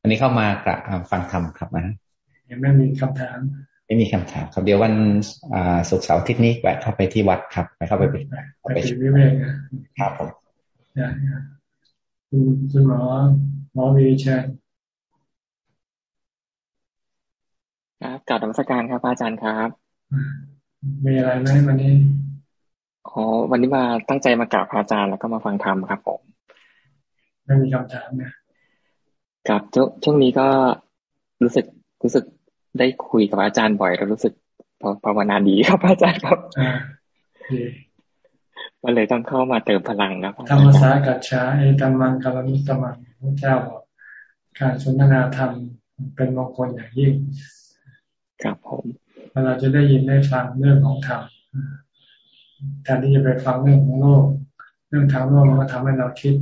อันนี้เข้ามากระฟังธรรมครับนะยังไม่มีคำถาม ไม่มีคำถามครับเดี๋ยววันศุกร์เสาร์อาทิตย์นี้แวะเข้าไปที่วัดครับไปเข้าไปไปวิเวกครับผมคุณคุณหมอหมอวีเชิญครับกลับธรรมสการครับอาจารย์ครับมีอะไรไหมวันนี้อ๋อวันนี้มาตั้งใจมากราบอาจารย์แล้วก็มาฟังธรรมครับผมไม่มีคำถามเนี่ ยกับช่วงนี้ก็รู้สึกรู้สึกได้คุยกับอาจารย์บ่อยแล้วรู้สึกภาวนาดีครับอาจารย์ครับก็เลยต้องเข้ามาเติมพลังนะธรรมสากัจฉาเอตัมมังกาลมุตตมังพระเจ้าบอกการสนทนาธรรมเป็นมงคลอย่างยิ่งครับผมเราจะได้ยินได้ฟังเรื่องของธรรมแทนที่จะไปฟังเรื่องของโลก เรื่องทางโลกมันก็ทำให้เราคิด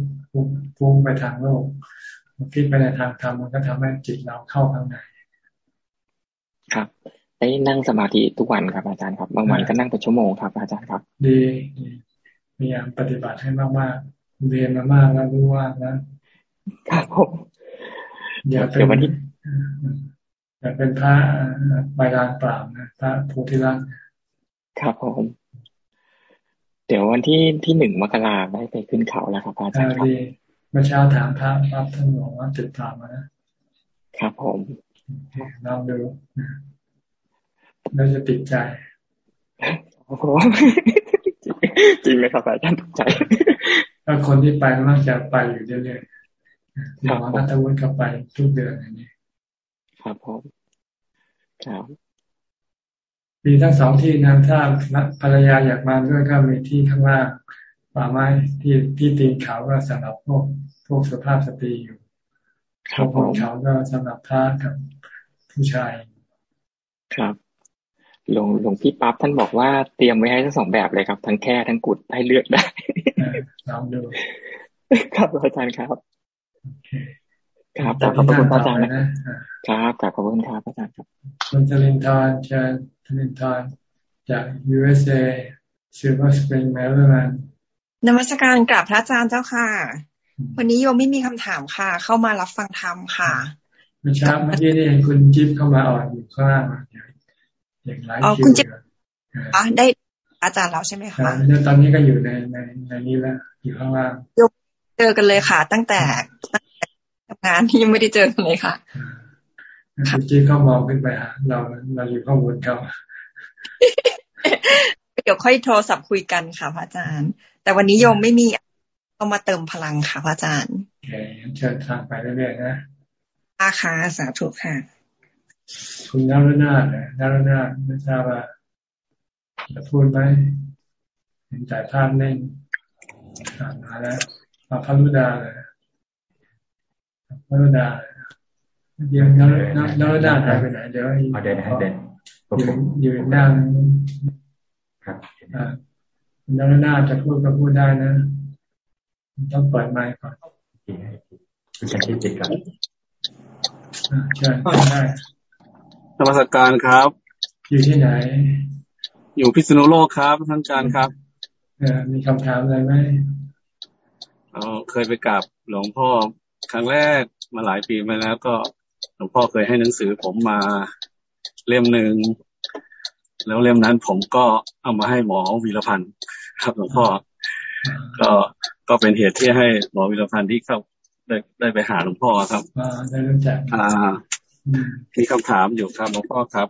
ฟุ้งไปทางโลก คิดไปในทางธรรมมันก็ทำให้จิตเราเข้าข้างในครับ ได้นั่งสมาธิทุกวันครับอาจารย์ครับ บางวันก็นั่งเป็นชั่วโมงครับ อาจารย์ครับ ดีพยายามปฏิบัติให้มากๆเรียนมามากแล้วรู้ว่านะครับผมอย่าเป็นวันที่อย่าเป็นพระใบลานเปล่านะพระโพธิลักษณ์ครับผมเดี๋ยววันที่ที่หนึ่งมกราได้ไปขึ้นเขาแล้วครับอาจารย์ครับ เมื่อเช้าถามพระรับท่านบอกว่าติดตามมานะครับผมลองดูแล้วจะติดใจโอ้โหจริงไหมครับอาจารย์ติดใจถ้าคนที่ไปมักจะไปอยู่เรื่อยๆหมอนัทวุฒิก็ไปทุกเดือนอย่างนี้ครับผมครับมีทั้งสองที่นะถ้าภรรยาอยากมาด้วยก็มีที่ข้างล่าง ป่าไม้ที่ที่ตีนเขาก็สำหรับพวกพวกสุภาพสตรีอยู่ครับผมเขาก็สำหรับพระกับผู้ชายครับหลวงหลวงพี่ปั๊บท่านบอกว่าเตรียมไว้ให้ทั้งสองแบบเลยครับ ทั้งแค่ทั้งกุดให้เลือกได้ลองดูครับอาจารย์ครับครับขอบคุณอาจารย์นะครับขอบคุณครับอาจารย์ครับคุณจรินทร์จะจรินทร์จาก USA Silver Spring Maryland น มัสการกราบพระอาจารย์เจ้าค่ะ วันนี้โยมไม่มีคำถามค่ะ เข้ามารับฟังธรรมค่ะเมื่อเช้าเมื่อกี้นี่เห็นคุณจิ๊บเข้ามาอ่อนอยู่ข้างล่างอย่างไรอ๋อคุณจิ๊บอ๋อได้อาจารย์แล้วใช่ไหมคะตอนนี้ก็อยู่ในในในนี้แล้วอยู่ข้างล่างเจอกันเลยค่ะ ตั้งแต่ำงานยังไม่ได้เจอกันเลยค่ะจริงๆก็มองขึ้นไปหาเราเราอยู่ข้างบนเขาเดี๋ยวค่อยโทรศัพท์คุยกันค่ะพระอาจารย์แต่วันนี้โยมไม่มีเอามาเติมพลังค่ะพระอาจารย์โอเคเชิญทางไปเรื่อยๆนะอาคาสาธุค่ะ คุณนารนาเนี่ยนารนาไม่ทราบว่าจะพูดไหมเห็นจ่ายภาพเน่งมาแล้วมาพรุดาเลยพรุดาเดี๋ยวนารนารนาหายไปไหนเดี๋ยวเดินเดินอยู่อยู่ด้านครับ นารนาจะพูดก็พูดได้นะ ต้องเปิดไมค์ก่อนคุณชันที่จิตก่อนเชิญได้นมัสการครับ อยู่ที่ไหน อยู่พิษณุโลกครับท่านอาจารย์ครับมีคำถามอะไรไหมอ๋อเคยไปกราบหลวงพ่อครั้งแรกมาหลายปีมาแล้วก็หลวงพ่อเคยให้หนังสือผมมาเล่มหนึ่งแล้วเล่มนั้นผมก็เอามาให้หมอวีรพันธ์ ครับหลวงพ่อก็ก็เป็นเหตุที่ให้หมอวีรพันธ์ที่เข้าได้ได้ไปหาหลวงพ่อครับได้รู้จักอ่ามีคำถามอยู่ครับหลวงพ่อครับ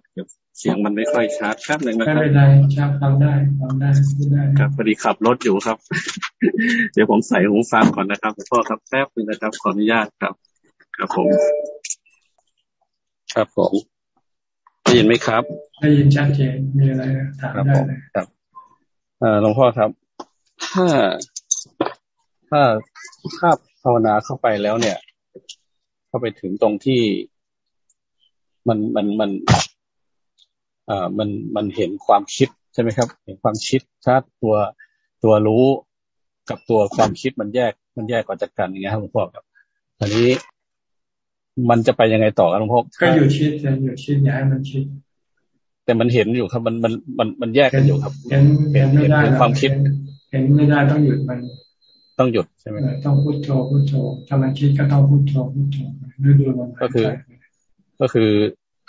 เสียงมันไม่ค่อยชัดครับหนึ่งนะครับไม่เป็นไรชัดฟังได้ฟังได้ได้ครับพอดีขับรถอยู่ครับ เดี๋ยวผมใส่หูฟังก่อนนะครับหลวงพ่อครับแป๊บนึงนะครับขออนุญาตครับ ครับผม ครับผมได้ยินไหมครับได้ยินชัดเจนมีอะไรถามได้เลยครับอ่า หลวงพ่อครับ ถ้าถ้าถ้าภาวนาเข้าไปแล้วเนี่ย เข้าไปถึงตรงที่มันมันมันอ่ามันมันเห็นความคิดใช่ไหมครับ เห็นความคิดชัดตัวตัวรู้กับตัวความคิดมันแยกมันแยกออกจากกันอย่างเงี้ยครับหลวงพ่อครับอันนี้มันจะไปยังไงต่อครับหลวงพ่อก็อยู่ชิดอยู่ชิดอย่าให้มันชิด แต่มันเห็นอยู่ครับ มันมันมันมันแยกกันอยู่ครับ เห็นเห็นไม่ได้ความคิด เห็นไม่ได้ต้องหยุดมันต้องหยุดใช่ไหมต้องพุทโธพุทโธถ้ามันคิดก็ต้องพุทโธพุทโธดูดูมันก็คือ ก็คือ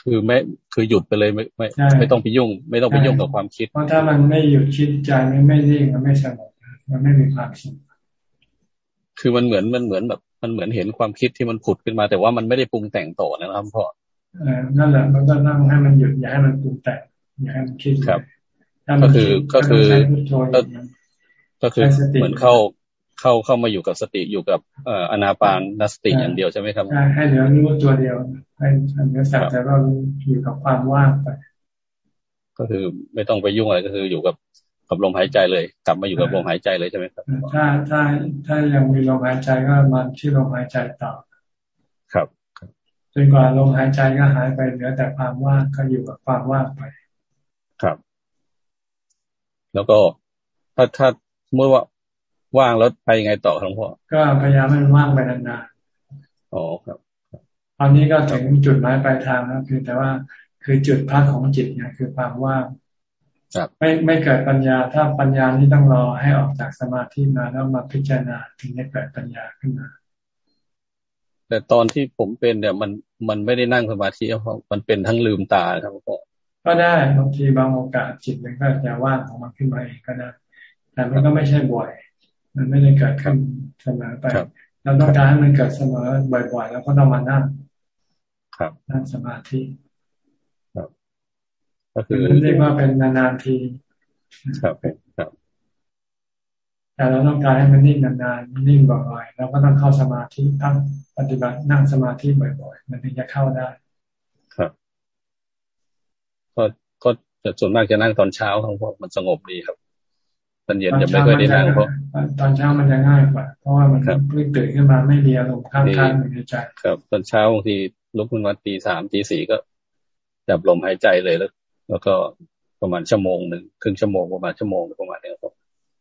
คือไม่คือหยุดไปเลยไม่ไม่ไม่ต้องไปยุ่ง ไม่ต้องไปยุ่งกับความคิด เพราะถ้ามันไม่หยุดคิดใจไม่ไม่ริ่งมันไม่สงบมันไม่มีความสุขคือมันเหมือนมันเหมือนแบบ มันเหมือนเห็นความคิดที่มันผุดขึ้นมา แต่ว่ามันไม่ได้ปรุงแต่งต่อนะครับพ่อเออ นั่นแหละมันก็นั่งให้มันหยุดอย่าให้มันปรุงแต่งอย่าให้มันคิดครับก็คือก็คือก็คือเหมือนเข้าเข้าเข้ามาอยู่กับสติอยู่กับเอ่ออนาปานนสติอย่างเดียวใช่ไหมครับใช่ให้เหลือรู้ตัวเดียวให้เหลือสักแต่ว่าอยู่กับความว่างไปก็คือไม่ต้องไปยุ่งอะไรก็คืออยู่กับกับลมหายใจเลย กลับมาอยู่กับลมหายใจเลยใช่ไหมครับถ้าถ้าถ้ายังมีลมหายใจก็มาที่ลมหายใจต่อครับจ นกว่าลมหายใจก็หายไปเหลือแต่ความว่างก็อยู่กับความว่างไป ครับ แล้วก็ถ้าถ้าเมื่อว่าว่างแล้วไปยังไงต่อครับพ่อก็พยายามให้มันว่างไปนานๆอ๋อครับ ตอนนี้ก็ถึงจุดหมายปลายทางแล้วคือแต่ว่าคือจุดพักของจิตเนี่ยคือความว่างไม่ไม่เกิดปัญญาถ้าปัญญานี้ต้องรอให้ออกจากสมาธิมาแล้วมาพิจารณาถึงจะเกิดปัญญาขึ้นมา แต่ตอนที่ผมเป็นเนี่ยมัน มันไม่ได้นั่งสมาธิเพราะมันเป็นทั้งลืมตาครับพ่อก็ได้บางทีบางโอกาสจิตมันก็จะว่างของมันขึ้นมาเองก็ได้แต่มันก็ไม่ใช่บ่อย มันไม่ได้เกิดขึ้นเสมอไปเราต้องการให้มันเกิดเสมอบ่อยๆ แล้วก็ต้องมานั่งนั่งสมาธิก็คือเรียกว่าเป็นนานๆทีครับครับ แต่เราต้องการให้มันนิ่งนานๆนิ่งบ่อยๆเราก็ต้องเข้าสมาธิตั้งปฏิบัตินั่งสมาธิบ่อยๆ มันถึงจะเข้าได้ ครับ ก็ก็จะส่วนมากจะนั่งตอนเช้าครับเพราะมันสงบดีครับตอนเย็นจะไม่ค่อยได้นั่งเพราะตอนเช้ามันจะง่ายกว่า เพราะว่ามันเพิ่งตื่นขึ้นมาไม่มีอารมณ์ข้างๆอยู่ในใจครับ ตอนเช้าบางทีลุกขึ้นมาตีสามตีสี่ก็จับลมหายใจเลยแล้ว แล้วก็ประมาณชั่วโมงหนึ่งครึ่งชั่วโมงประมาณชั่วโมงประมาณนี้ครับ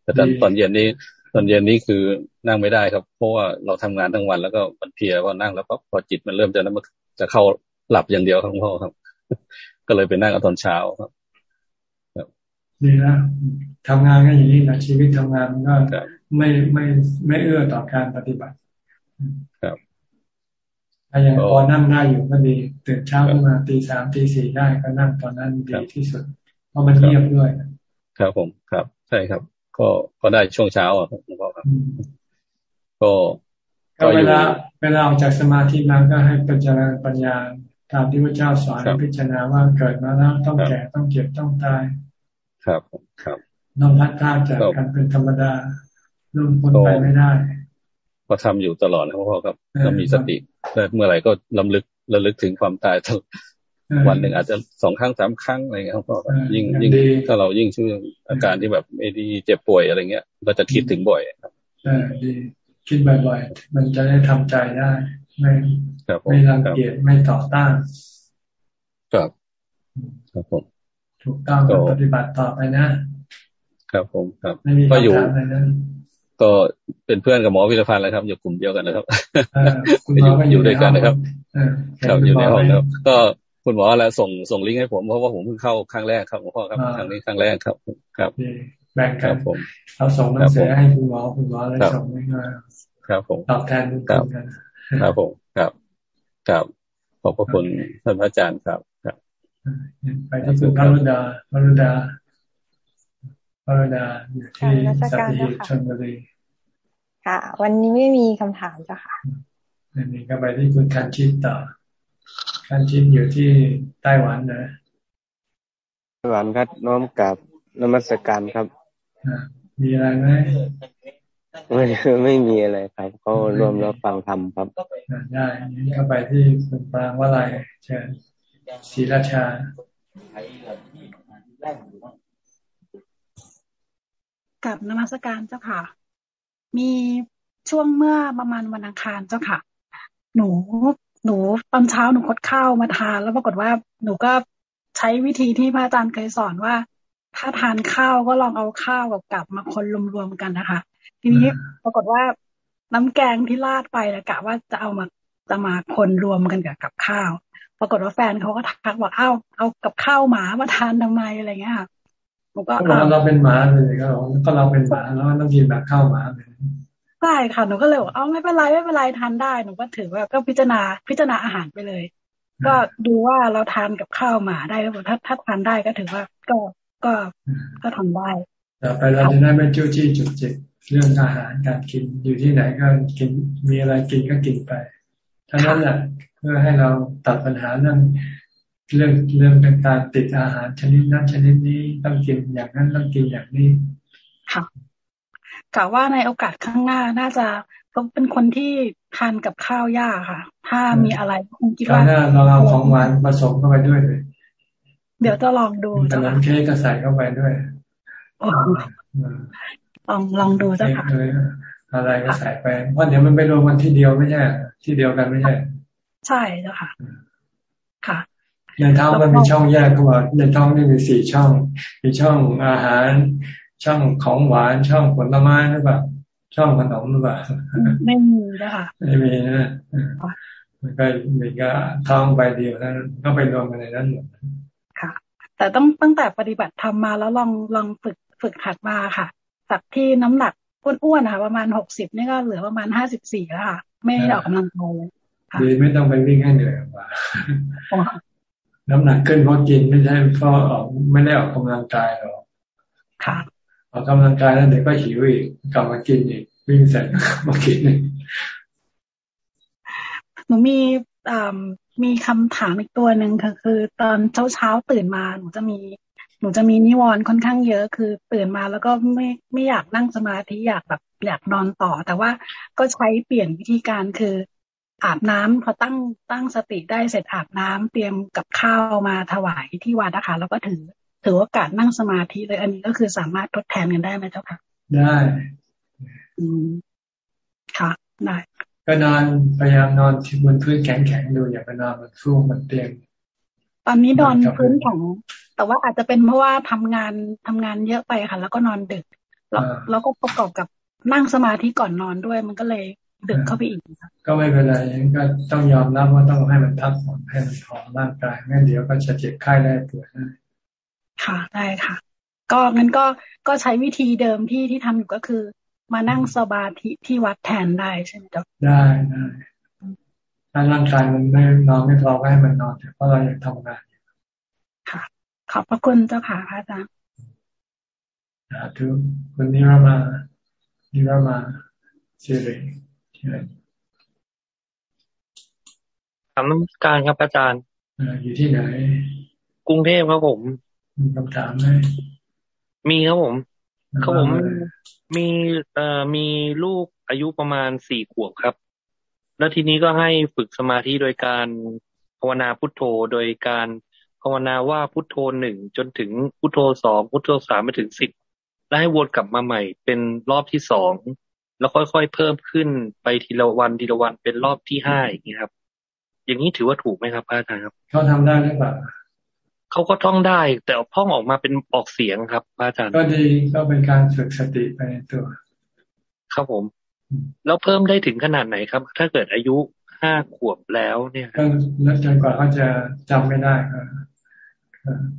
แต่ตอนตอนเย็นนี้ ตอนเย็นนี้คือนั่งไม่ได้ครับ เพราะว่าเราทำงานทั้งวันแล้วก็มันเพียว่านั่งแล้วก็พอจิตมันเริ่มจะนั้นมันจะเข้าหลับอย่างเดียวครับพ่อครับ ก็เลยไปนั่งตอนเช้าครับดีนะทำงานก็อย่างนี้นะชีวิตทำงานมันก็ไม่ไม่ไม่เอื้อต่อการปฏิบัติ ครับถ้ายังพอนั่งได้อยู่ก็ดีตื่นเช้าขึ้นมาตีสามตีสี่ได้ก็นั่งตอนนั้นดีที่สุด เพราะมันเงียบด้วย ครับผมครับ ใช่ครับ ก็ก็ได้ช่วงเช้าอะคุณพ่อครับ ก็ก็เวลาเวลาออกจากสมาธิมาก็ให้ปัญญาปัญญาตามที่พระเจ้าสอนพิจารณาว่าเกิดมาแล้วต้องแก่ต้องเจ็บต้องตาย ครับครับต้องพัดพาจากกันเป็นธรรมดาลุ่มพ้นไปไม่ได้ ก็ทำอยู่ตลอดนะพ่อครับก็มีสติแต่เมื่อไหร่ก็ลำลึกระลึกถึงความตายตลอด วันหนึ่งอาจจะสองครั้งสามครั้งอะไรเงี้ยครับยิ่งยิ่งถ้าเรายิ่งช่วยอาการที่แบบไม่ดีเจ็บป่วยอะไรเงี้ย ก็จะคิดถึงบ่อยครับดีคิดบ่อยๆ มันจะได้ทำใจได้ ไม่ไม่รังเกียจไม่ต่อต้าน ครับ ครับผม ถูกต้องปฏิบัติต่อไปนะ ครับผมครับก็อยู่ก็เป็นเพื่อนกับหมอวิรพันธ์แล้วครับ อยู่กลุ่มเดียวกันนะครับอยู่อยู่ด้วยกันนะครับ ครับอยู่ในห้องครับก็ คุณหมอแล้วส่งส่งลิงก์ให้ผมเพราะว่าผมเพิ่งเข้าครั้งแรกครับหลวงพ่อครับครั้งนี้ครั้งแรกครับ ครับแบ่งกันผมเราส่งหนังสือให้คุณหมอคุณหมอเลยส่งให้มาครับผมตอบแทนกันครับผมครับครับขอบพระคุณท่านอาจารย์ครับครับไปที่คุณพระรุดาพระรุดาพระรุดาอยู่ที่สัตหีบชนบุรีค่ะ วันนี้ไม่มีคำถามจ้ะค่ะอันนี้ก็ไปที่คุณคันชิตต่อ คันชิตอยู่ที่ไต้หวันนะไต้หวันครับน้อมกับนมัสการครับมีอะไรไหมไม่ไม่มีอะไรครับเขารวมแล้วฟังธรรมครับได้นี้ก็ไปที่คุณปรางว่าอะไรเชิญศรีราชากับนมัสการเจ้าค่ะ มีช่วงเมื่อประมาณวันอังคารเจ้าค่ะ หนู หนูตอนเช้าหนูคดข้าวมาทานแล้วปรากฏว่าหนูก็ใช้วิธีที่พระอาจารย์เคยสอนว่า ถ้าทานข้าวก็ลองเอาข้าวกับกับมาคนรวมๆกันนะคะ ทีนี้ปรากฏว่าน้ำแกงที่ราดไปนะกะว่าจะเอามาจะมาคนรวมกันกับกับข้าว ปรากฏว่าแฟนเขาก็ทักว่าเอ้าเอากับข้าวหมามาทานทำไมอะไรเงี้ยค่ะผมก็เราเป็นหมาเลยก็ก็เราเป็นหมาแล้วต้องกินแบบข้าวหมาเลย ใช่ค่ะหนูก็เลยบอกเอาไม่เป็นไรไม่เป็นไรทานได้หนูก็ถือว่าก็พิจารณาพิจารณาอาหารไปเลย ก็ดูว่าเราทานกับข้าวหมาได้แล้วถ้าถ้าทานได้ก็ถือว่าก็ก็ก็ทำได้ต่อไปเราจะได้ไม่จู้จี้จุดจิตเรื่องอาหารการกินอยู่ที่ไหนก็กินมีอะไรกินก็กินไปทั้งนั้นแหละเพื่อให้เราตัดปัญหาเรื่องเรื่องเรื่องต่างๆติดอาหารชนิดนั้นชนิดนี้ต้องกินอย่างนั้นต้องกินอย่างนี้ค่ะ กะว่าในโอกาสข้างหน้าน่าจะต้องเป็นคนที่ทานกับข้าวยากค่ะ ถ้ามีอะไรคงคิดว่าเราเอาของหวานผสมเข้าไปด้วยเลย เดี๋ยวจะลองดูขนมเค้กก็ใส่เข้าไปด้วยลองลองดูจ้ะค่ะอะไรก็ใส่ไปเพราะเดี๋ยวมันไปรวมกันที่เดียวไม่ใช่ ที่เดียวกันไม่ใช่ ใช่เจ้าค่ะ ค่ะในท้องมันมีช่องแยกเข้ามาในท้องนี่มีสี่ช่อง มีช่องอาหาร ช่องของหวานช่องผลไม้หรือเปล่าช่องขนมหรือเปล่าไม่มีนะคะไม่มีนะมันก็มีก็ท้องใบเดียวนั้นก็ไปรวมกันในนั้นหมดค่ะ แต่ต้องตั้งแต่ปฏิบัติทำมาแล้วลองลองฝึกฝึกหัดมาค่ะจากที่น้ำหนักอ้วนๆค่ะประมาณหกสิบนี่ก็เหลือประมาณห้าสิบสี่แล้วค่ะ ไม่ได้ออกกำลังกายเลยดีไม่ต้องไปวิ่งให้เหนื่อยกว่าน้ำหนักขึ้นเพราะกินไม่ใช่เพราะออกไม่ได้ออกกำลังกายหรอกค่ะ ออกกำลังกายแล้วเดี๋ยวก็หิวอีกกลับมากินอีกวิ่งเสร็จมากินอีกหนูมีมีคำถามอีกตัวหนึ่งคือคือตอนเช้าเช้าตื่นมาหนูจะมี หนูจะมีนิวรณ์ค่อนข้างเยอะ คือตื่นมาแล้วก็ไม่ไม่อยากนั่งสมาธิอยากแบบอยากนอนต่อ แต่ว่าก็ใช้เปลี่ยนวิธีการคืออาบน้ำพอตั้งตั้งสติได้เสร็จอาบน้ำเตรียมกับข้าวมาถวายที่วัดนะคะแล้วก็ถือ ถือโอกาสนั่งสมาธิเลยอันนี้ก็คือสามารถทดแทนกันได้ไหมเจ้าค่ะได้ อืมค่ะได้ก็นอนพยายามนอนที่บนพื้นแข็งๆดูอย่าไปนอนบนฟูกบนเตียงตอนนี้นอนพื้นแข็งแต่ว่าอาจจะเป็นเพราะว่าทำงานทำงานเยอะไปค่ะ แล้วก็นอนดึกแล้วแล้วก็ประกอบกับนั่งสมาธิก่อนนอนด้วย มันก็เลยดึกเข้าไปอีกก็ไม่เป็นไรก็ต้องยอมรับว่าต้องให้มันพักผ่อนให้มันถอนร่างกายไม่เดี๋ยวก็จะเจ็บไข้ได้ป่วยได้ ค่ะได้ค่ะ ก็งั้นก็ก็ใช้วิธีเดิมที่ที่ทำอยู่ก็คือ มานั่งสมาธิที่วัดแทนได้ใช่ไหมจ๊ะได้ได้ถ้าร่างกายมันไม่นอนไม่พอก็ให้มันนอนเพราะเราอยากทำงานค่ะ ขอบพระคุณเจ้าค่ะอาจารย์สาธุคุณนิรามานิรามาสิริถามน้ำการครับอาจารย์อยู่ที่ไหน กรุงเทพครับผม มีคำถามไหมมีครับผมเขาผมมีเอ่อมีลูกอายุประมาณสี่ขวบครับ แล้วทีนี้ก็ให้ฝึกสมาธิโดยการภาวนาพุทโธโดยการภาวนาว่าพุทโธหนึ่งจนถึงพุทโธสองพุทโธสามไปถึงสิบแล้วให้วนกลับมาใหม่ เป็นรอบที่สองแล้วค่อยๆเพิ่มขึ้นไปทีละวันทีละวันเป็นรอบที่ห้าอย่างนี้ครับ อย่างนี้ถือว่าถูกไหมครับอาจารย์ครับเขาทำได้หรือเปล่า เขาก็ท่องได้ แต่ท่องออกมาเป็นออกเสียงครับอาจารย์ก็ดีก็เป็นการฝึกสติไปในตัว ครับผม แล้วเพิ่มได้ถึงขนาดไหนครับ ถ้าเกิดอายุห้าขวบแล้วเนี่ยก็จนกว่าเขาจะจำไม่ได้ก็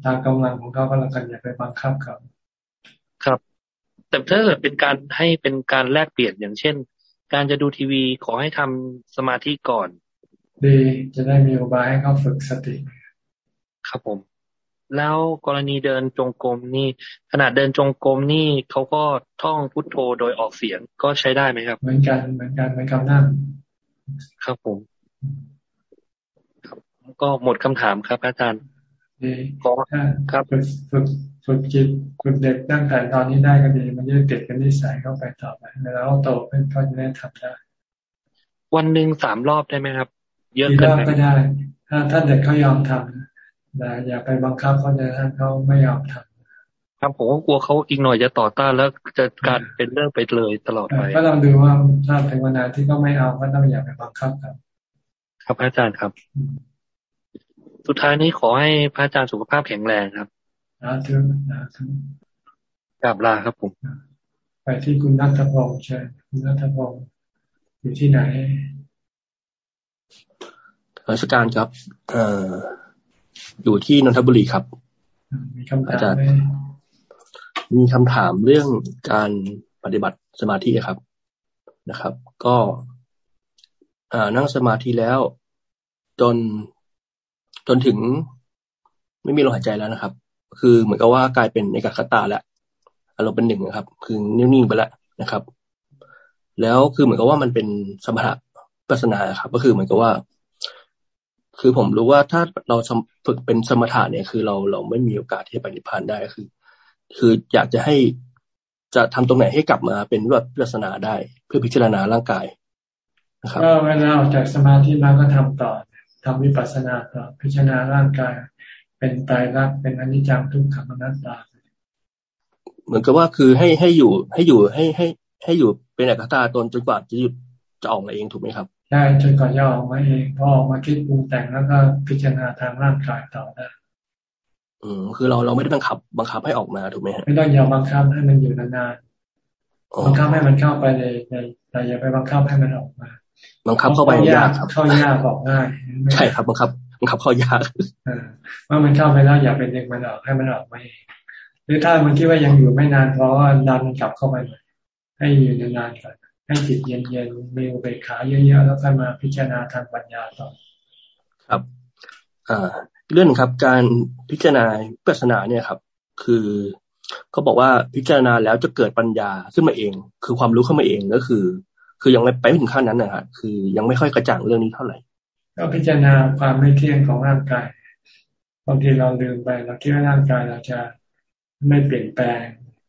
ตามกำลังของเขาก็แล้วกันอย่าไปบังคับเขาครับ แต่ถ้าเกิดเป็นการให้เป็นการแลกเปลี่ยนอย่างเช่น การจะดูทีวีขอให้ทำสมาธิก่อน ดีจะได้มีอุบายให้เขาฝึกสติ ครับผม แล้วกรณีเดินจงกรมนี่ขณะเดินจงกรมนี่เขาก็ท่องพุทโธโดยออกเสียงก็ใช้ได้ไหมครับ เหมือนกันเหมือนกันเหมือนกับนั่งครับผมก็หมดคำถามครับอาจารย์ดีขอครับฝึกฝึกฝึกจิตฝึกเด็กตั้งแต่ตอนนี้ได้ก็ดี มันจะติดกันนิสัยเข้าไปต่อไปแล้วโตเป็นก็จะได้ทำได้วันหนึ่งสามรอบได้ไหมครับ เยอะเกินไปก็ได้ ถ้าถ้าเด็กเขายอมทำ แต่อย่าไปบังคับเขาจะท่านเขาไม่ยอมทำครับผมก็กลัวเขาอีกหน่อยจะต่อต้านแล้วจะการเป็นเรื่องไปเลยตลอดไปก็ต้องดูว่าถ้าถึงวันนั้นที่ก็ไม่เอาก็ต้องอย่าไปบังคับครับ ครับอาจารย์ครับ สุดท้ายนี้ขอให้พระอาจารย์สุขภาพแข็งแรงครับนะถึงนะถึงกราบลาครับผมไปที่คุณนัทพงศ์เชิญคุณนัทพงศ์อยู่ที่ไหนราชการครับ เอ่อ อยู่ที่นนทบุรีครับอาจารย์มีคำถามเรื่องการปฏิบัติสมาธิครับนะครับ ก็นั่งสมาธิแล้ว จนจนถึงไม่มีลมหายใจแล้วนะครับ คือเหมือนกับว่ากลายเป็นเอกคตาแล้วอารมณ์เป็นหนึ่งนะครับ คือนิ่งๆไปแล้วนะครับ แล้วคือเหมือนกับว่ามันเป็นสมถะปัสนาครับ ก็คือเหมือนกับว่า คือผมรู้ว่าถ้าเราฝึกเป็นสมถะเนี่ยคือเราเราไม่มีโอกาสที่จะปฏิพันธ์ได้คือ คืออยากจะให้จะทำตรงไหนให้กลับมาเป็นรูปลักษณะได้ เพื่อพิจารณาร่างกายนะครับก็เวลาออกจากสมาธิมาก็ทำต่อทำวิปัสสนาต่อพิจารณาร่างกาย เป็นตายรักเป็นอนิจจังทุกขังอนัตตา เหมือนกับว่าคือให้ให้อยู่ให้อยู่ให้ให้ให้อยู่เป็นอัตตาตนจนกว่าจะหยุดจะออกมาเองถูกไหมครับ ได้จนก่อนจะออกมาเองพอออกมาคิดปรุงแต่งแล้วก็พิจารณาทางร่างกายต่อได้อืมคือเราเราไม่ได้บังคับ บังคับให้ออกมาถูกไหมไม่ต้องอย่าบังคับให้มันอยู่นานๆบังคับให้มันเข้าไปเลยแต่อย่าไปบังคับให้มันออกมาบังคับเข้าไปยากครับเข้ายากออกง่ายใช่ครับบังคับบังคับเข้ายากว่ามันเข้าไปแล้วอย่าไปดึงมันออกให้มันออกมาเองหรือถ้ามันคิดว่ายังอยู่ไม่นานเพราะว่าดันกลับเข้าไปหน่อยให้อยู่นานๆก่อน ให้จิตเย็นๆมีอุเบกขาเยอะๆแล้วค่อยมาพิจารณาทางปัญญาต่อครับอ่าเรื่องครับการพิจารณาปัสนาเนี่ยครับ คือเขาบอกว่าพิจารณาแล้วจะเกิดปัญญาขึ้นมาเอง คือความรู้เข้ามาเองก็คือ คือยังไม่ไปถึงขั้นนั้นนะครับคือยังไม่ค่อยกระจ่างเรื่องนี้เท่าไหร่ก็พิจารณาความไม่เที่ยงของร่างกายบางทีเราลืมไปเราคิดว่าร่างกายเราจะไม่เปลี่ยนแปลง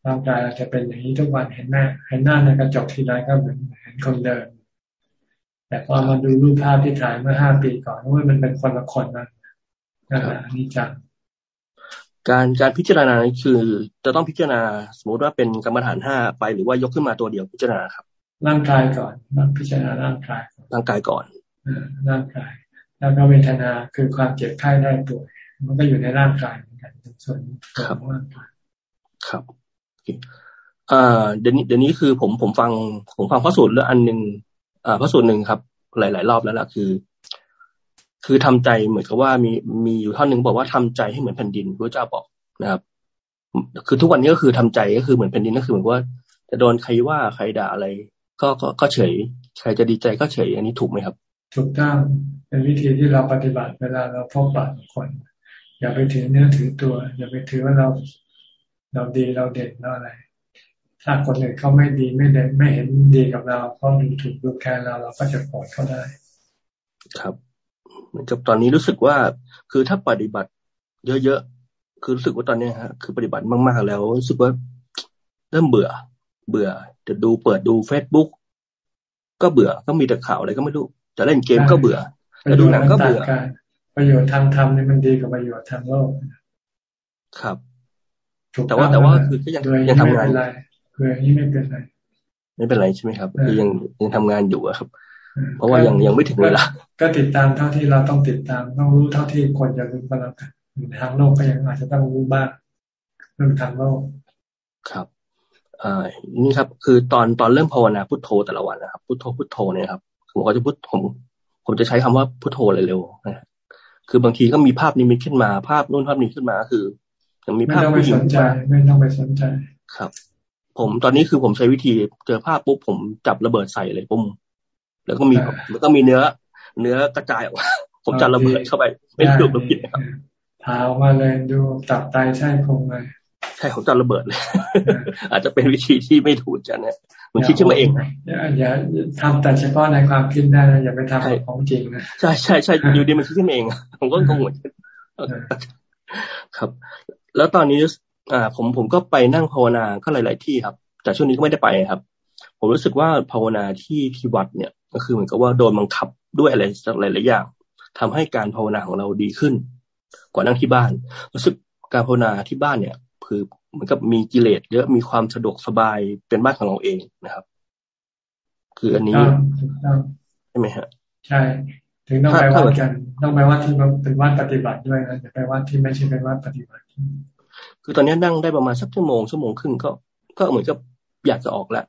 ร่างกายเราจะเป็นอย่างนี้ทุกวันเห็นหน้าเห็นหน้าในกระจกทีไรก็เหมือนเห็นคนเดิม แต่พอมาดูรูปภาพที่ถ่ายเมื่อห้าปีก่อนว่ามันเป็นคนละคนนะนั่นแหละนี่จังการการพิจารณาคือ จะต้องพิจารณาสมมติว่าเป็นกรรมฐานห้าไปหรือว่ายกขึ้นมาตัวเดียวพิจารณาครับ ร่างกายก่อนพิจารณาร่างกายร่างกายก่อนร่างกาย แล้วก็เวทนาคือความเจ็บไข้ได้ป่วยมันก็อยู่ในร่างกายเหมือนกันส่วนของร่างกายครับ อ่าเดี๋ยวนี้เดี๋ยวนี้คือผมผมฟังผมฟังพระสูตรเรื่องอันหนึ่งอ่าพระสูตรหนึ่งครับ หลาย ๆ รอบแล้วล่ะคือ คือทำใจเหมือนกับว่ามีมีอยู่ท่อนหนึ่งบอกว่าทำใจให้เหมือนแผ่นดินพระเจ้าบอกนะครับ คือทุกวันนี้ก็คือทำใจก็คือเหมือนแผ่นดินก็คือเหมือนว่า จะโดนใครว่าใครด่าอะไร ก็ก็ก็เฉย ใครจะดีใจก็เฉย อันนี้ถูกไหมครับ ถูกต้องเป็นวิธีที่เราปฏิบัติเวลาเราพบปะคน อย่าไปถือเนื้อถือตัว อย่าไปถือว่าเรา เราดีเราเด่นเราอะไร ถ้าคนอื่นเขาไม่ดีไม่เด่นไม่เห็นดีกับเราเขาดูถูกดูแคลนเราเราก็จะโกรธเขาได้ ครับ เหมือนกับตอนนี้รู้สึกว่า คือถ้าปฏิบัติ เยอะๆคือรู้สึกว่าตอนนี้ฮะคือปฏิบัติมากๆ แล้วรู้สึกว่าเริ่มเบื่อ เบื่อจะดูเปิดดูเฟซบุ๊กก็เบื่อก็มีแต่ข่าวอะไรก็ไม่รู้จะเล่นเกมก็เบื่อจะดูหนังก็เบื่อประโยชน์ทางธรรมนี่มันดีกว่าประโยชน์ทางโลกครับ แต่ว่าแต่ว่าคือก็ยังยังทำงานคืออย่างนี้ไม่เป็นไร ไม่เป็นไรใช่ไหมครับคือยังยังทำงานอยู่ครับ เพราะว่ายังยังไม่ถึงเวลาก็ติดตามเท่าที่เราต้องติดตามต้องรู้เท่าที่ควรจะรู้ก็แล้วกันทางโลกก็ยังอาจจะต้องรู้บ้างเรื่องทางโลกครับอ่านี่ครับ คือตอนตอนเริ่มภาวนาพุทโธแต่ละวันนะครับพุทโธพุทโธเนี่ยครับผมก็จะพุทผมผมจะใช้คำว่าพุทโธเร็วๆนะคือบางทีก็มีภาพนิมิตขึ้นมาภาพนู่นภาพนี้ขึ้นมาคือ ยังมีภาพผู้หญิงไม่ต้องไปสนใจ ครับ ผมตอนนี้คือผมใช้วิธีเจอภาพปุ๊บผมจับระเบิดใส่เลยปุ๊มแล้วก็มีแล้วก็มีเนื้อ เนื้อกระจายออกมาผมจะระเบิดเข้าไป ไม่ถูกระเบิดครับพาออกมาเลยดูตับไตใช่คงเลยใช่ผมจะระเบิดเลย อาจจะเป็นวิธีที่ไม่ถูกจันเนี่ยมันคิดขึ้นมาเองอย่าอย่าทำแต่เฉพาะในความคิดได้นะอย่าไปทำของจริงนะใช่ใช่ใช่อยู่ดีมันคิดขึ้นมาเอง ผมก็งงครับ แล้วตอนนี้อ่าผมผมก็ไปนั่งภาวนาก็หลาย ๆ ที่ครับ แต่ช่วงนี้ก็ไม่ได้ไปครับ ผมรู้สึกว่าภาวนาที่ที่วัดเนี่ย ก็คือเหมือนกับว่าโดนบังคับด้วยอะไรสักหลาย ๆ อย่างทำให้การภาวนาของเราดีขึ้น กว่านั่งที่บ้าน รู้สึกการภาวนาที่บ้านเนี่ย คือเหมือนกับมีกิเลสเยอะมีความสะดวกสบายเป็นบ้านของเราเองนะครับ คืออันนี้ใช่ไหมฮะใช่ถึงต้องไปวัดกัน ต้องไปวัดที่เป็นวัดปฏิบัติด้วยนะอย่าไปวัดที่ไม่ใช่เป็นวัดปฏิบัติ คือตอนนี้นั่งได้ประมาณสักชั่วโมงชั่วโมงครึ่งก็ ก็เหมือนกับอยากจะออกแล้ว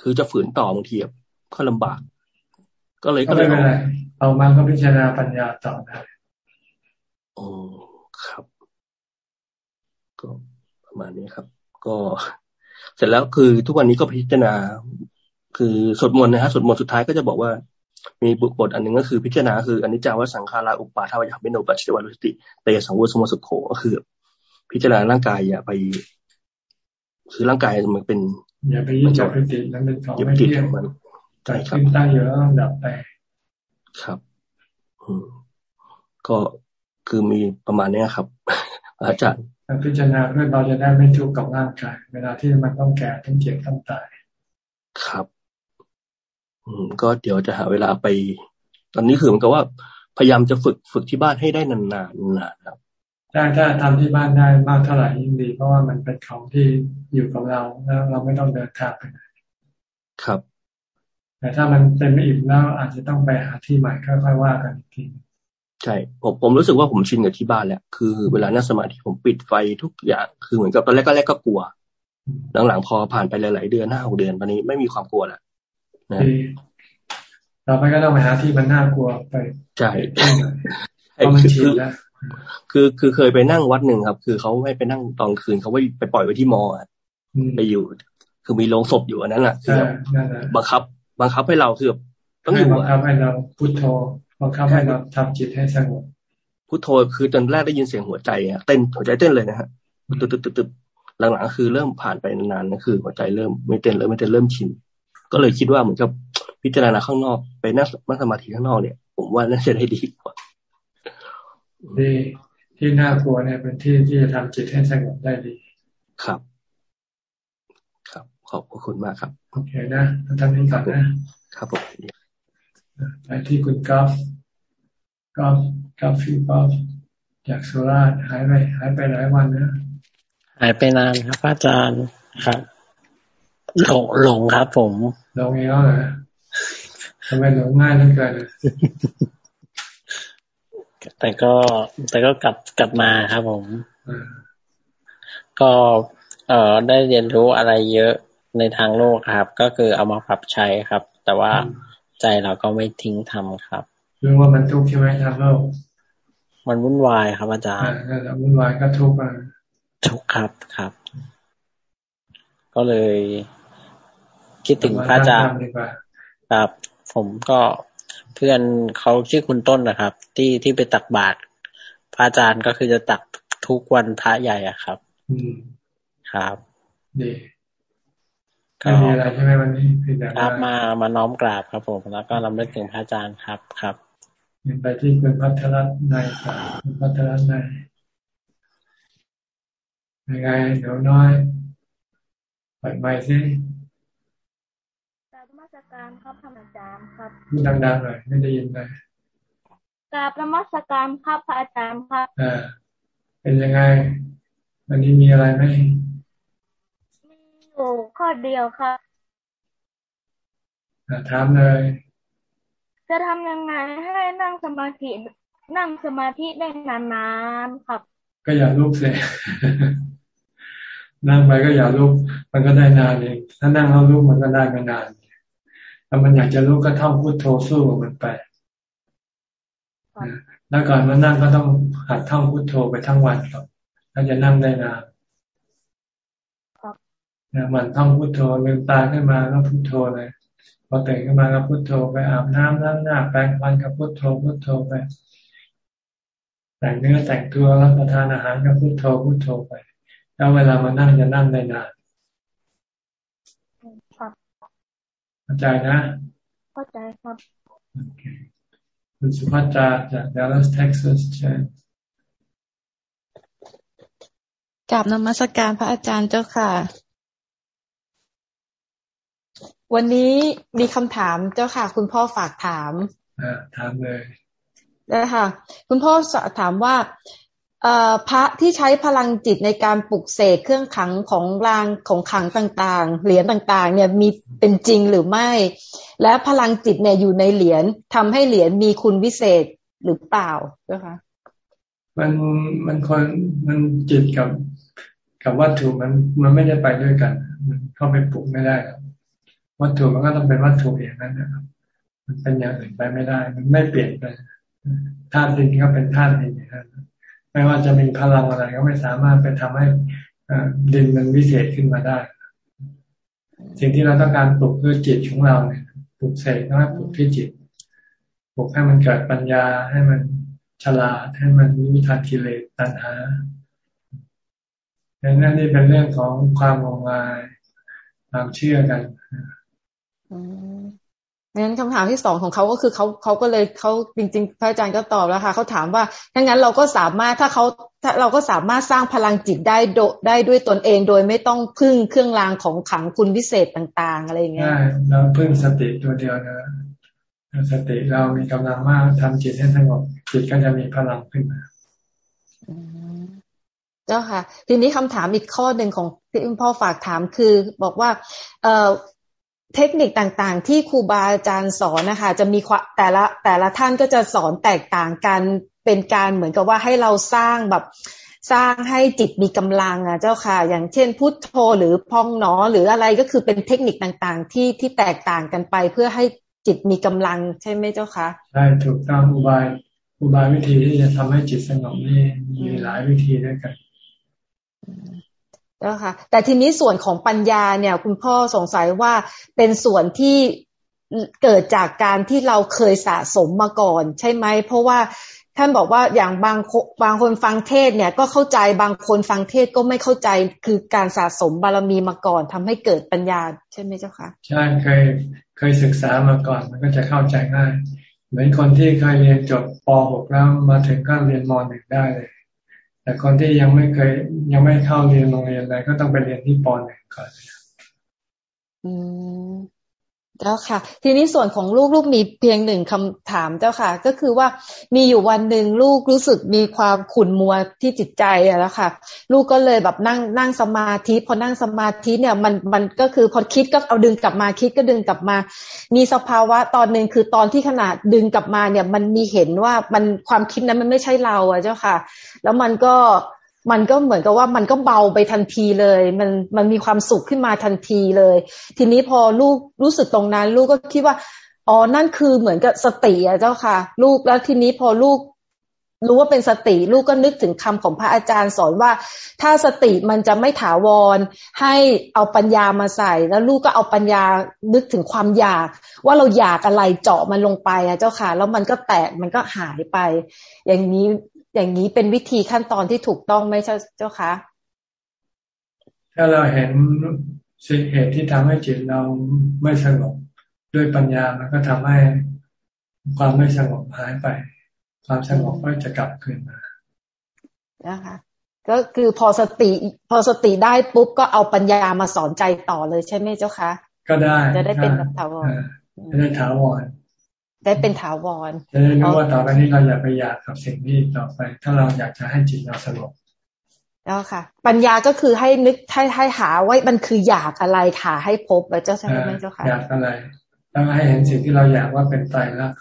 คือจะฝืนต่อบางทีก็ลำบาก ก็เลยก็เลยเอามาก็พิจารณาปัญญาต่อได้โอ้ครับ ก็ประมาณนี้ครับ ก็เสร็จแล้วคือทุกวันนี้ก็พิจารณา คือสวดมนต์นะฮะสวดมนต์สุดท้ายก็จะบอกว่า มีบุบทอันหนึ่งก็คือพิจารณาคืออนิจจาวสังขาราอุปาทวายาเมโนปัจจิวันุสติเตสังวุสมสุขโขก็คือ พิจารณาร่างกายอย่าไปคือร่างกายมันเป็นอย่าไปยึดจับไปติดนั้นเป็นของไม่เที่ยงมันใจขึ้นตั้งอยู่แล้วดับไปครับอืมก็คือมีประมาณนี้ครับ อาจารย์พิจารณาเพื่อเราจะได้ไม่ทุกข์กับร่างกาย เวลาที่มันต้องแก่ต้องเจ็บต้องตาย ครับ อืม ก็เดี๋ยวจะหาเวลาไป ตอนนี้คือเหมือนกับว่า พยายามจะฝึกฝึกที่บ้านให้ได้นานๆนานครับ ถ้าถ้าทำที่บ้านได้มากเท่าไหร่ยิ่งดี เพราะว่ามันเป็นของที่อยู่กับเราแล้วเราไม่ต้องเดินทางไปไหนครับ แต่ถ้ามันเต็มอิ่มแล้วอาจจะต้องไปหาที่ใหม่ค่อยๆว่ากันอีกทีใช่ผมผมรู้สึกว่าผมชินกับที่บ้านแล้วคือเวลานั่งสมาธิผมปิดไฟทุกอย่าง คือเหมือนกับตอนแรกก็แรกก็กลัว หลังๆพอผ่านไปหลายๆเดือนห้าหกเดือนตอนนี้ไม่มีความกลัวแล้วนะเราไปก็ต้องไปหาที่มันน่ากลัวไปใช่เพราะมันชินแล้ว คือคือเคยไปนั่งวัดหนึ่งครับ คือเขาให้ไปนั่งตอนคืนเขาไปไปปล่อยไว้ที่มอไปอยู่ คือมีโรงศพอยู่อันนั้นแหละคือบังคับบังคับให้เราคือต้องอยู่บังคับให้เราพุทโธบังคับให้เราทำจิตให้สงบพุทโธคือตอนแรกได้ยินเสียงหัวใจอะเต้นหัวใจเต้นเลยนะฮะตึ๊บตึ๊บตึ๊บตึ๊บหลังๆคือเริ่มผ่านไปนานๆก็คือหัวใจเริ่มไม่เต้นเลยไม่เต้นเริ่มชินก็เลยคิดว่าเหมือนกับพิจารณาข้างนอกไปนั่งนั่งสมาธิข้างนอกเนี่ย ผมว่าน่าจะได้ดีกว่า ดีที่น่ากลัวเนี่ยเป็นที่ที่จะทำจิตให้สงบได้ดี ครับ ครับ ขอบคุณมากครับ โอเคนะท่านนี้ก่อนนะครับผมไปที่คุณกอล์ฟกอล์ฟกอล์ฟฟิกอล์ฟจากสุราษฎร์หายไปหายไปหลายวันนะหายไปนานครับอาจารย์ครับหลงหลงครับผมหลงเองเหรอทำไมหลงง่ายนักเกิน แต่ก็แต่ก็กลับกลับมาครับผม ก็เอ่อได้เรียนรู้อะไรเยอะในทางโลกครับ ก็คือเอามาปรับใช้ครับ แต่ว่าใจเราก็ไม่ทิ้งทำครับรู้ว่ามันทุกข์ใช่ไหมทางโลกมันวุ่นวายครับอาจารย์วุ่นวายก็ทุกข์ทุกข์ครับครับ ก็เลย คิดถึงพระอาจารย์ครับผมก็ เพื่อนเขาชื่อคุณต้นนะครับ ที่ที่ไปตักบาตรพระอาจารย์ก็คือจะตักทุกวันพระใหญ่อะครับ อืมครับดีก็มีอะไรใช่ไหมวันนี้ครับมามาน้อมกราบครับผมแล้วก็รำลึกถึงพระอาจารย์ครับครับเห็นไปที่คุณพัทรนายค่ะคุณพัทรนายยังไงเดี๋ยวน้อยเปิดไมค์สิกราบมัส การครับพระอาจารย์ครับพูดดังๆหน่อยไม่ได้ยินเลยกราบนมัสการครับพระอาจารย์ครับอ่าเป็นยังไงวันนี้มีอะไรไหมมีอยู่ข้อเดียวครับถามเลย จะทำยังไงให้นั่งสมาธินั่งสมาธิได้นานๆครับ ก็อย่าลุกเสียนั่งไปก็อย่าลุก มันก็ได้นานเอง ถ้านั่งแล้วลุกมันก็ได้ไม่นาน ถ้ามันอยากจะลุกก็ท่องพุทโธสู้มันไปแล้วก่อนมานั่งก็ต้องหัดท่องพุทโธไปทั้งวันครับถ้าจะนั่งได้นานนะมันท่องพุทโธลืมตาขึ้นมาแล้วพุทโธเลยพอตื่นขึ้นมาก็พุทโธไปอาบน้ำล้างหน้าแปรงฟันกับพุทโธพุทโธไป แต่งเนื้อแต่งตัวรับประทานอาหารกับพุทโธพุทโธไป แล้วเวลามานั่งจะนั่งได้นาน เข้าใจนะ เข้าใจครับโอเคคุณสุภัตราจากดัลลัสเท็กซัสเชิญกราบนมัสการพระอาจารย์เจ้าค่ะ วันนี้มีคำถามเจ้าค่ะ คุณพ่อฝากถามอ่าถามเลยได้ค่ะคุณพ่อถามว่า พระที่ใช้พลังจิตในการปลุกเสกเครื่องขังของรางของขังต่างๆ เหรียญต่างๆ เนี่ยมีเป็นจริงหรือไม่ และพลังจิตเนี่ยอยู่ในเหรียญทำให้เหรียญมีคุณวิเศษหรือเปล่าเจ้าคะมันมันคนมันจิตกับกับวัตถุมันมันไม่ได้ไปด้วยกัน มันเข้าไปปลุกไม่ได้วัตถุมันก็ต้องเป็นวัตถุอย่างนั้นนะครับมันเป็นอย่างอื่นไปไม่ได้ มันไม่เปลี่ยนไปธาตุดินก็เป็นธาตุดินอย่างนั้น ไม่ว่าจะมีพลังอะไรก็ไม่สามารถไปทำให้ดินมันวิเศษขึ้นมาได้ สิ่งที่เราต้องการปลุกคือจิตของเราเนี่ยปลุกเสกต้องปลุกที่จิตปลุกให้มันเกิดปัญญาให้มันฉลาดให้มันมีวิธานกิเลสตัณหาดังนั้นนี่เป็นเรื่องของความงมงายความเชื่อกัน งั้นคำถามที่สองของเขาก็คือเขาเขาก็เลยเขาจริง ๆ พระอาจารย์ก็ตอบแล้วค่ะเขาถามว่าถ้างั้นเราก็สามารถถ้าเขาถ้าเราก็สามารถสร้างพลังจิตได้โดได้ด้วยตนเองโดยไม่ต้องพึ่งเครื่องรางของขังคุณพิเศษต่างๆ อะไรอย่างเงี้ยใช่เราพึ่งสติตัวเดียวนะสติเรามีกำลังมากทำจิตให้สงบจิตก็จะมีพลังขึ้นมาเจ้าค่ะ ทีนี้คำถามอีกข้อหนึ่งของที่พ่อฝากถามคือ บอกว่า เอ่อ เทคนิคต่างๆ ที่ครูบาอาจารย์สอนนะคะจะมีแต่ละแต่ละท่านก็จะสอนแตกต่างกันเป็นการเหมือนกับว่าให้เราสร้างแบบสร้างให้จิตมีกำลังอะเจ้าค่ะ อย่างเช่นพุทโธหรือพองหนอหรืออะไรก็คือเป็นเทคนิคต่างๆ ที่ที่แตกต่างกันไปเพื่อให้จิตมีกำลังใช่ไหมเจ้าคะใช่ถูกต้องอุบายอุบายวิธีที่จะทำให้จิตสงบนี่มีหลายวิธีด้วยกัน แล้วค่ะแต่ทีนี้ส่วนของปัญญาเนี่ย คุณพ่อสงสัยว่าเป็นส่วนที่เกิดจากการที่เราเคยสะสมมาก่อน ใช่ไหม เพราะว่าท่านบอกว่าอย่างบางบางคนฟังเทศเนี่ยก็เข้าใจบางคนฟังเทศก็ไม่เข้าใจคือการสะสมบารมีมาก่อนทำให้เกิดปัญญา ใช่ไหมเจ้าคะใช่เคยเคยศึกษามาก่อนมันก็จะเข้าใจง่าย เหมือนคนที่เคยเรียนจบป .6 แล้วมาถึงก็เรียนม .1 ได้เลย แต่คนที่ยังไม่เคย ยังไม่เข้าเรียนโรงเรียนอะไรก็ต้องไปเรียนที่ปอนหนึ่งก่อนอืม เจ้าค่ะ ทีนี้ส่วนของลูกลูกมีเพียงหนึ่งคำถามเจ้าค่ะ ก็คือว่ามีอยู่วันหนึ่งลูกรู้สึกมีความขุ่นมัวที่จิตใจอะแล้วค่ะ ลูกก็เลยแบบนั่งนั่งสมาธิ พอนั่งสมาธิเนี่ยมันมันก็คือพอคิดก็เอาดึงกลับมาคิดก็ดึงกลับมา มีสภาวะตอนหนึ่งคือตอนที่ขนาดดึงกลับมาเนี่ย มันมีเห็นว่ามันความคิดนั้นมันไม่ใช่เราอะเจ้าค่ะ แล้วมันก็ มันก็เหมือนกับว่ามันก็เบาไปทันทีเลย มันมันมีความสุขขึ้นมาทันทีเลย ทีนี้พอลูกรู้สึกตรงนั้น ลูกก็คิดว่าอ๋อนั่นคือเหมือนกับสติอะเจ้าค่ะ ลูกแล้วทีนี้พอลูกรู้ว่าเป็นสติลูกก็นึกถึงคำของพระอาจารย์สอนว่า ถ้าสติมันจะไม่ถาวร ให้เอาปัญญามาใส่ แล้วลูกก็เอาปัญญานึกถึงความอยาก ว่าเราอยากอะไรเจาะมันลงไปอะเจ้าค่ะ แล้วมันก็แตกมันก็หายไป อย่างนี้ อย่างนี้เป็นวิธีขั้นตอนที่ถูกต้องไหมเจ้าคะถ้าเราเห็นสิ่งเหตุที่ทำให้จิตเราไม่สงบด้วยปัญญามันก็ทำให้ความไม่สงบหายไป ความสงบก็จะกลับคืนมานะคะก็คือพอสติพอสติได้ปุ๊บก็เอาปัญญามาสอนใจต่อเลยใช่ไหมเจ้าคะ ก็ได้จะได้เป็นถาวรจะได้ถาวร ได้เป็นถาวรจะได้รู้ว่าต่อไปนี้เราอย่าไปอยากกับสิ่งนี้ต่อไป ถ้าเราอยากจะให้จิตเราสงบแล้วค่ะ ปัญญาก็คือให้นึกให้ให้หาว่ามันคืออยากอะไรค่ะให้พบแล้วเจ้าใช่ไหมเจ้าค่ะอยากอะไรแล้วให้เห็นสิ่งที่เราอยากว่าเป็นไตรลักษณ์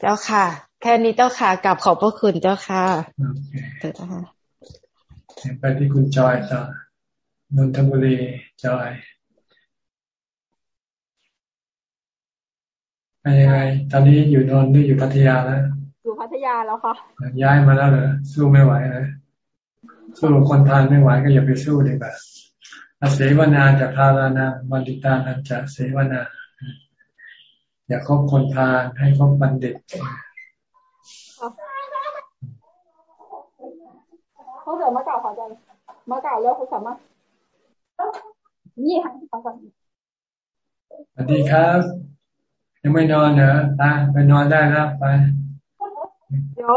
เจ้าค่ะ แค่นี้เจ้าค่ะกับขอบพระคุณเจ้าค่ะโอเคไปที่คุณจอยต่อนนทบุรีจอย เป็นยังไง ตอนนี้อยู่นนท์หรืออยู่พัทยาแล้วอยู่พัทยาแล้วค่ะย้ายมาแล้วเหรอสู้ไม่ไหวเลยสู้คนทานไม่ไหวก็อย่าไปสู้ดีกว่าอาเสวนาจะพารานาบัณฑิตานันจะเสวนา อย่าคบคนทานให้คบบัณฑิตเขาเดี๋ยวมาเก่าขอจันมาเก่าแล้วคุณสามารถนี่ค่ะขอจันสวัสดีครับ ยังไม่นอนเหรอตาไปนอนได้แล้วไป เดี๋ยว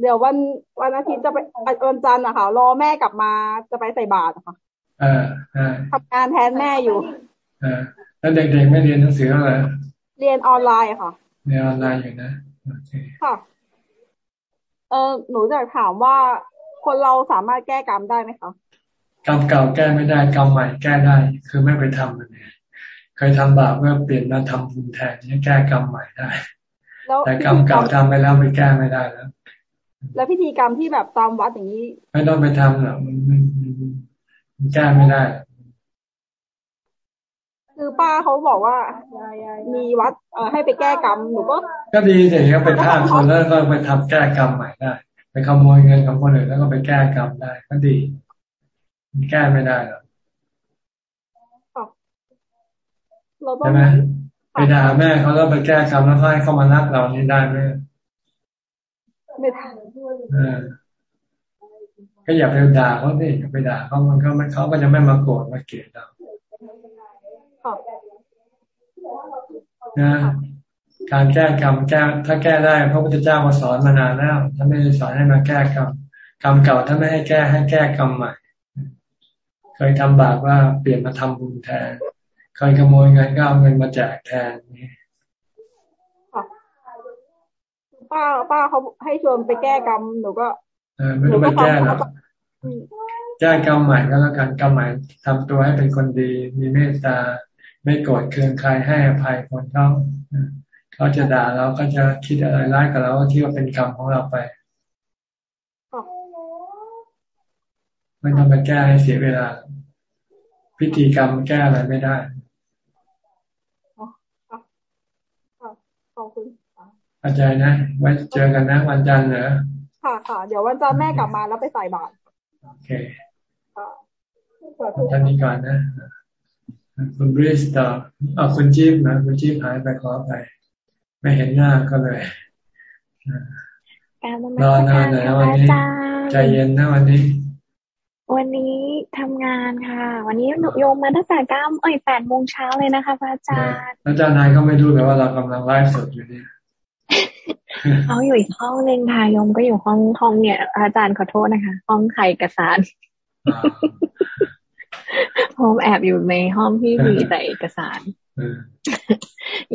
เดี๋ยววันวันอาทิตย์จะไปวันจันทร์อะค่ะรอแม่กลับมาจะไปใส่บาตรค่ะเออทำงานแทนแม่อยู่เออแล้วเด็กๆไม่เรียนหนังสืออะไรเรียนออนไลน์ค่ะเรียนออนไลน์อยู่นะโอเคค่ะเออหนูจะถามว่าคนเราสามารถแก้กรรมได้ไหมคะกรรมเก่าแก้ไม่ได้กรรมใหม่แก้ได้ คือไม่ไปทำมันเนี่ย เคยทำบาปเมื่อเปลี่ยนมาทำบุญแทนนี่แก้กรรมใหม่ได้ แต่กรรมเก่าทำไปแล้วไปแก้ไม่ได้แล้ว แล้วพิธีกรรมที่แบบตามวัดอย่างนี้ ไม่ต้องไปทำหรอกมันมันแก้ไม่ได้ คือป้าเขาบอกว่า มีวัดเออให้ไปแก้กรรมหนูก็ ก็ดีแต่ก็ไปฆ่าคนแล้วก็ไปทำแก้กรรมใหม่ได้ ไปขโมยเงินของคนอื่นแล้วก็ไปแก้กรรมได้ก็ดี แก้ไม่ได้หรอก ใช่ไหมไปด่าแม่เขาแล้วไปแก้กรรมแล้วให้เขามารักเรานี่ได้ไหมไม่ได้ก็อย่าไปด่าเขาสิอย่าไปด่าเขามันก็ไม่เขาก็จะไม่มาโกรธมาเกลียดเรานะการแก้กรรมแก้ถ้าแก้ได้พระพุทธเจ้ามาสอนมานานแล้วถ้าไม่ได้สอนให้มาแก้กรรมกรรมเก่าถ้าไม่ให้แก้ให้แก้กรรมใหม่ เคยทำบาปว่าเปลี่ยนมาทำบุญแทน เคยขโมยเงินก็เอาเงินมาแจกแทนนี่ป้าป้าเขาให้ชวนไปแก้กรรมหนูก็เออไม่ต้องไปแก้หรอกแก้กรรมใหม่ก็แล้วกันกรรมใหม่ทำตัวให้เป็นคนดี มีเมตตา ไม่โกรธเคืองใครให้อภัยคนเขาเขาจะด่าเราก็จะคิดอะไรร้ายกับเราก็คิดว่าเป็นกรรมของเราไปไม่ต้องไปแก้ให้เสียเวลา พิธีกรรมแก้อะไรไม่ได้ขอบคุณ เข้าใจนะไว้เจอกันนะวันจันทร์เหรอค่ะค่ะเดี๋ยววันจันทร์แม่กลับมาแล้วไปใส่บาตรโอเคท่านนี้ก่อนนะคุณบริสต่อเอาคุณจิ๊บนะคุณจิ๊บหายไปขอไป ไม่เห็นหน้าก็เลยรอนานเลยวันนี้ใจเย็นนะวันนี้ วันนี้ทำงานค่ะ วันนี้โยมมาตั้งแต่เก้าเอ้ยแปดโมงเช้าเลยนะคะพระอาจารย์อาจารย์นายก็ไม่รู้เลยว่าเรากำลังไลฟ์สดอยู่เนี่ย เขาอยู่อีกห้องหนึ่งค่ะโยมก็อยู่ห้องห้องเนี่ยอาจารย์ขอโทษนะคะ ห้องไข่กระสานโฮมแอบอยู่ในห้องที่มีแต่เอกสาร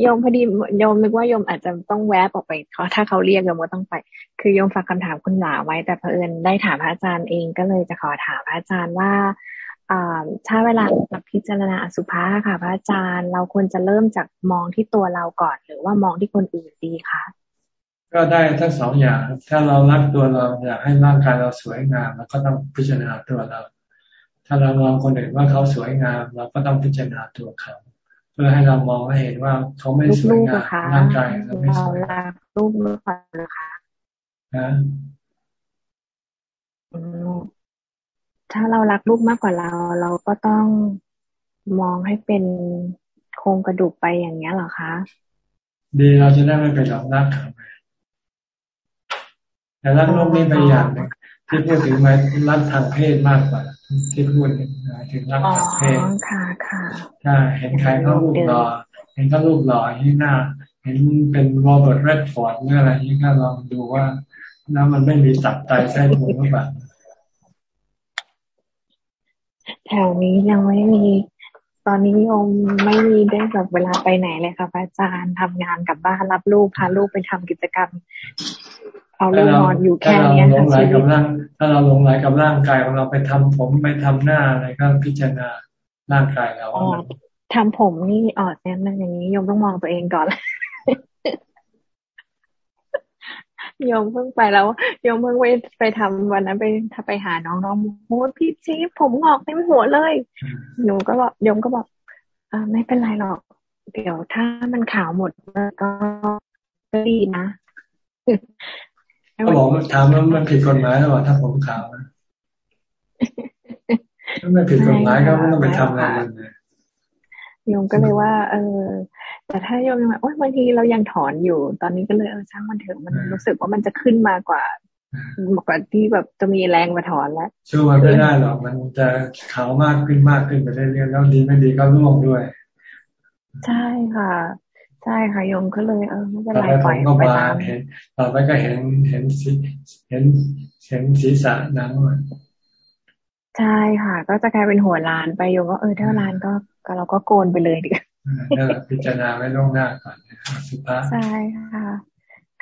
โยมพอดีโยมนึกว่าโยมอาจจะต้องแวบออกไปเขาถ้าเขาเรียกโยมก็ต้องไป คือโยมฝากคำถามคุณหลาไว้ แต่เผอิญได้ถามพระอาจารย์เองก็เลยจะขอถามพระอาจารย์ว่า ถ้าเวลาเราพิจารณาอสุภะค่ะ พระอาจารย์เราควรจะเริ่มจากมองที่ตัวเราก่อน หรือว่ามองที่คนอื่นดีคะก็ได้ทั้งสองอย่าง ถ้าเรารักตัวเราอยากให้ร่างกายเราสวยงามเราก็ต้องพิจารณาตัวเรา ถ้าเรามองคนอื่นว่าเขาสวยงามเราก็ต้องพิจารณาตัวเขา เพื่อให้เรามองให้เห็นว่าเขาไม่สวยงามร่างกายเราไม่สวยลูกลูกนะคะนะ ถ้าเรารักลูกมากกว่าเรา เราก็ต้องมองให้เป็นโครงกระดูกไปอย่างเงี้ยหรอคะ ดีเราจะได้ไม่ไปหลอกรักเขาแต่รักโลกนี่ไปอย่างหนึ่งที่พูดถึงมารักทางเพศมากกว่าที่พูดถึงรักทางเพศค่ะค่ะใช่เห็นใครเขาลูกหล่อเห็นเขาลูกหล่อที่หน้า เห็นเป็นวอลเบิร์ตเรดฟอร์ดเมื่ออะไรนี้ก็ลองดูว่าแล้วมันไม่มีตับไตไส้พุงหรือเปล่า แถวนี้ยังไม่มี ตอนนี้โยมไม่มีได้แบบเวลาไปไหนเลยค่ะพระอาจารย์ทำงานกับบ้านรับลูกพาลูกไปทำกิจกรรมเอาลูกนอนอยู่แค่นี้ค่ะชีวิตถ้าเราลงไหลกับร่างกายของเราไปทำผมไปทำหน้าอะไรก็พิจารณาร่างกายเราทำผมนี่ออดเนี่ยมันอย่างนี้โยมต้องมองตัวเองก่อน โยมเพิ่งไปแล้วโยมเพิ่งไปไปทำวันนั้นไปถ้าไปหาน้องน้องโอ้พี่ชีผมงอกเต็มหัวเลย หนูก็บอกโยมก็บอกอ่าไม่เป็นไรหรอก เดี๋ยวถ้ามันขาวหมดก็ก็ดีนะก็บอกถามว่ามันผิดกฎหมายหรือเปล่าถ้าผมขาวถ้าไม่ผิดกฎหมายก็ไม่ต้องไปทำอะไรมันเลยโยมก็เลยว่า เออ แต่ถ้าโยมยังแบบโอ้ยบางทีเรายังถอนอยู่ ตอนนี้ก็เลยเออช่างมันเถอะมันรู้สึกว่ามันจะขึ้นมากว่ากว่าที่แบบจะมีแรงมาถอนแล้วช่วยมันไม่ได้หรอกมันจะขาวมากขึ้นมากขึ้นไปเรื่อยๆแล้วดีไม่ดีก็ร่วงด้วย ใช่ค่ะ ใช่ค่ะโยมก็เลยเออไม่เป็นไรปล่อยไปตามเห็นต่อไปก็เห็นเห็นสีเห็นเห็นศีรษะนังใช่ค่ะ ก็จะกลายเป็นหัวลานไปโยมก็เออถ้าลานก็ก็เราก็โกนไปเลยดี พิจารณาไว้ล่วงหน้าก่อนสุภาใช่ค่ะ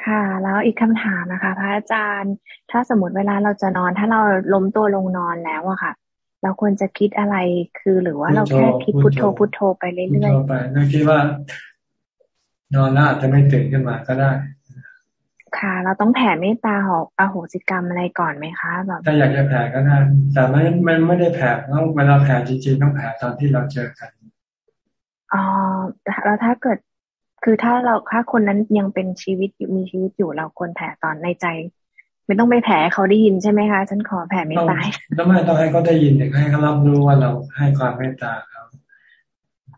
ค่ะ แล้วอีกคำถามนะคะ พระอาจารย์ ถ้าสมมติเวลาเราจะนอน ถ้าเราล้มตัวลงนอนแล้วอะค่ะ เราควรจะคิดอะไรคือหรือว่าเราแค่คิดพุทโธพุทโธไปเรื่อยๆไปนึกคิดว่านอนแล้วอาจจะไม่ตื่นขึ้นมาก็ได้ ค่ะ เราต้องแผ่เมตตาหอกอโหสิกรรมอะไรก่อนไหมคะแบบถ้าอยากจะแผ่ก็ได้แต่ไม่ไม่ไม่ได้แผ่ต้องเวลาแผ่จริงๆต้องแผ่ตอนที่เราเจอกัน อ๋อแล้วถ้าเกิดคือถ้าเราถ้าคนนั้นยังเป็นชีวิตอยู่มีชีวิตอยู่เราควรแผ่ตอนในใจ ไม่ต้องไปแผ่เขาได้ยินใช่ไหมคะ ฉันขอแผ่ไม่ตายต้องไม่ต้องให้เขาได้ยินให้เขารับรู้ว่าเราให้ความเมตตาเขา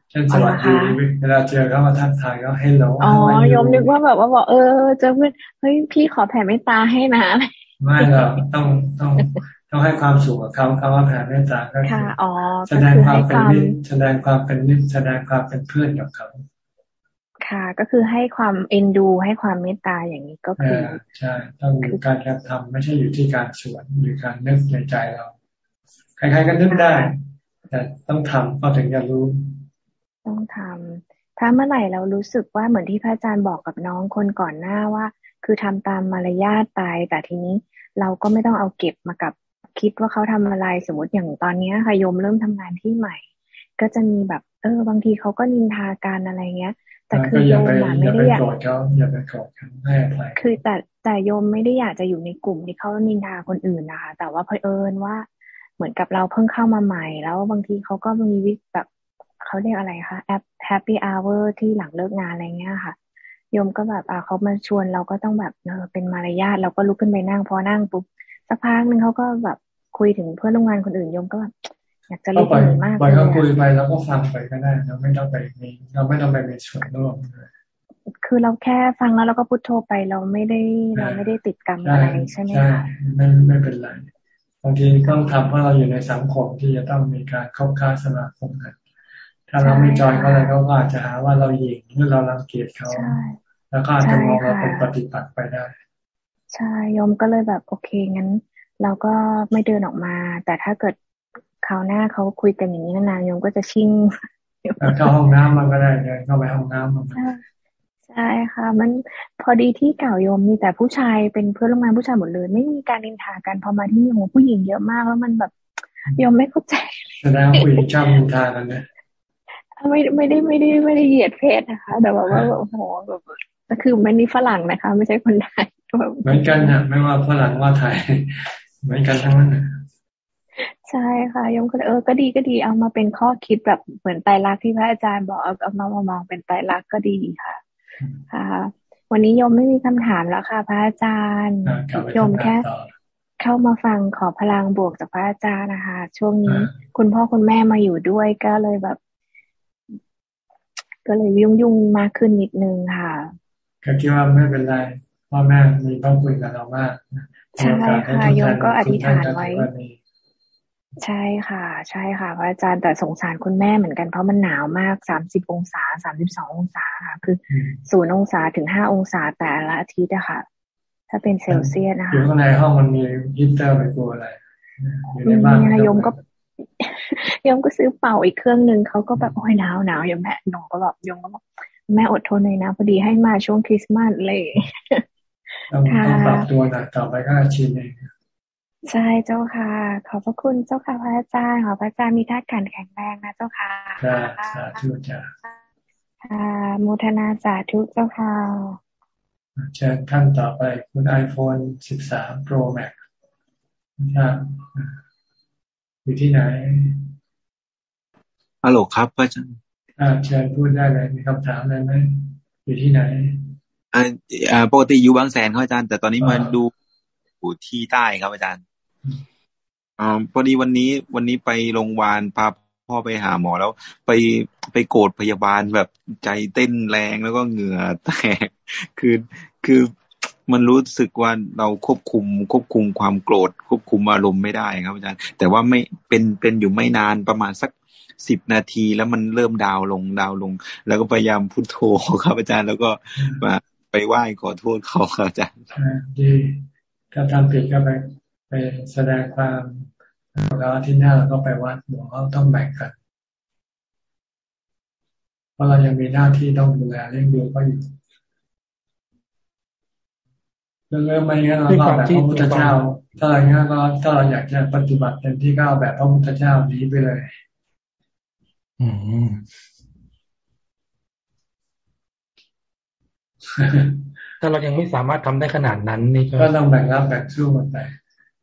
เช่นสวัสดีเวลาเจอเขามาทักทายเขาให้เราอ๋อยมนึกว่าแบบว่าบอกเออเจอเพื่อนเฮ้ยพี่ขอแผ่เมตตาให้นะไม่หรอกต้องต้อง ต้องให้ความสุขกับเขาคำว่าแผ่เมตตาก็คือแสดงความเป็นมิตรแสดงความเป็นมิตรแสดงความเป็นเพื่อนกับเขาค่ะก็คือให้ความเอ็นดู ให้ความเมตตาอย่างนี้ก็คือใช่ต้องอยู่การกระทำไม่ใช่อยู่ที่การสวนอยู่การนึกในใจเราใครๆก็นึกได้ แต่ต้องทำก็ถึงจะรู้ ต้องทำถ้าเมื่อไหร่เรารู้สึกว่าเหมือนที่พระอาจารย์บอกกับน้องคนก่อนหน้าว่า คือทำตามมารยาทไปแต่ทีนี้เราก็ไม่ต้องเอาเก็บมากับ คิดว่าเขาทำอะไรสมมติอย่างตอนนี้ค่ะโยมเริ่มทำงานที่ใหม่ ก็จะมีแบบ เออ บางทีเขาก็นินทากันอะไรเงี้ย แต่คือโยมไม่ได้อยากอย่าไปโกรธกันให้อภัยคือแต่แต่โยมไม่ได้อยากจะอยู่ในกลุ่มที่เขานินทาคนอื่นนะคะ แต่ว่าเพอเอิญว่าเหมือนกับเราเพิ่งเข้ามาใหม่ แล้วบางทีเขาก็มีวิแบบเขาเรียกอะไรคะแบบ happy hour ที่หลังเลิกงานอะไรเงี้ยค่ะโยมก็แบบอ่าเขามาชวนเราก็ต้องแบบเออเป็นมารยาทเราก็ลุกขึ้นไปนั่งพอนั่งปุ๊บสักพักหนึ่งเขาก็แบบ คุยถึงเพื่อนร่วมงานคนอื่นโยมก็แบบอยากจะรู้มากเลยปล่อยเขาคุยไปแล้วก็ฟังไปก็ได้เราไม่ต้องไปมีเราไม่ต้องไปมีส่วนร่วมคือเราแค่ฟังแล้วเราก็พุทโธไปเราไม่ได้เราไม่ได้ติดกรรมอะไรใช่ไหมคะไม่ไม่เป็นไรบางทีต้องทำเพราะเราอยู่ในสังคมที่จะต้องมีการเข้าค้าสมาคมกันถ้าเราไม่จอยเขาอะไรเขาก็อาจจะหาว่าเราหยิ่งหรือเรารังเกียจเขาแล้วก็อาจจะมองเราเป็นปฏิปักษ์ไปได้ ใช่ยมก็เลยแบบโอเคงั้น เราก็ไม่เดินออกมา แต่ถ้าเกิดคราวหน้าเขาคุยกันอย่างนี้นานๆโยมก็จะชิ่งเข้าห้องน้ำมันก็ได้เลยเข้าไปห้องน้ำมันใช่ค่ะ มันพอดีที่เก่าโยมมีแต่ผู้ชายเป็นเพื่อนร่วมงานผู้ชายหมดเลย ไม่มีการนินทากันพอมาที่นี่โหผู้หญิงเยอะมากแล้วมันแบบโยมไม่เข้าใจแสดงผู้หญิงชอบนินทากันนะไม่ไม่ได้ไม่ได้ไม่ได้เหยียดเพศนะคะ แต่แบบว่าโอ้โหแบบก็คือไม่นี่ฝรั่งนะคะ ไม่ใช่คนไทยเหมือนกันนะไม่ว่าฝรั่งว่าไทย เหมือนกันทั้งนั้นใช่ค่ะยมก็เออก็ดีก็ดีเอามาเป็นข้อคิดแบบเหมือนไตรลักษณ์ที่พระอาจารย์บอกเอามามามองเป็นไตรลักษณ์ก็ดีค่ะ ค่ะ วันนี้ยมไม่มีคำถามแล้วค่ะ พระอาจารย์ยมแค่เข้ามาฟังขอพลังบวกจากพระอาจารย์นะคะ ช่วงนี้คุณพ่อคุณแม่มาอยู่ด้วยก็เลยแบบ ก็เลยยุ่งยุ่งมากขึ้นนิดนึงค่ะก็คิดว่าไม่เป็นไรพ่อแม่มีต้องคุยกับเรามาก ใช่ค่ะโยมก็อธิษฐานไว้ ใช่ค่ะ ใช่ค่ะพระอาจารย์แต่สงสารคุณแม่เหมือนกันเพราะมันหนาวมากสามสิบองศาสามสิบสององศาค่ะ คือศูนย์องศาถึงห้าองศาแต่ละอาทิตย์อะค่ะ ถ้าเป็นเซลเซียสนะคะอยู่ข้างในห้องมันมีฮีเตอร์ไปกลัวอะไรอยู่ในบ้านยมก็ยมก็ซื้อเป่าอีกเครื่องหนึ่งเขาก็แบบโอ้ยหนาวหนาวยมแม่หนูก็แบบยมก็บอกแม่อดทนเลยนะ พอดีให้มาช่วงคริสต์มาสเลย ต้องปรับตัวนะต่อไปก็ชินเองใช่เจ้าค่ะ ขอบพระคุณเจ้าค่ะพระอาจารย์ขอพระอาจารย์มีท่าการแข็งแรงนะเจ้าค่ะจ้าสาธุจ้าค่ะมุทนาสาธุเจ้าค่ะเชิญท่านต่อไปคุณไอโฟนสิบสาม Pro Max ครับอยู่ที่ไหนฮัลโหลครับพระอาจารย์อ่าเชิญพูดได้เลยมีคำถามอะไรไหมอยู่ที่ไหน อ่าปกติอยู่บางแสนครับอาจารย์ แต่ตอนนี้มาดูอยู่ที่ใต้ครับอาจารย์อ๋อพอดีวันนี้วันนี้ไปโรงพยาบาลพาพ่อไปหาหมอแล้ว ไปไปโกรธพยาบาลแบบใจเต้นแรงแล้วก็เหงื่อแตกคือคือมันรู้สึกว่าเราควบคุมควบคุมความโกรธ ควบคุมอารมณ์ไม่ได้ครับอาจารย์ แต่ว่าไม่เป็นเป็นอยู่ไม่นานประมาณสักสิบนาทีแล้วมันเริ่มดาวลงดาวลง แล้วก็พยายามพุโทโธครับอาจารย์แล้วก็มา ไปไหว้ขอโทษเขาครับอาจารย์ดีถ้าทำผิดก็ไปไปแสดงความแล้วที่หน้าเราก็ไปวัดบอกว่าต้องแบ่งกันเพราะเรายังมีหน้าที่ต้องดูแลเรื่องดูก็อยู่เรื่องไม่งั้นเราก็แบบพระพุทธเจ้า ถ้าอะไรเงี้ยก็ถ้าเราอยากจะปฏิบัติเต็มที่ก็เอาแบบพระพุทธเจ้านี้ไปเลย อืม ถ้าเรายังไม่สามารถทำได้ขนาดนั้นนี่ก็ต้องแบ่งรับแบ่งสู้กันไป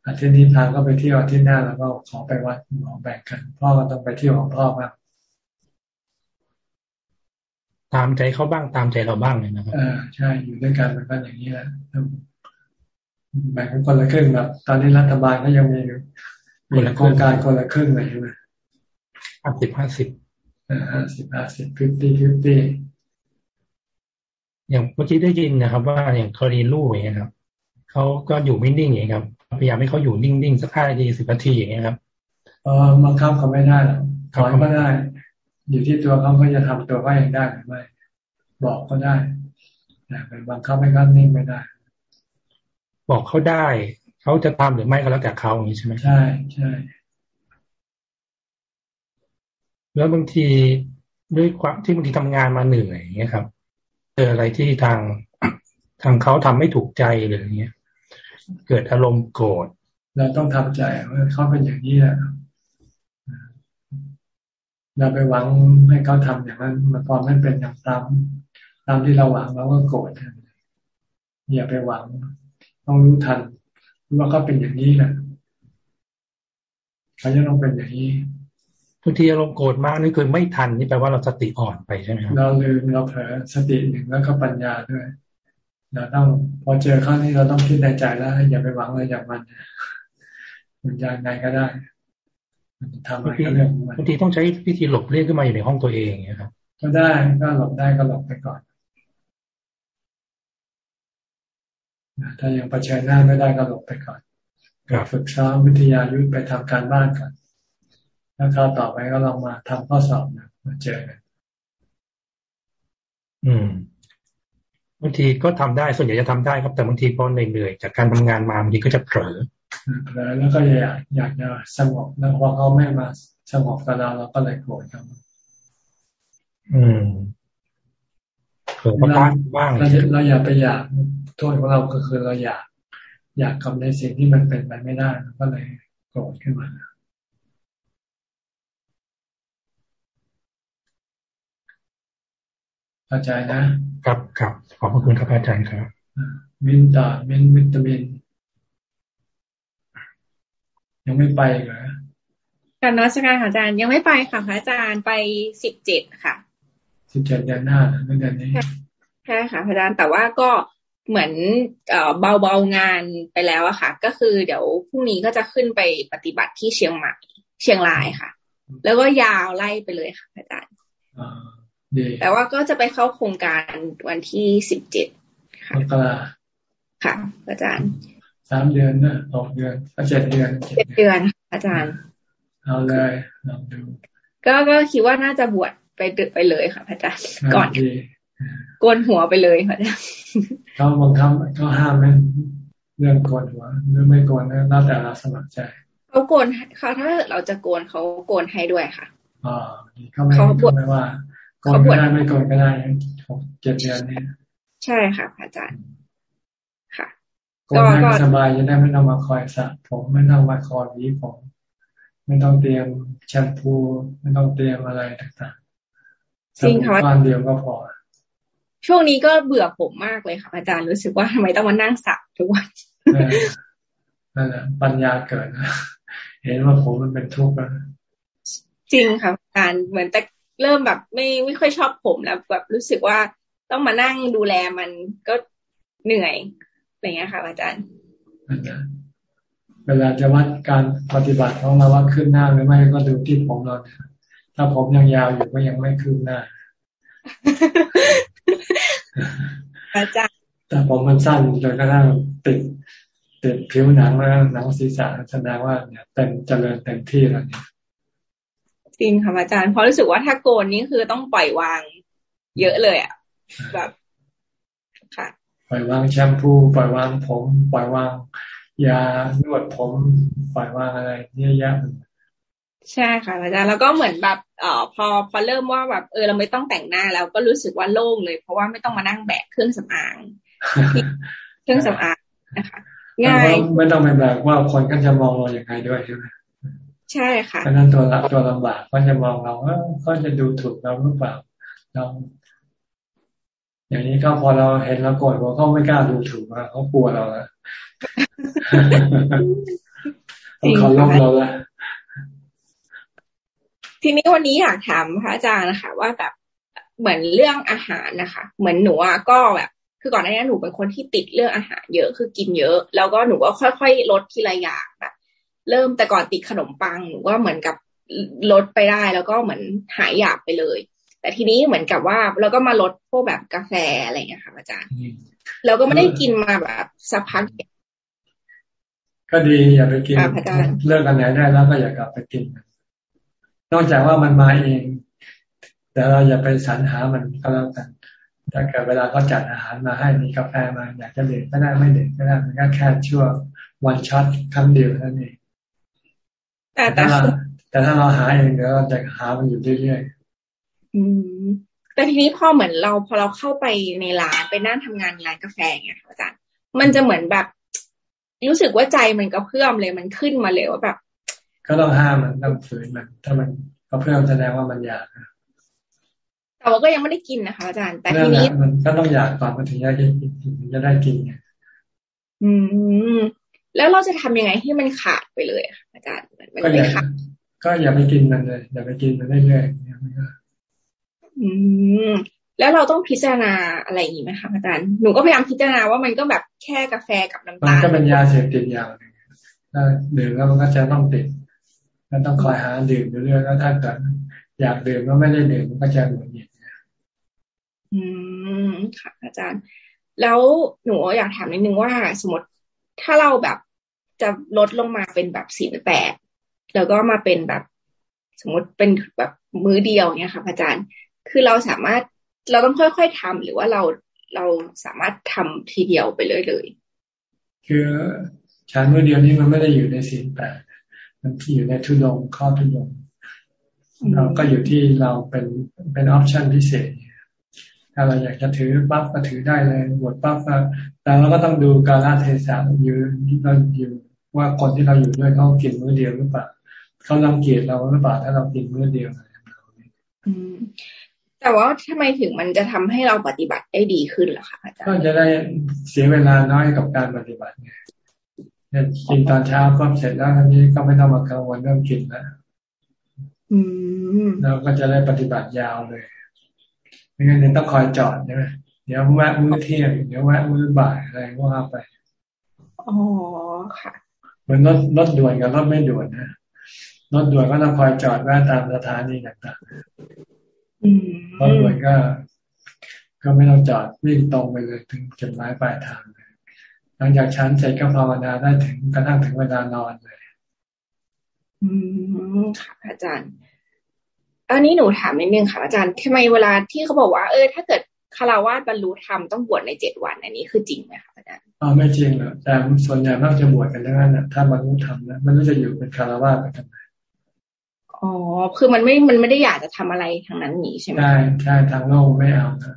อาทิตย์นี้พาเขาไปเที่ยวอาทิตย์หน้าแล้วก็ขอไปวัดหมอแบ่งกันพ่อก็ต้องไปเที่ยวของพ่อบ้างตามใจเขาบ้างตามใจเราบ้างเลยนะครับอ่าใช่อยู่ด้วยกันมันก็อย่างนี้แหละแบ่งกันคนละครึ่งแบบตอนนี้รัฐบาลก็ยังมีมีโครงการคนละครึ่งเลยใช่ไหมห้าสิบห้าสิบห้าสิบห้าสิบ fifty-fifty อย่างเมื่อกี้ได้ยินนะครับ ว่าอย่างกรณีลูกอย่างนี้ครับเขาก็อยู่ไม่นิ่งอย่างนี้ครับพยายามให้เขาอยู่นิ่งๆสักห้านาทีสิบนาทีอย่างนี้ครับเออบังคับเขาไม่ได้หรอกถอนก็ได้ อยู่ที่ตัวเขาเขาจะทำตัวเขาเองได้หรือไม่บอกก็ได้แต่เป็นบังคับให้เขานิ่งไม่ได้ บอกเขาได้เขาจะทำหรือไม่ก็แล้วแต่เขาอย่างนี้ใช่ไหมใช่ใช่แล้วบางทีด้วยความที่บางทีทำงานมาเหนื่อยอย่างเงี้ยครับ เจออะไรที่ทางทางเขาทำไม่ถูกใจหรืออย่างเงี้ย เกิดอารมณ์โกรธเราต้องทำใจว่าเขาเป็นอย่างนี้แหละเราไปหวังให้เขาทำอย่างนั้นมันพอไม่เป็นอย่างตามตามที่เราหวังเราก็โกรธอย่าไปหวัง ต้องรู้ทันว่าเขาเป็นอย่างนี้แหละเขาจะต้องเป็นอย่างนี้างทีอารมณ์โกรธมากนี่คือไม่ทันนี่แปลว่าเราสติอ่อนไปใช่ไหมครับเราลืมเราเผลอสติหนึ่งแล้วก็ปัญญาด้วยเราต้องพอเจอข้างนี้เราต้องคิดในใจแล้วอย่าไปหวังอะไรจากมันมันยังไงก็ได้ทำอะไรก็เรื่องมันบางทีต้องใช้วิธีหลบเลี่ยงขึ้นมาอยู่ในห้องตัวเองนะครับก็ได้ก็หลบได้ก็หลบไปก่อนถ้ายังประชิญหน้าไม่ได้ก็หลบไปก่อนฝึกซ้อมวิทยายุทธไปทำการบ้านก่อน แล้วคราวต่อไปก็ลองมาทำข้อสอบนะมาเจอกันอืมบางทีก็ทำได้ส่วนใหญ่จะทำได้ครับแต่บางทีพอเหนื่อยจากการทำงานมาบางทีก็จะเผลอเผลอแล้วก็อยากอยากจะสงบแล้วพอเขาไม่มาสงบกับเราเราก็เลยโกรธครับอืมเผลอบ้างบ้างเราอย่าไปอยากโทษของเราก็คือเราอยาก อยากทำในสิ่งที่มันเป็นไปไม่ได้ก็เลยโกรธขึ้นมา เข้าใจนะ ครับครับขอบพระคุณครับอาจารย์ครับมินตามินวิตามิน ยังไม่ไปเหรอการนักการค่ะอาจารย์ยังไม่ไปค่ะพระอาจารย์ไปสิบเจ็ดค่ะสิบเจ็ดเดือนหน้าเดือนนี้ใช่ค่ะอาจารย์แต่ว่าก็เหมือนเอ่อเบาๆงานไปแล้วอะค่ะ ก็คือเดี๋ยวพรุ่งนี้ก็จะขึ้นไปปฏิบัติที่เชียงใหม่เชียงรายค่ะ แล้วก็ยาวไล่ไปเลยค่ะอาจารย์ แต่ว่าก็จะไปเข้าโครงการวันที่สิบเจ็ดค่ะค่ะ อาจารย์สามเดือนนะหกเดือนเจ็ดเดือนเจ็ดเดือน อาจารย์ เอาเลยลองดูก็ก็คิดว่าน่าจะบวชไปดึกไปเลยค่ะพระอาจารย์ก่อนโกนหัวไปเลยพระอาจารย์เขาบางครั้งเขาห้ามไม่เรื่องโกนหัวหรือไม่โกนน่าแต่เราสมัครใจเขาโกนเขาถ้าเราจะโกนเขาโกนให้ด้วยค่ะอ๋อเขาไม่เขาไม่ว่าโกนก็ได้ไม่โกนก็ได้หกเจ็ดเดือนนี้ใช่ค่ะอาจารย์ค่ะก็สบายจะได้ไม่ต้องมาคอยสระผมไม่ต้องมาคอยวีผมไม่ต้องเตรียมแชมพู ไม่ต้องเตรียมอะไรต่างๆจริงค่ะวันเดียวก็พอ ช่วงนี้ก็เบื่อผมมากเลยค่ะอาจารย์รู้สึกว่าทำไมต้องมานั่งสระทุกวันนั่นแหละปัญญาเกิดนะเห็นว่าผมมันเป็นทุกข์แล้วจริงค่ะอาจารย์เหมือนแต่ เริ่มแบบไม่ไม่ค่อยชอบผมแล้วแบบรู้สึกว่าต้องมานั่งดูแลมันก็เหนื่อยอะไรเงี้ยค่ะ อาจารย์เวลาจะวัดการปฏิบัติของเราว่าขึ้นหน้าหรือไม่ก็ดูที่ผมเราถ้าผมยังยาวอยู่ก็ยังไม่ขึ้นหน้าอาจารย์แต่ผมมันสั้นจนกระทั่งติดติดผิวหนังแล้วหนังศีรษะแสดงว่าเนี่ยเต็มเจริญเต็มที่แล้วเนี่ย จริงค่ะอาจารย์เพราะรู้สึกว่าถ้าโกนนี่คือต้องปล่อยวาง เยอะเลยอะแบบค่ะ ปล่อยวางแชมพูปล่อยวางผม ปล่อยวางยานวดผมปล่อยวางอะไรเยอะแยะใช่ค่ะอาจารย์แล้วก็เหมือนแบบเอ่อพอพอเริ่มว่าแบบเออเราไม่ต้องแต่งหน้าแล้วก็รู้สึกว่าโล่งเลย เพราะว่าไม่ต้องมานั่งแบกเครื่องสำอางเครื่องสำอางนะคะง่ายไม่ต้องไปแบบว่าคนก็จะมองเราอย่างไรด้วยใช่ไหม ใช่ค่ะเพราะนั้นตัวละตัวลำบากก็จะมองเราว่าก็จะดูถูกเราหรือเปล่าเราอย่างนี้ก็พอเราเห็นเราโกรธเราก็ไม่กล้าดูถูกว่าเขากลัวเราแล้วเขาลบเราแล้วทีนี้วันนี้อยากถามพระอาจารย์นะคะ ว่าแบบเหมือนเรื่องอาหารนะคะ เหมือนหนูอะก็แบบคือก่อนหน้านี้หนูเป็นคนที่ติดเรื่องอาหารเยอะคือกินเยอะ แล้วก็หนูก็ค่อยๆลดทีละอย่างแบบ เริ่มแต่ก่อนติดขนมปังหนูก็เหมือนกับลดไปได้แล้วก็เหมือนหายอยากไปเลย แต่ทีนี้เหมือนกับว่าเราก็มาลดพวกแบบกาแฟอะไรอย่างเงี้ยค่ะอาจารย์เราก็ไม่ได้กินมาแบบสักพักก็ดีอย่าไปกินเลิกกันไหนได้แล้วก็อย่ากลับไปกิน นอกจากว่ามันมาเอง แต่เราอย่าไปสรรหามันก็แล้วกันถ้าเกิดเวลาเขาจัดอาหารมาให้มีกาแฟมาอยากจะเด็กก็ได้ไม่เด็กก็ได้มันก็แค่ชั่ววันช็อตครั้งเดียวนั่นเอง แต่ถ้าแต่ถ้าเราหาเองเดี๋ยวเราจะหามันอยู่เรื่อยๆอืมแต่ทีนี้พอเหมือนเราพอเราเข้าไปในร้านไปนั่งทำงานร้านกาแฟไงอาจารย์มันจะเหมือนแบบ รู้สึกว่าใจมันก็เพื่อมเลยมันขึ้นมาเลยว่าแบบ ก็ต้องห้ามมันต้องฝืนมัน ถ้ามันก็เพื่อมแสดงว่ามันอยากแต่ว่าก็ยังไม่ได้กินนะคะอาจารย์ แต่ทีนี้มันก็ต้องอยากก่อนมันถึงจะได้กินถึงจะได้กินไงอืม แล้วเราจะทำยังไงให้มันขาดไปเลยอาจารย์มันไม่ขาดก็อย่าไปกินมันเลย อย่าไปกินมันเรื่อยๆอืมแล้วเราต้องพิจารณาอะไรอย่างนี้ไหมคะอาจารย์หนูก็พยายามพิจารณาว่ามันก็แบบแค่กาแฟกับน้ำตาลมันก็เป็นยาเสพติดอย่างหนึ่งถ้าดื่มแล้วมันก็จะต้องติดแล้วต้องคอยหาดื่มเรื่อยๆแล้วถ้าเกิดอยากดื่มแล้วไม่ได้ดื่มมันก็จะหงุดหงิดอืมค่ะอาจารย์ แล้วหนูอยากถามนิดนึงว่าสมมติ ถ้าเราแบบจะลดลงมาเป็นแบบสี่แปดแล้วก็มาเป็นแบบสมมติเป็นแบบมื้อเดียวเนี่ยค่ะอาจารย์ คือเราสามารถเราต้องค่อยๆทำหรือว่าเราเราสามารถทำทีเดียวไปเลยเลย คือฉันมือเดียวนี้มันไม่ได้อยู่ในศีลแปดมันอยู่ในทุดงข้อทุดงเราก็อยู่ที่เราเป็นเป็นออปชันพิเศษ ถ้าเราอยากจะถือปั๊บก็ถือได้เลยบวชปั๊บก็แต่เราก็ต้องดูการละเทศะอยู่เราอยู่ว่าคนที่เราอยู่ด้วยเขากินมื้อเดียวหรือเปล่าเขาลังเกียจเราหรือเปล่าถ้าเรากินมื้อเดียวอืมแต่ว่าทำไมถึงมันจะทำให้เราปฏิบัติได้ดีขึ้นล่ะคะอาจารย์ก็จะได้เสียเวลาน้อยกับการปฏิบัติไงกินตอนเช้าก็เสร็จแล้วทีนี้ก็ไม่ต้องมากังวลเรื่องกินแล้วเราก็จะได้ปฏิบัติยาวเลย ไม่งั้นต้องคอยจอดใช่ไหมเดี๋ยวแวะมื้อเที่ยงเดี๋ยวแวะมื้อบ่ายอะไรก็ว่าไปอ๋อค่ะเหมือนรถรถด่วนกับรถไม่ด่วนนะรถด่วนก็ต้องคอยจอดแวะตามสถานีต่างๆรถด่วนก็ ก็ไม่ต้องจอดวิ่งตรงไปเลยถึงจุดหมายปลายทางเลยหลังจากชั้นเสร็จก็ภาวนาได้ถึงกระทั่งถึงเวลานอนเลย อืมค่ะอาจารย์ อันนี้หนูถามนิดนึงค่ะอาจารย์ทำไมเวลาที่เขาบอกว่าเออถ้าเกิดคารวะบรรลุธรรมต้องบวชในเจ็ดวัน อันนี้คือจริงไหมคะอาจารย์อ๋อไม่จริงหรอกแต่ส่วนใหญ่มักจะบวชกันทั้งนั้นนะถ้าบรรลุธรรมนะมันก็จะอยู่เป็นคารวะไปกันอ๋อคือมันไม่มันไม่ได้อยากจะทำอะไรทางนั้นนี้ใช่ไหมใช่ใช่ทางโลกไม่เอานะ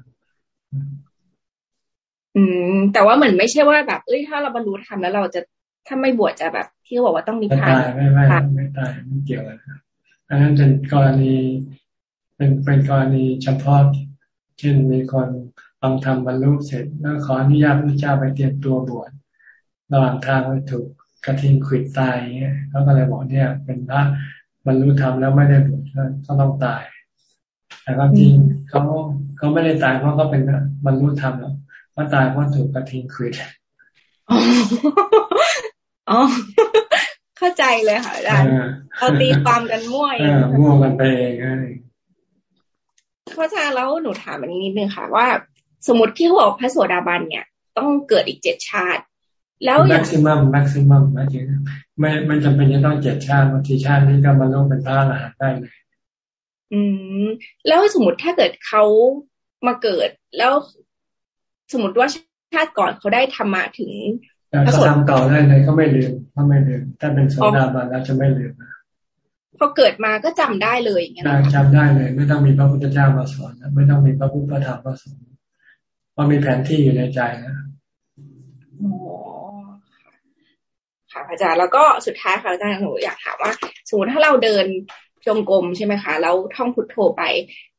อืม แต่ว่าเหมือนไม่ใช่ว่าแบบเอ้ยถ้าเราบรรลุธรรมแล้วเราจะถ้าไม่บวชจะแบบที่เขาบอกว่าต้องนิพพานไม่ไม่ไม่ตายไม่เกี่ยวกัน อันนั้นเป็นกรณีเป็นเป็นกรณีเฉพาะเช่นมีคนฟังธรรมบรรลุเสร็จแล้วขออนุญาตพระเจ้าไปเตรียมตัวบวชระหว่างทางถูกกระทิงขิดตายเงี้ยเขาก็เลยบอกเนี่ย เป็นพระบรรลุธรรมแล้วไม่ได้บวชก็ต้องตาย แต่ความจริงเขาเขาไม่ได้ตายเพราะเขาเป็นบรรลุธรรมหรอกเขาตายเพราะถูกกระทิงขิดอ๋อ เข้าใจเลยค่ะอาจารย์เราตีความกันมั่วเองมั่วกันไปเองเพราะฉะนั้นแล้วหนูถามอันนี้นิดนึงค่ะ ว่า สมมติที่เขาบอกพระโสดาบันเนี่ย ต้องเกิดอีกเจ็ดชาติ แล้วแม็กซิมัมแม็กซิมัมนะจริงไม่ไม่จำเป็นจะต้องเจ็ดชาติบางทีชาตินี้ก็มาลงเป็นพระอรหันต์ได้เลยอืม แล้วสมมติถ้าเกิดเขามาเกิดแล้วสมมติว่าชาติก่อนเขาได้ธรรมะถึง เขาทำต่อได้เลยเขาไม่ลืมเขาไม่ลืมถ้าเป็นโสดาบันแล้วจะไม่ลืมนะพอเกิดมาก็จำได้เลยอย่างเงี้ยจำได้เลย ไม่ต้องมีพระพุทธเจ้ามาสอนไม่ต้องมีพระพุทธธรรมมาสอนเพราะมีแผนที่อยู่ในใจนะโอ้ค่ะอาจารย์แล้วก็สุดท้ายค่ะอาจารย์หนูอยากถามว่าสมมติถ้าเราเดินจงกรมใช่ไหมคะแล้วท่องพุทโธไป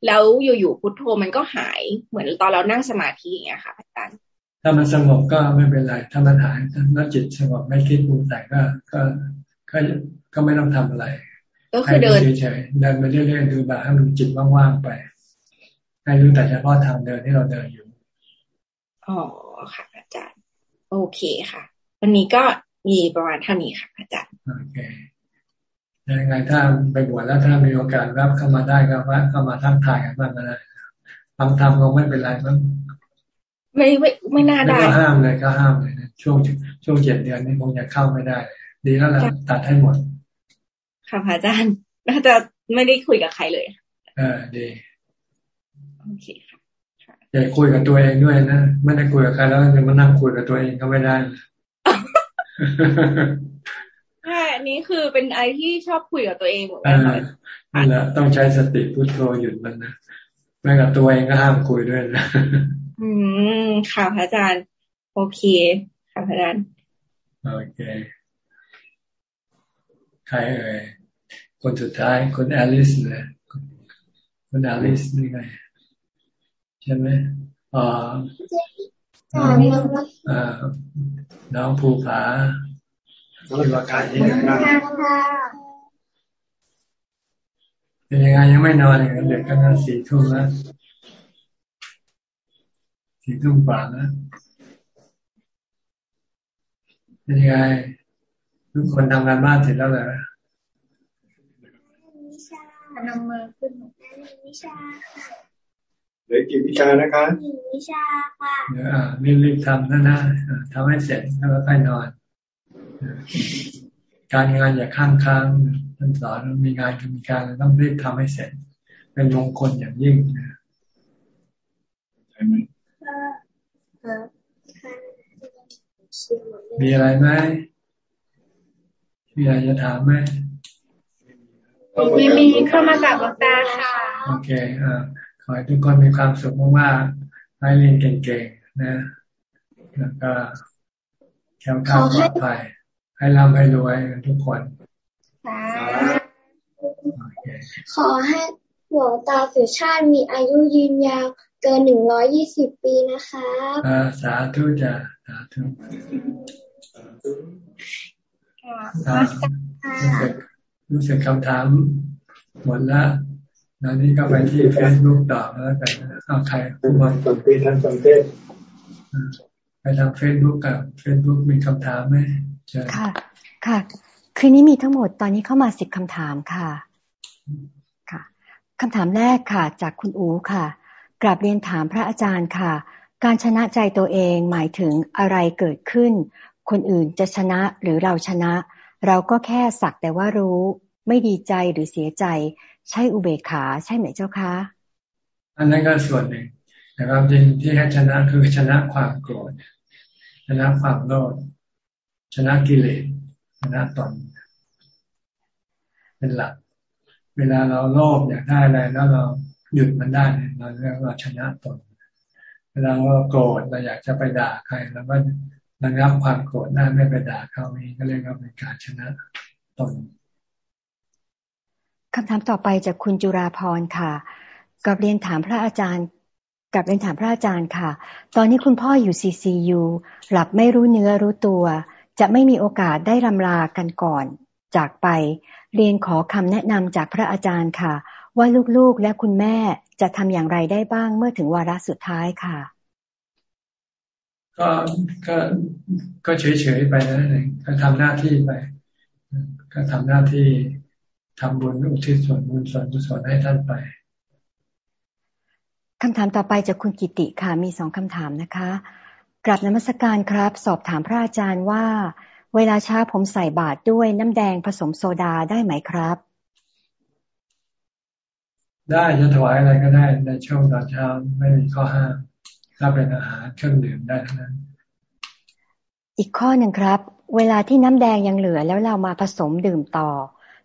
แล้วอยู่ๆพุทโธมันก็หายเหมือนตอนเรานั่งสมาธิอย่างเงี้ยค่ะอาจารย์ ถ้ามันสงบก็ไม่เป็นไร ถ้ามันหายถ้าจิตสงบไม่คิดปรุงแต่งก็ก็ก็ก็ไม่ต้องทำอะไร ก็คือเดินเฉยๆเดินไปเรื่อยๆดูแบบให้มันจิตว่างๆไป ให้รู้แต่เฉพาะทางเดินที่เราเดินอยู่อ๋อค่ะ อาจารย์ โอเคค่ะ วันนี้ก็มีประมาณเท่านี้ค่ะ อาจารย์โอเคยังไงถ้าไปบวชแล้วถ้ามีโอกาสรับเข้ามาได้ก็ว่าเข้ามาทักทายกันบ้างก็ได้ฟังธรรมก็ไม่เป็นไรมั้ง ไม่ไม่ไม่น่าได้ก็ห้ามเลยก็ห้ามเลยช่วงช่วงเจ็ดเดือนนี่คงจะเข้าไม่ได้ ดีแล้วล่ะตัดให้หมด ค่ะพระอาจารย์น่าจะไม่ได้คุยกับใครเลยอ่าดีโอเคค่ะอย่าคุยกับตัวเองด้วยนะไม่ได้คุยกับใครแล้วจะมานั่งคุยกับตัวเองก็ไม่ได้ใช่อันนี้คือเป็นไอที่ชอบคุยกับตัวเองหมดเลยนั่นแหละต้องใช้สติพุทโธหยุดมันนะแม้กับตัวเองก็ห้ามคุยด้วยนะ อืมค่ะพระอาจารย์ โอเค ค่ะพระอาจารย์โอเค ใครเอ่ยคนสุดท้ายคนแอลิสเลยคนแอลิสนี่ไงใช่ไหมอ๋อน้องภูผาที่ว่าการยังไงบ้างเป็นยังไงยังไม่นอนเลยเด็กก็น่าสี่ทุ่มแล้ว สี่ทุ่มกว่าแล้วเป็นยังไงทุกคนทำงานบ้านเสร็จแล้วเหรอนำมือขึ้นวิชาค่ะเหลือกี่วิชานะคะหนึ่งวิชาค่ะเดี๋ยวรีบๆทำนะนะทำให้เสร็จแล้วก็ค่อยนอน การงานอย่าข้างค้างท่านสอนมีงานมีการต้องรีบทำให้เสร็จ เป็นมงคลอย่างยิ่งนะใช่ไหม มีอะไรไหมมีอะไรจะถามไหมมีมีเข้ามากับหลวงตาค่ะ โอเคอ่าขอให้ทุกคนมีความสุขมากๆให้เรียนเก่งๆนะ แล้วก็แข็งขันปลอดภัยให้ร่ำให้รวยทุกคน ขอให้หลวงตาสุชาติมีอายุยืนยาว เกินหนึ่งร้อยยี่สิบปีนะคะอ่าสาธุจ้ะสาธุรู้สึกคำถามหมดแล้วตอนนี้ก็ไปที่เฟซบุ๊กต่อแล้วกันเอาใครผู้มาสังเกตทางสังเกตไปทางเฟซบุ๊กกับเฟซบุ๊กมีคำถามไหมค่ะ ค่ะ คืนนี้มีทั้งหมดตอนนี้เข้ามาสิบคำถามค่ะ ค่ะคำถามแรกค่ะ จากคุณอูค่ะ กราบเรียนถามพระอาจารย์ค่ะ การชนะใจตัวเองหมายถึงอะไรเกิดขึ้น คนอื่นจะชนะหรือเราชนะ เราก็แค่สักแต่ว่ารู้ ไม่ดีใจหรือเสียใจ ใช่อุเบกขาใช่ไหมเจ้าคะ อันนั้นก็ส่วนหนึ่งแต่ความจริงที่ให้ชนะคือชนะความโกรธชนะความโลภชนะกิเลสชนะตนเป็นหลัก เวลาเราโลภอยากได้อะไรแล้วเรา หยุดมันได้เราเรียกว่าชนะตนเวลาเราโกรธเราอยากจะไปด่าใครแล้วก็ระงับความโกรธได้ไม่ไปด่าเขานี้ก็เรียกว่าเป็นการชนะตนคำถามต่อไปจากคุณจุราพรค่ะกับเรียนถามพระอาจารย์กับเรียนถามพระอาจารย์ค่ะ ตอนนี้คุณพ่ออยู่ CCU หลับไม่รู้เนื้อรู้ตัว จะไม่มีโอกาสได้รำลากันก่อน จากไป เรียนขอคำแนะนำจากพระอาจารย์ค่ะ ว่าลูกๆและคุณแม่จะทำอย่างไรได้บ้างเมื่อถึงวาระสุดท้ายค่ะ ก็ก็ก็เฉยๆไปนั่นเองก็ทำหน้าที่ไป ก็ทำหน้าที่ทำบุญอุทิศส่วนบุญส่วนกุศลให้ท่านไปคำถามต่อไปจากคุณกิติค่ะมีสองคำถามนะคะกราบนมัสการครับ สอบถามพระอาจารย์ว่า เวลาเช้าผมใส่บาตรด้วยน้ำแดงผสมโซดาได้ไหมครับ ได้จะถวายอะไรก็ได้ในช่วงตอนเช้าไม่มีข้อห้ามถ้าเป็นอาหารเครื่องดื่มได้ทั้งนั้น อีกข้อหนึ่งครับ เวลาที่น้ำแดงยังเหลือแล้วเรามาผสมดื่มต่อ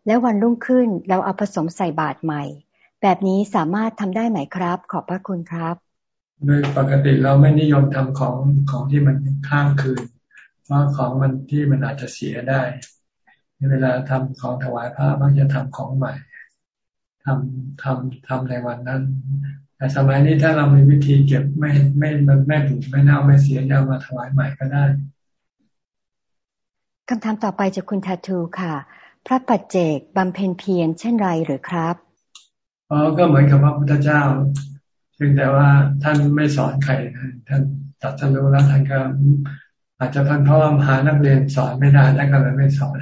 แล้ววันรุ่งขึ้นเราเอาผสมใส่บาตรใหม่ แบบนี้สามารถทำได้ไหมครับ ขอบพระคุณครับ โดยปกติเราไม่นิยมทำของของที่มันข้ามคืน เพราะของมันที่มันอาจจะเสียได้เวลาทำของถวายพระมักจะทำของใหม่ ทำทำทำในวันนั้น แต่สมัยนี้ถ้าเรามีวิธีเก็บไม่ไม่มันไม่บุไม่เน่าไม่เสียยามาถวายใหม่ก็ได้คำถามต่อไปจากคุณทาทูค่ะ พระปัจเจกบำเพ็ญเพียรเช่นไรหรือครับอ๋อก็เหมือนกับพระพุทธเจ้าเพียงแต่ว่าท่านไม่สอนใครท่านตัดสรู้แล้วท่านก็อาจจะพันเพราะว่าหานักเรียนสอนไม่ได้แล้วก็เลยไม่สอน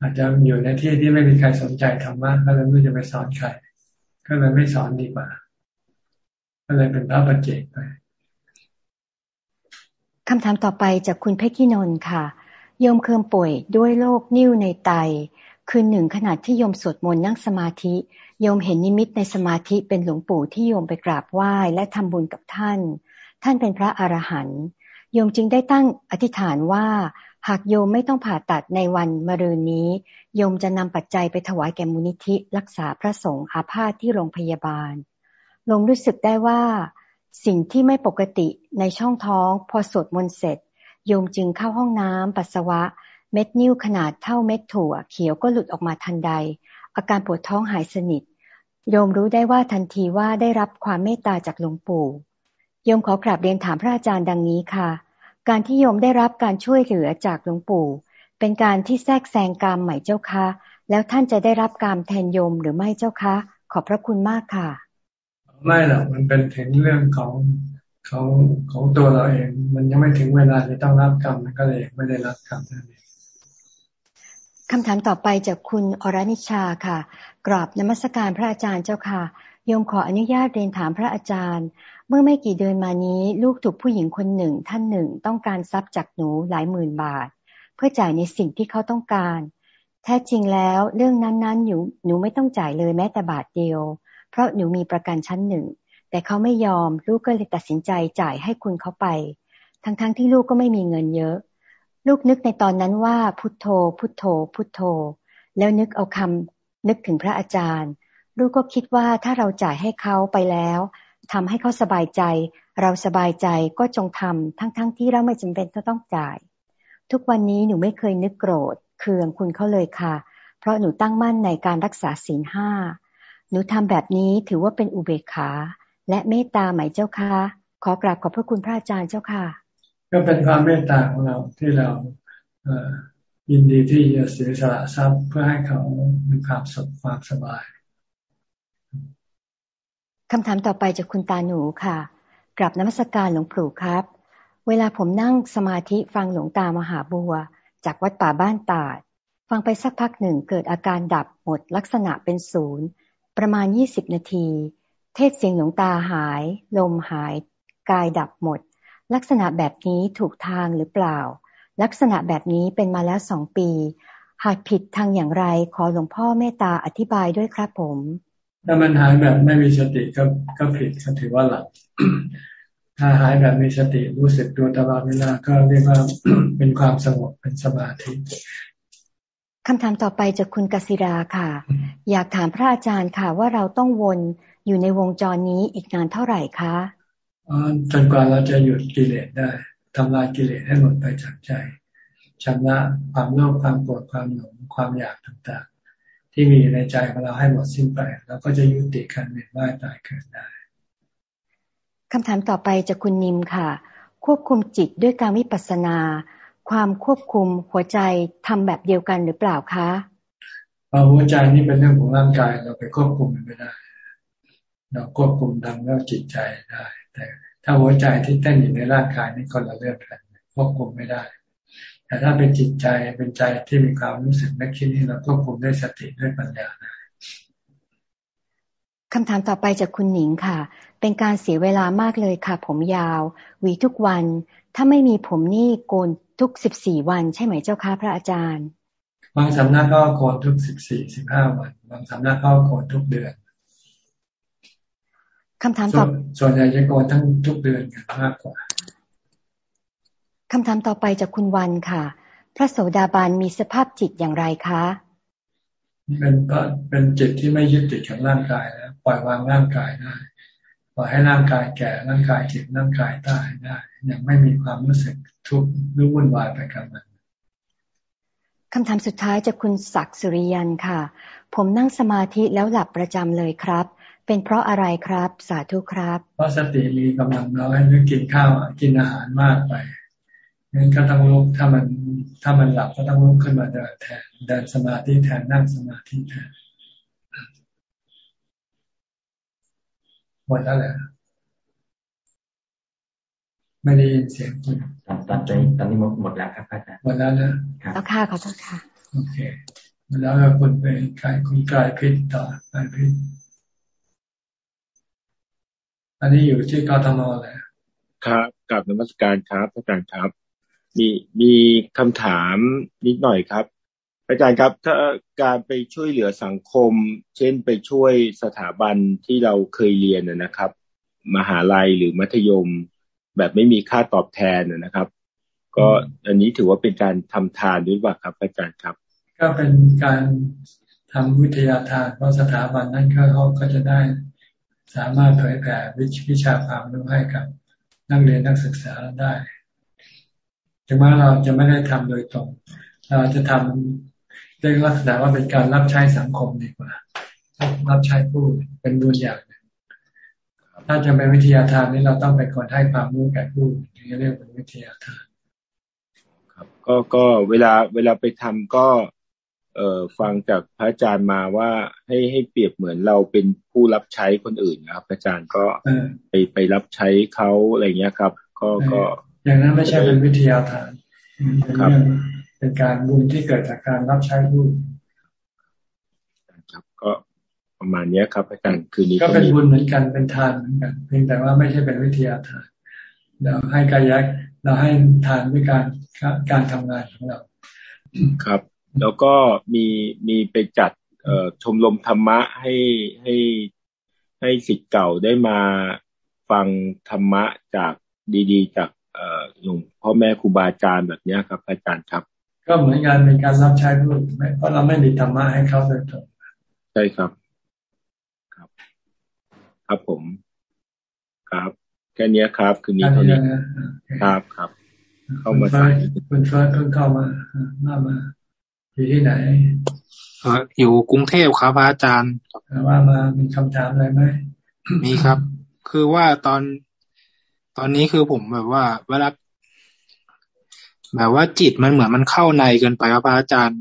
อาจจะอยู่ในที่ที่ไม่มีใครสนใจธรรมะก็เลยไม่จะไปสอนใครก็เลยไม่สอนดีกว่า ก็เลยเป็นพระปัจเจกไปคำถามต่อไปจากคุณเพชรกินนท์ค่ะ โยมเคยป่วยด้วยโรคนิ่วในไต คืนหนึ่งขณะที่โยมสวดมนต์นั่งสมาธิ โยมเห็นนิมิตในสมาธิเป็นหลวงปู่ที่โยมไปกราบไหว้และทำบุญกับท่าน ท่านเป็นพระอรหันต์ โยมจึงได้ตั้งอธิษฐานว่า หากโยมไม่ต้องผ่าตัดในวันมะรืนนี้ โยมจะนำปัจจัยไปถวายแก่มูลนิธิรักษาพระสงฆ์อาพาธที่โรงพยาบาลโยมรู้สึกได้ว่าสิ่งที่ไม่ปกติในช่องท้อง พอสวดมนต์เสร็จ โยมจึงเข้าห้องน้ำปัสสาวะ เม็ดนิ้วขนาดเท่าเม็ดถั่ว เขียวก็หลุดออกมาทันใด อาการปวดท้องหายสนิท โยมรู้ได้ว่าทันทีว่าได้รับความเมตตาจากหลวงปู่ โยมขอกราบเรียนถามพระอาจารย์ดังนี้ค่ะ การที่โยมได้รับการช่วยเหลือจากหลวงปู่ เป็นการที่แทรกแซงกรรมใหม่เจ้าคะแล้วท่านจะได้รับกรรมแทนโยมหรือไม่เจ้าคะ ขอบพระคุณมากค่ะ ไม่หรอกมันเป็นถึงเรื่องของของของตัวเราเอง มันยังไม่ถึงเวลาที่ต้องรับกรรมมันก็เลยไม่ได้รับกรรมนั่นเองคำถามต่อไปจากคุณอรนิชาค่ะ กราบนมัสการพระอาจารย์เจ้าค่ะโยมขออนุญาตเรียนถามพระอาจารย์ เมื่อไม่กี่เดือนมานี้ ลูกถูกผู้หญิงคนหนึ่งท่านหนึ่งต้องการทรัพย์จากหนูหลายหมื่นบาท เพื่อจ่ายในสิ่งที่เขาต้องการ แท้จริงแล้วเรื่องนั้นๆหนูหนูไม่ต้องจ่ายเลยแม้แต่บาทเดียว เพราะหนูมีประกันชั้นหนึ่ง แต่เขาไม่ยอมลูกก็เลยตัดสินใจจ่ายให้คุณเขาไป ทั้งๆทที่ลูกก็ไม่มีเงินเยอะ ลูกนึกในตอนนั้นว่าพุทโธ พุทโธ พุทโธ แล้วนึกเอาคำนึกถึงพระอาจารย์ ลูกก็คิดว่าถ้าเราจ่ายให้เขาไปแล้ว ทำให้เขาสบายใจ เราสบายใจก็จงทำทั้งๆทที่เราไม่จำเป็นต้องจ่าย ทุกวันนี้หนูไม่เคยนึกโกรธเคืองคุณเขาเลยค่ะ เพราะหนูตั้งมั่นในการรักษาศีลห้าหนูทำแบบนี้ถือว่าเป็นอุเบกขา และเมตตาไหมเจ้าค่ะขอกราบขอบพระคุณพระอาจารย์เจ้าค่ะ ก็เป็นความเมตตาของเราที่เรายินดีที่จะเสียสละทรัพย์เพื่อให้เขามีความสุขความสบาย คำถามต่อไปจากคุณตาหนูค่ะ กลับน้ำสการหลวงปู่ครับ เวลาผมนั่งสมาธิฟังหลวงตามหาบัว จากวัดป่าบ้านตาด ฟังไปสักพักหนึ่งเกิดอาการดับหมดลักษณะเป็นศูนย์ประมาณยี่สิบนาที เทศเสียงหลวงตาหาย ลมหาย กายดับหมด ลักษณะแบบนี้ถูกทางหรือเปล่า ลักษณะแบบนี้เป็นมาแล้วสองปี หากผิดทางอย่างไรขอหลวงพ่อเมตตาอธิบายด้วยครับผม ถ้ามันหายแบบไม่มีสติก็ก็ผิดก็ถือว่าหลับถ้าหายแบบมีสติรู้สึกตัวตลอดเวลาก็เรียกว่าเป็นความสงบเป็นสมาธิคำถามต่อไปจากคุณกศิราค่ะ อยากถามพระอาจารย์ค่ะ ว่าเราต้องวนอยู่ในวงจรนี้อีกนานเท่าไหร่คะจนกว่าเราจะหยุดกิเลสได้ทำลายกิเลสให้หมดไปจากใจชำระความโลภความโกรธความหลงความอยากต่างๆ ที่มีในใจของเราให้หมดสิ้นไป แล้วก็จะยุติการเวียนว่ายตายเกิดได้คำถามต่อไปจากคุณนิมค่ะ ควบคุมจิตด้วยการวิปัสสนา ความควบคุมหัวใจทำแบบเดียวกันหรือเปล่าคะหัวใจนี่เป็นเรื่องของร่างกายเราไปควบคุมมันไม่ได้ เราควบคุมทางเรื่องจิตใจได้ แต่ ถ้าหัวใจที่เต้นอยู่ในร่างกายนี่คนละเรื่องกันควบคุมไม่ได้ แต่ถ้าเป็นจิตใจเป็นใจที่มีความรู้สึกนึกคิดนี่เราควบคุมด้วยสติด้วยปัญญาได้คำถามต่อไปจากคุณหนิงค่ะ เป็นการเสียเวลามากเลยค่ะ ผมยาว หวีทุกวัน ถ้าไม่มีผมนี่โกนทุกสิบสี่วัน ใช่ไหมเจ้าคะพระอาจารย์ บางสำนักก็โกนทุกสิบสี่สิบห้าวัน บางสำนักก็โกนทุกเดือนคำถามต่อส่วนใหญ่จะโกนทั้งทุกเดือนกันมากกว่า คำถามต่อไปจากคุณวันค่ะ พระโสดาบันมีสภาพจิตอย่างไรคะเป็นเป็นจิตที่ไม่ยึดติดกับร่างกายแล้วปล่อยวางร่างกายได้ปล่อยให้ร่างกายแก่ร่างกายเจ็บร่างกายตายได้ยังไม่มีความรู้สึกทุกข์หรือวุ่นวายไปกับมันคำถามสุดท้ายจากคุณศักดิ์สุริยันค่ะ ผมนั่งสมาธิแล้วหลับประจำเลยครับ เป็นเพราะอะไรครับ สาธุครับ เพราะสติมีกำลังน้อยหรือกินข้าวกินอาหารมากไป งั้นก็ต้องลุกถ้ามันถ้ามันหลับก็ต้องลุกขึ้นมาเดินแทนเดินสมาธิแทนนั่งสมาธิแทนหมดแล้วแหละไม่ได้ยินเสียงคุณตอนนี้ตอนนี้หมดแล้วครับอาจารย์หมดแล้วนะแล้วค่ะขอโทษค่ะโอเคแล้วคุณไปกายคุณกายพิษต่อกายพิษอันนี้อยู่ที่กทมเลยครับกับนมัสการครับอาจารย์ครับ มีมีคำถามนิดหน่อยครับ อาจารย์ครับ ถ้าการไปช่วยเหลือสังคม เช่นไปช่วยสถาบันที่เราเคยเรียนนะครับ มหาลัยหรือมัธยม แบบไม่มีค่าตอบแทนนะครับ ก็อันนี้ถือว่าเป็นการทำทานหรือเปล่าครับ อาจารย์ครับ ก็เป็นการทำวิทยาทานเพราะสถาบันนั้นเขาก็จะได้ สามารถเผยแผ่วิชาความรู้ให้กับนักเรียนนักศึกษาได้ ถึงแม้เราจะไม่ได้ทำโดยตรง เราจะทำเรียกลักษณะว่าเป็นการรับใช้สังคมดีกว่า รับใช้ผู้เป็นบุญอย่างหนึ่งถ้าจะเป็นวิทยาทานนี่เราต้องเป็นคนให้ความรู้แก่ผู้ถึงจะเรียกเป็นวิทยาทานครับ ก็ก็เวลาเวลาไปทำก็เอ่อฟังจากพระอาจารย์มาว่าให้ให้เปรียบเหมือนเราเป็นผู้รับใช้คนอื่นนะครับ อาจารย์ก็ไปไปรับใช้เขาอะไรเงี้ยครับ ก็ก็ อย่างนั้นไม่ใช่เป็นวิทยาทานเป็นเรื่องเป็นการบุญที่เกิดจากการรับใช้รูปครับ ก็ประมาณนี้ครับอาจารย์คืนนี้ก็เป็นบุญเหมือนกันเป็นทานเหมือนกัน เพียงแต่ว่าไม่ใช่เป็นวิทยาทานเราให้กายักเราให้ทานด้วยการการทำงานของเรา ครับ แล้วก็มีมีไปจัดเอ่อชมรมธรรมะให้ให้ให้สิทธิ์เก่าได้มาฟังธรรมะจากดี ๆ จาก หลวงพ่อแม่ครูบาอาจารย์แบบนี้ครับอาจารย์ครับ ก็เหมือนกันเป็นการรับใช้ผู้เพราะเราไม่มีธรรมะให้เขาโดยตรงใช่ครับ ครับ ครับผม ครับ แค่นี้ครับ คือนี้เท่านี้ครับครับ เข้ามาคุณเฟิร์สเพิ่งเข้ามามามาอยู่ที่ไหนอยู่กรุงเทพครับอาจารย์ว่ามามีคำถามอะไรไหมมีครับ คือว่าตอน ตอนนี้คือผมแบบว่า เวลาแบบว่าจิตมันเหมือนมันเข้าในเกินไปครับอาจารย์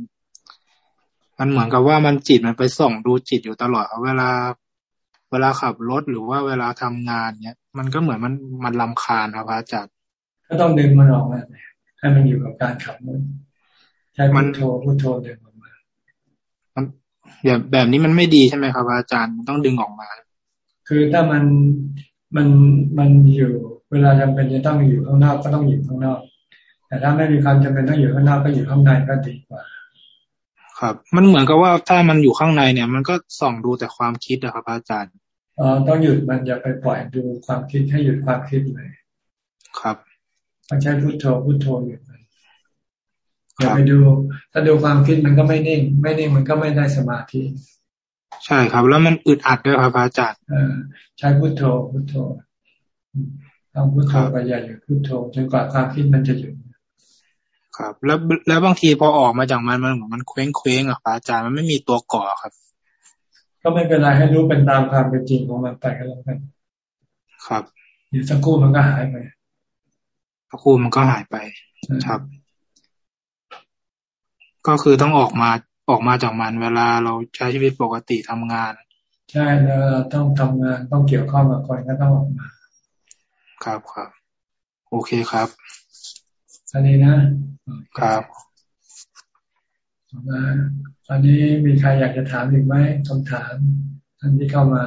มันเหมือนกับว่ามันจิตมันไปส่องดูจิตอยู่ตลอดเวลา เวลาขับรถหรือว่าเวลาทำงานเนี้ยมันก็เหมือนมันมันลำคาญครับอาจารย์ ก็ต้องดึงมันออกมาให้มันอยู่กับการขับรถใช้พุทโธพุทโธดึงออกมาแบบแบบนี้มันไม่ดีใช่ไหมครับอาจารย์ต้องดึงออกมา คือถ้ามันมันมันอยู่ เวลาจำเป็นจะต้องอยู่ข้างนอกก็ต้องอยู่ข้างนอก แต่ถ้าไม่มีความจำเป็นต้องอยู่ข้างนอกก็อยู่ข้างในก็ดีกว่า ครับ มันเหมือนกับว่าถ้ามันอยู่ข้างในเนี่ย มันก็ส่องดูแต่ความคิดนะครับ อาจารย์อ๋อต้องหยุดมันอย่าไปปล่อยดูความคิดให้หยุดความคิดเลยครับต้องใช้พุโทโธพุโทโธหยุดมันอย่าไปดู ถ้าดูความคิดมันก็ไม่นิ่ง ไม่นิ่งมันก็ไม่ได้สมาธิใช่ครับ แล้วมันอึดอัดด้วยครับอาจารย์ใช้พุโทโธพุโทโธ ต้องพุโทโธไปอย่าหยุดพุโทโธจนกว่าความคิดมันจะหยุดครับ แล้วแล้วบางทีพอออกมาจากมันมันเหมือนมันเคว้งเคว้งอะครับอาจารย์มันไม่มีตัวก่อครับ ก็ไม่เป็นไรให้รู้เป็นตามความเป็นจริงของมันไปก็แล้วกันครับเดี๋ยวสักครู่มันก็หายไปสักครู่มันก็หายไปครับ ก็คือต้องออกมาออกมาจากมันเวลาเราใช้ชีวิตปกติทำงาน ใช่แล้วต้องทำงานต้องเกี่ยวข้องกับคนก็ต้องออกมา ครับครับโอเคครับอันนี้นะครับมาตอนนี้มีใครอยากจะถามอีกไหมคำถามท่านที่เข้ามา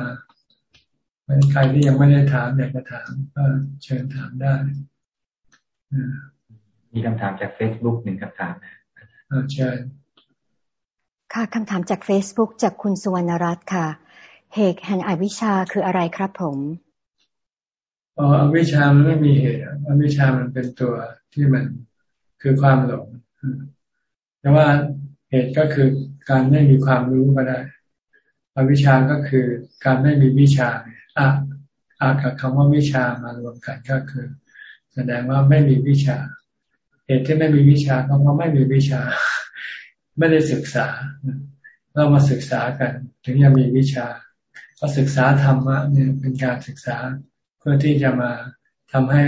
ใครที่ยังไม่ได้ถามอยากจะถามก็เชิญถามได้มีคำถามจากเฟซบุ๊กหนึ่งคำถามนะเชิญค่ะคำถามจาก Facebook จากคุณสุวรรณรัตน์ค่ะ เหตุแห่งอวิชชาคืออะไรครับผม อ๋ออวิชามันไม่มีเหตุอวิชามันเป็นตัวที่มันคือความหลงแต่ว่าเหตุก็คือการไม่มีความรู้ก็ได้ อวิชาก็คือการไม่มีวิชาอะอากับคำว่าวิชามารวมกันก็คือ แสดงว่าไม่มีวิชา เหตุที่ไม่มีวิชาเพราะว่าไม่มีวิชา ไม่ได้ศึกษา เรามาศึกษากัน ถึงจะมีวิชาก็ศึกษาธรรมะเนี่ยเป็นการศึกษา เพื่อที่จะมาทำให้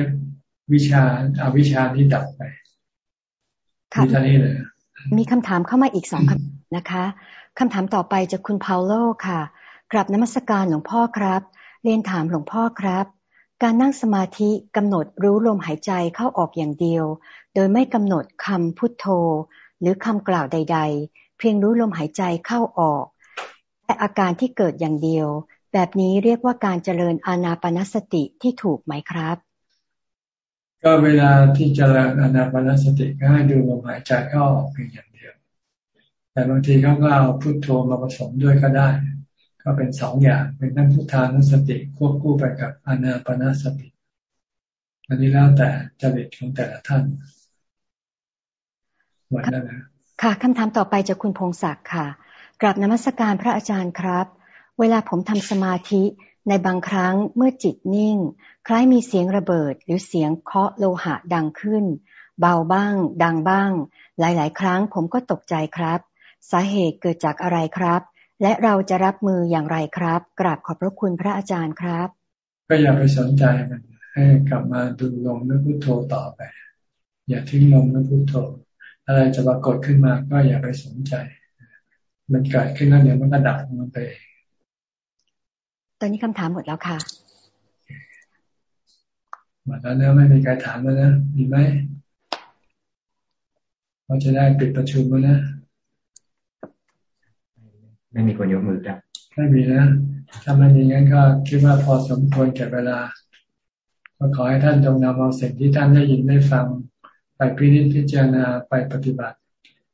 วิชาอาวิชานี้ดับไปมีเท่านี้เลยมีคำถามเข้ามาอีกสองคำนะคะคำถามต่อไปจากคุณพาวโลค่ะกลับนมัสการหลวงพ่อครับ เรียนถามหลวงพ่อครับ การนั่งสมาธิกำหนดรู้ลมหายใจเข้าออกอย่างเดียว โดยไม่กำหนดคำพุทโธ หรือคำกล่าวใด ๆ เพียงรู้ลมหายใจเข้าออก แต่อาการที่เกิดอย่างเดียว แบบนี้เรียกว่าการเจริญอานาปนสติที่ถูกไหมครับ ก็เวลาที่จะริญอนาปานสติก็ให้ดูลมหายใจเข้าออกเพียงอย่างเดียว แต่บางทีเขาก็เอาพุทโธมาผสมด้วยก็ได้ ก็เป็นสองอย่างเป็นทั้งพุทธานุสติควบคู่ไปกับอนาปานสติ อันนี้แล้วแต่จริตของแต่ละท่านหมดแล้วนะค่ะคำถามต่อไปจากคุณพงศักดิ์ค่ะกราบนมัสการพระอาจารย์ครับ เวลาผมทำสมาธิในบางครั้งเมื่อจิตนิ่ง คล้ายมีเสียงระเบิดหรือเสียงเคาะโลหะดังขึ้น เบาบ้าง ดังบ้าง หลาย ๆ ครั้งผมก็ตกใจครับ สาเหตุเกิดจากอะไรครับ และเราจะรับมืออย่างไรครับ กราบขอบพระคุณพระอาจารย์ครับ ก็อย่าไปสนใจมันให้กลับมาดูลมนึกพุทโธต่อไป อย่าทิ้งลมนึกพุทโธ อะไรจะปรากฏขึ้นมาก็อย่าไปสนใจ มันเกิดขึ้นแล้วเดี๋ยวมันก็ดับมันไปเอง ตอนนี้คำถามหมดแล้วค่ะหมดแล้วนะไม่มีใครถามแล้วนะมีไหมเราจะได้ปิดประชุมแล้วนะไม่มีคนยกมือครับไม่มีนะถ้าไม่มีงั้นก็คิดว่าพอสมควรแก่เวลา ก็ขอให้ท่านจงนำเอาสิ่งที่ท่านได้ยินได้ฟัง ไปพิจิตพิจารณาไปปฏิบัติ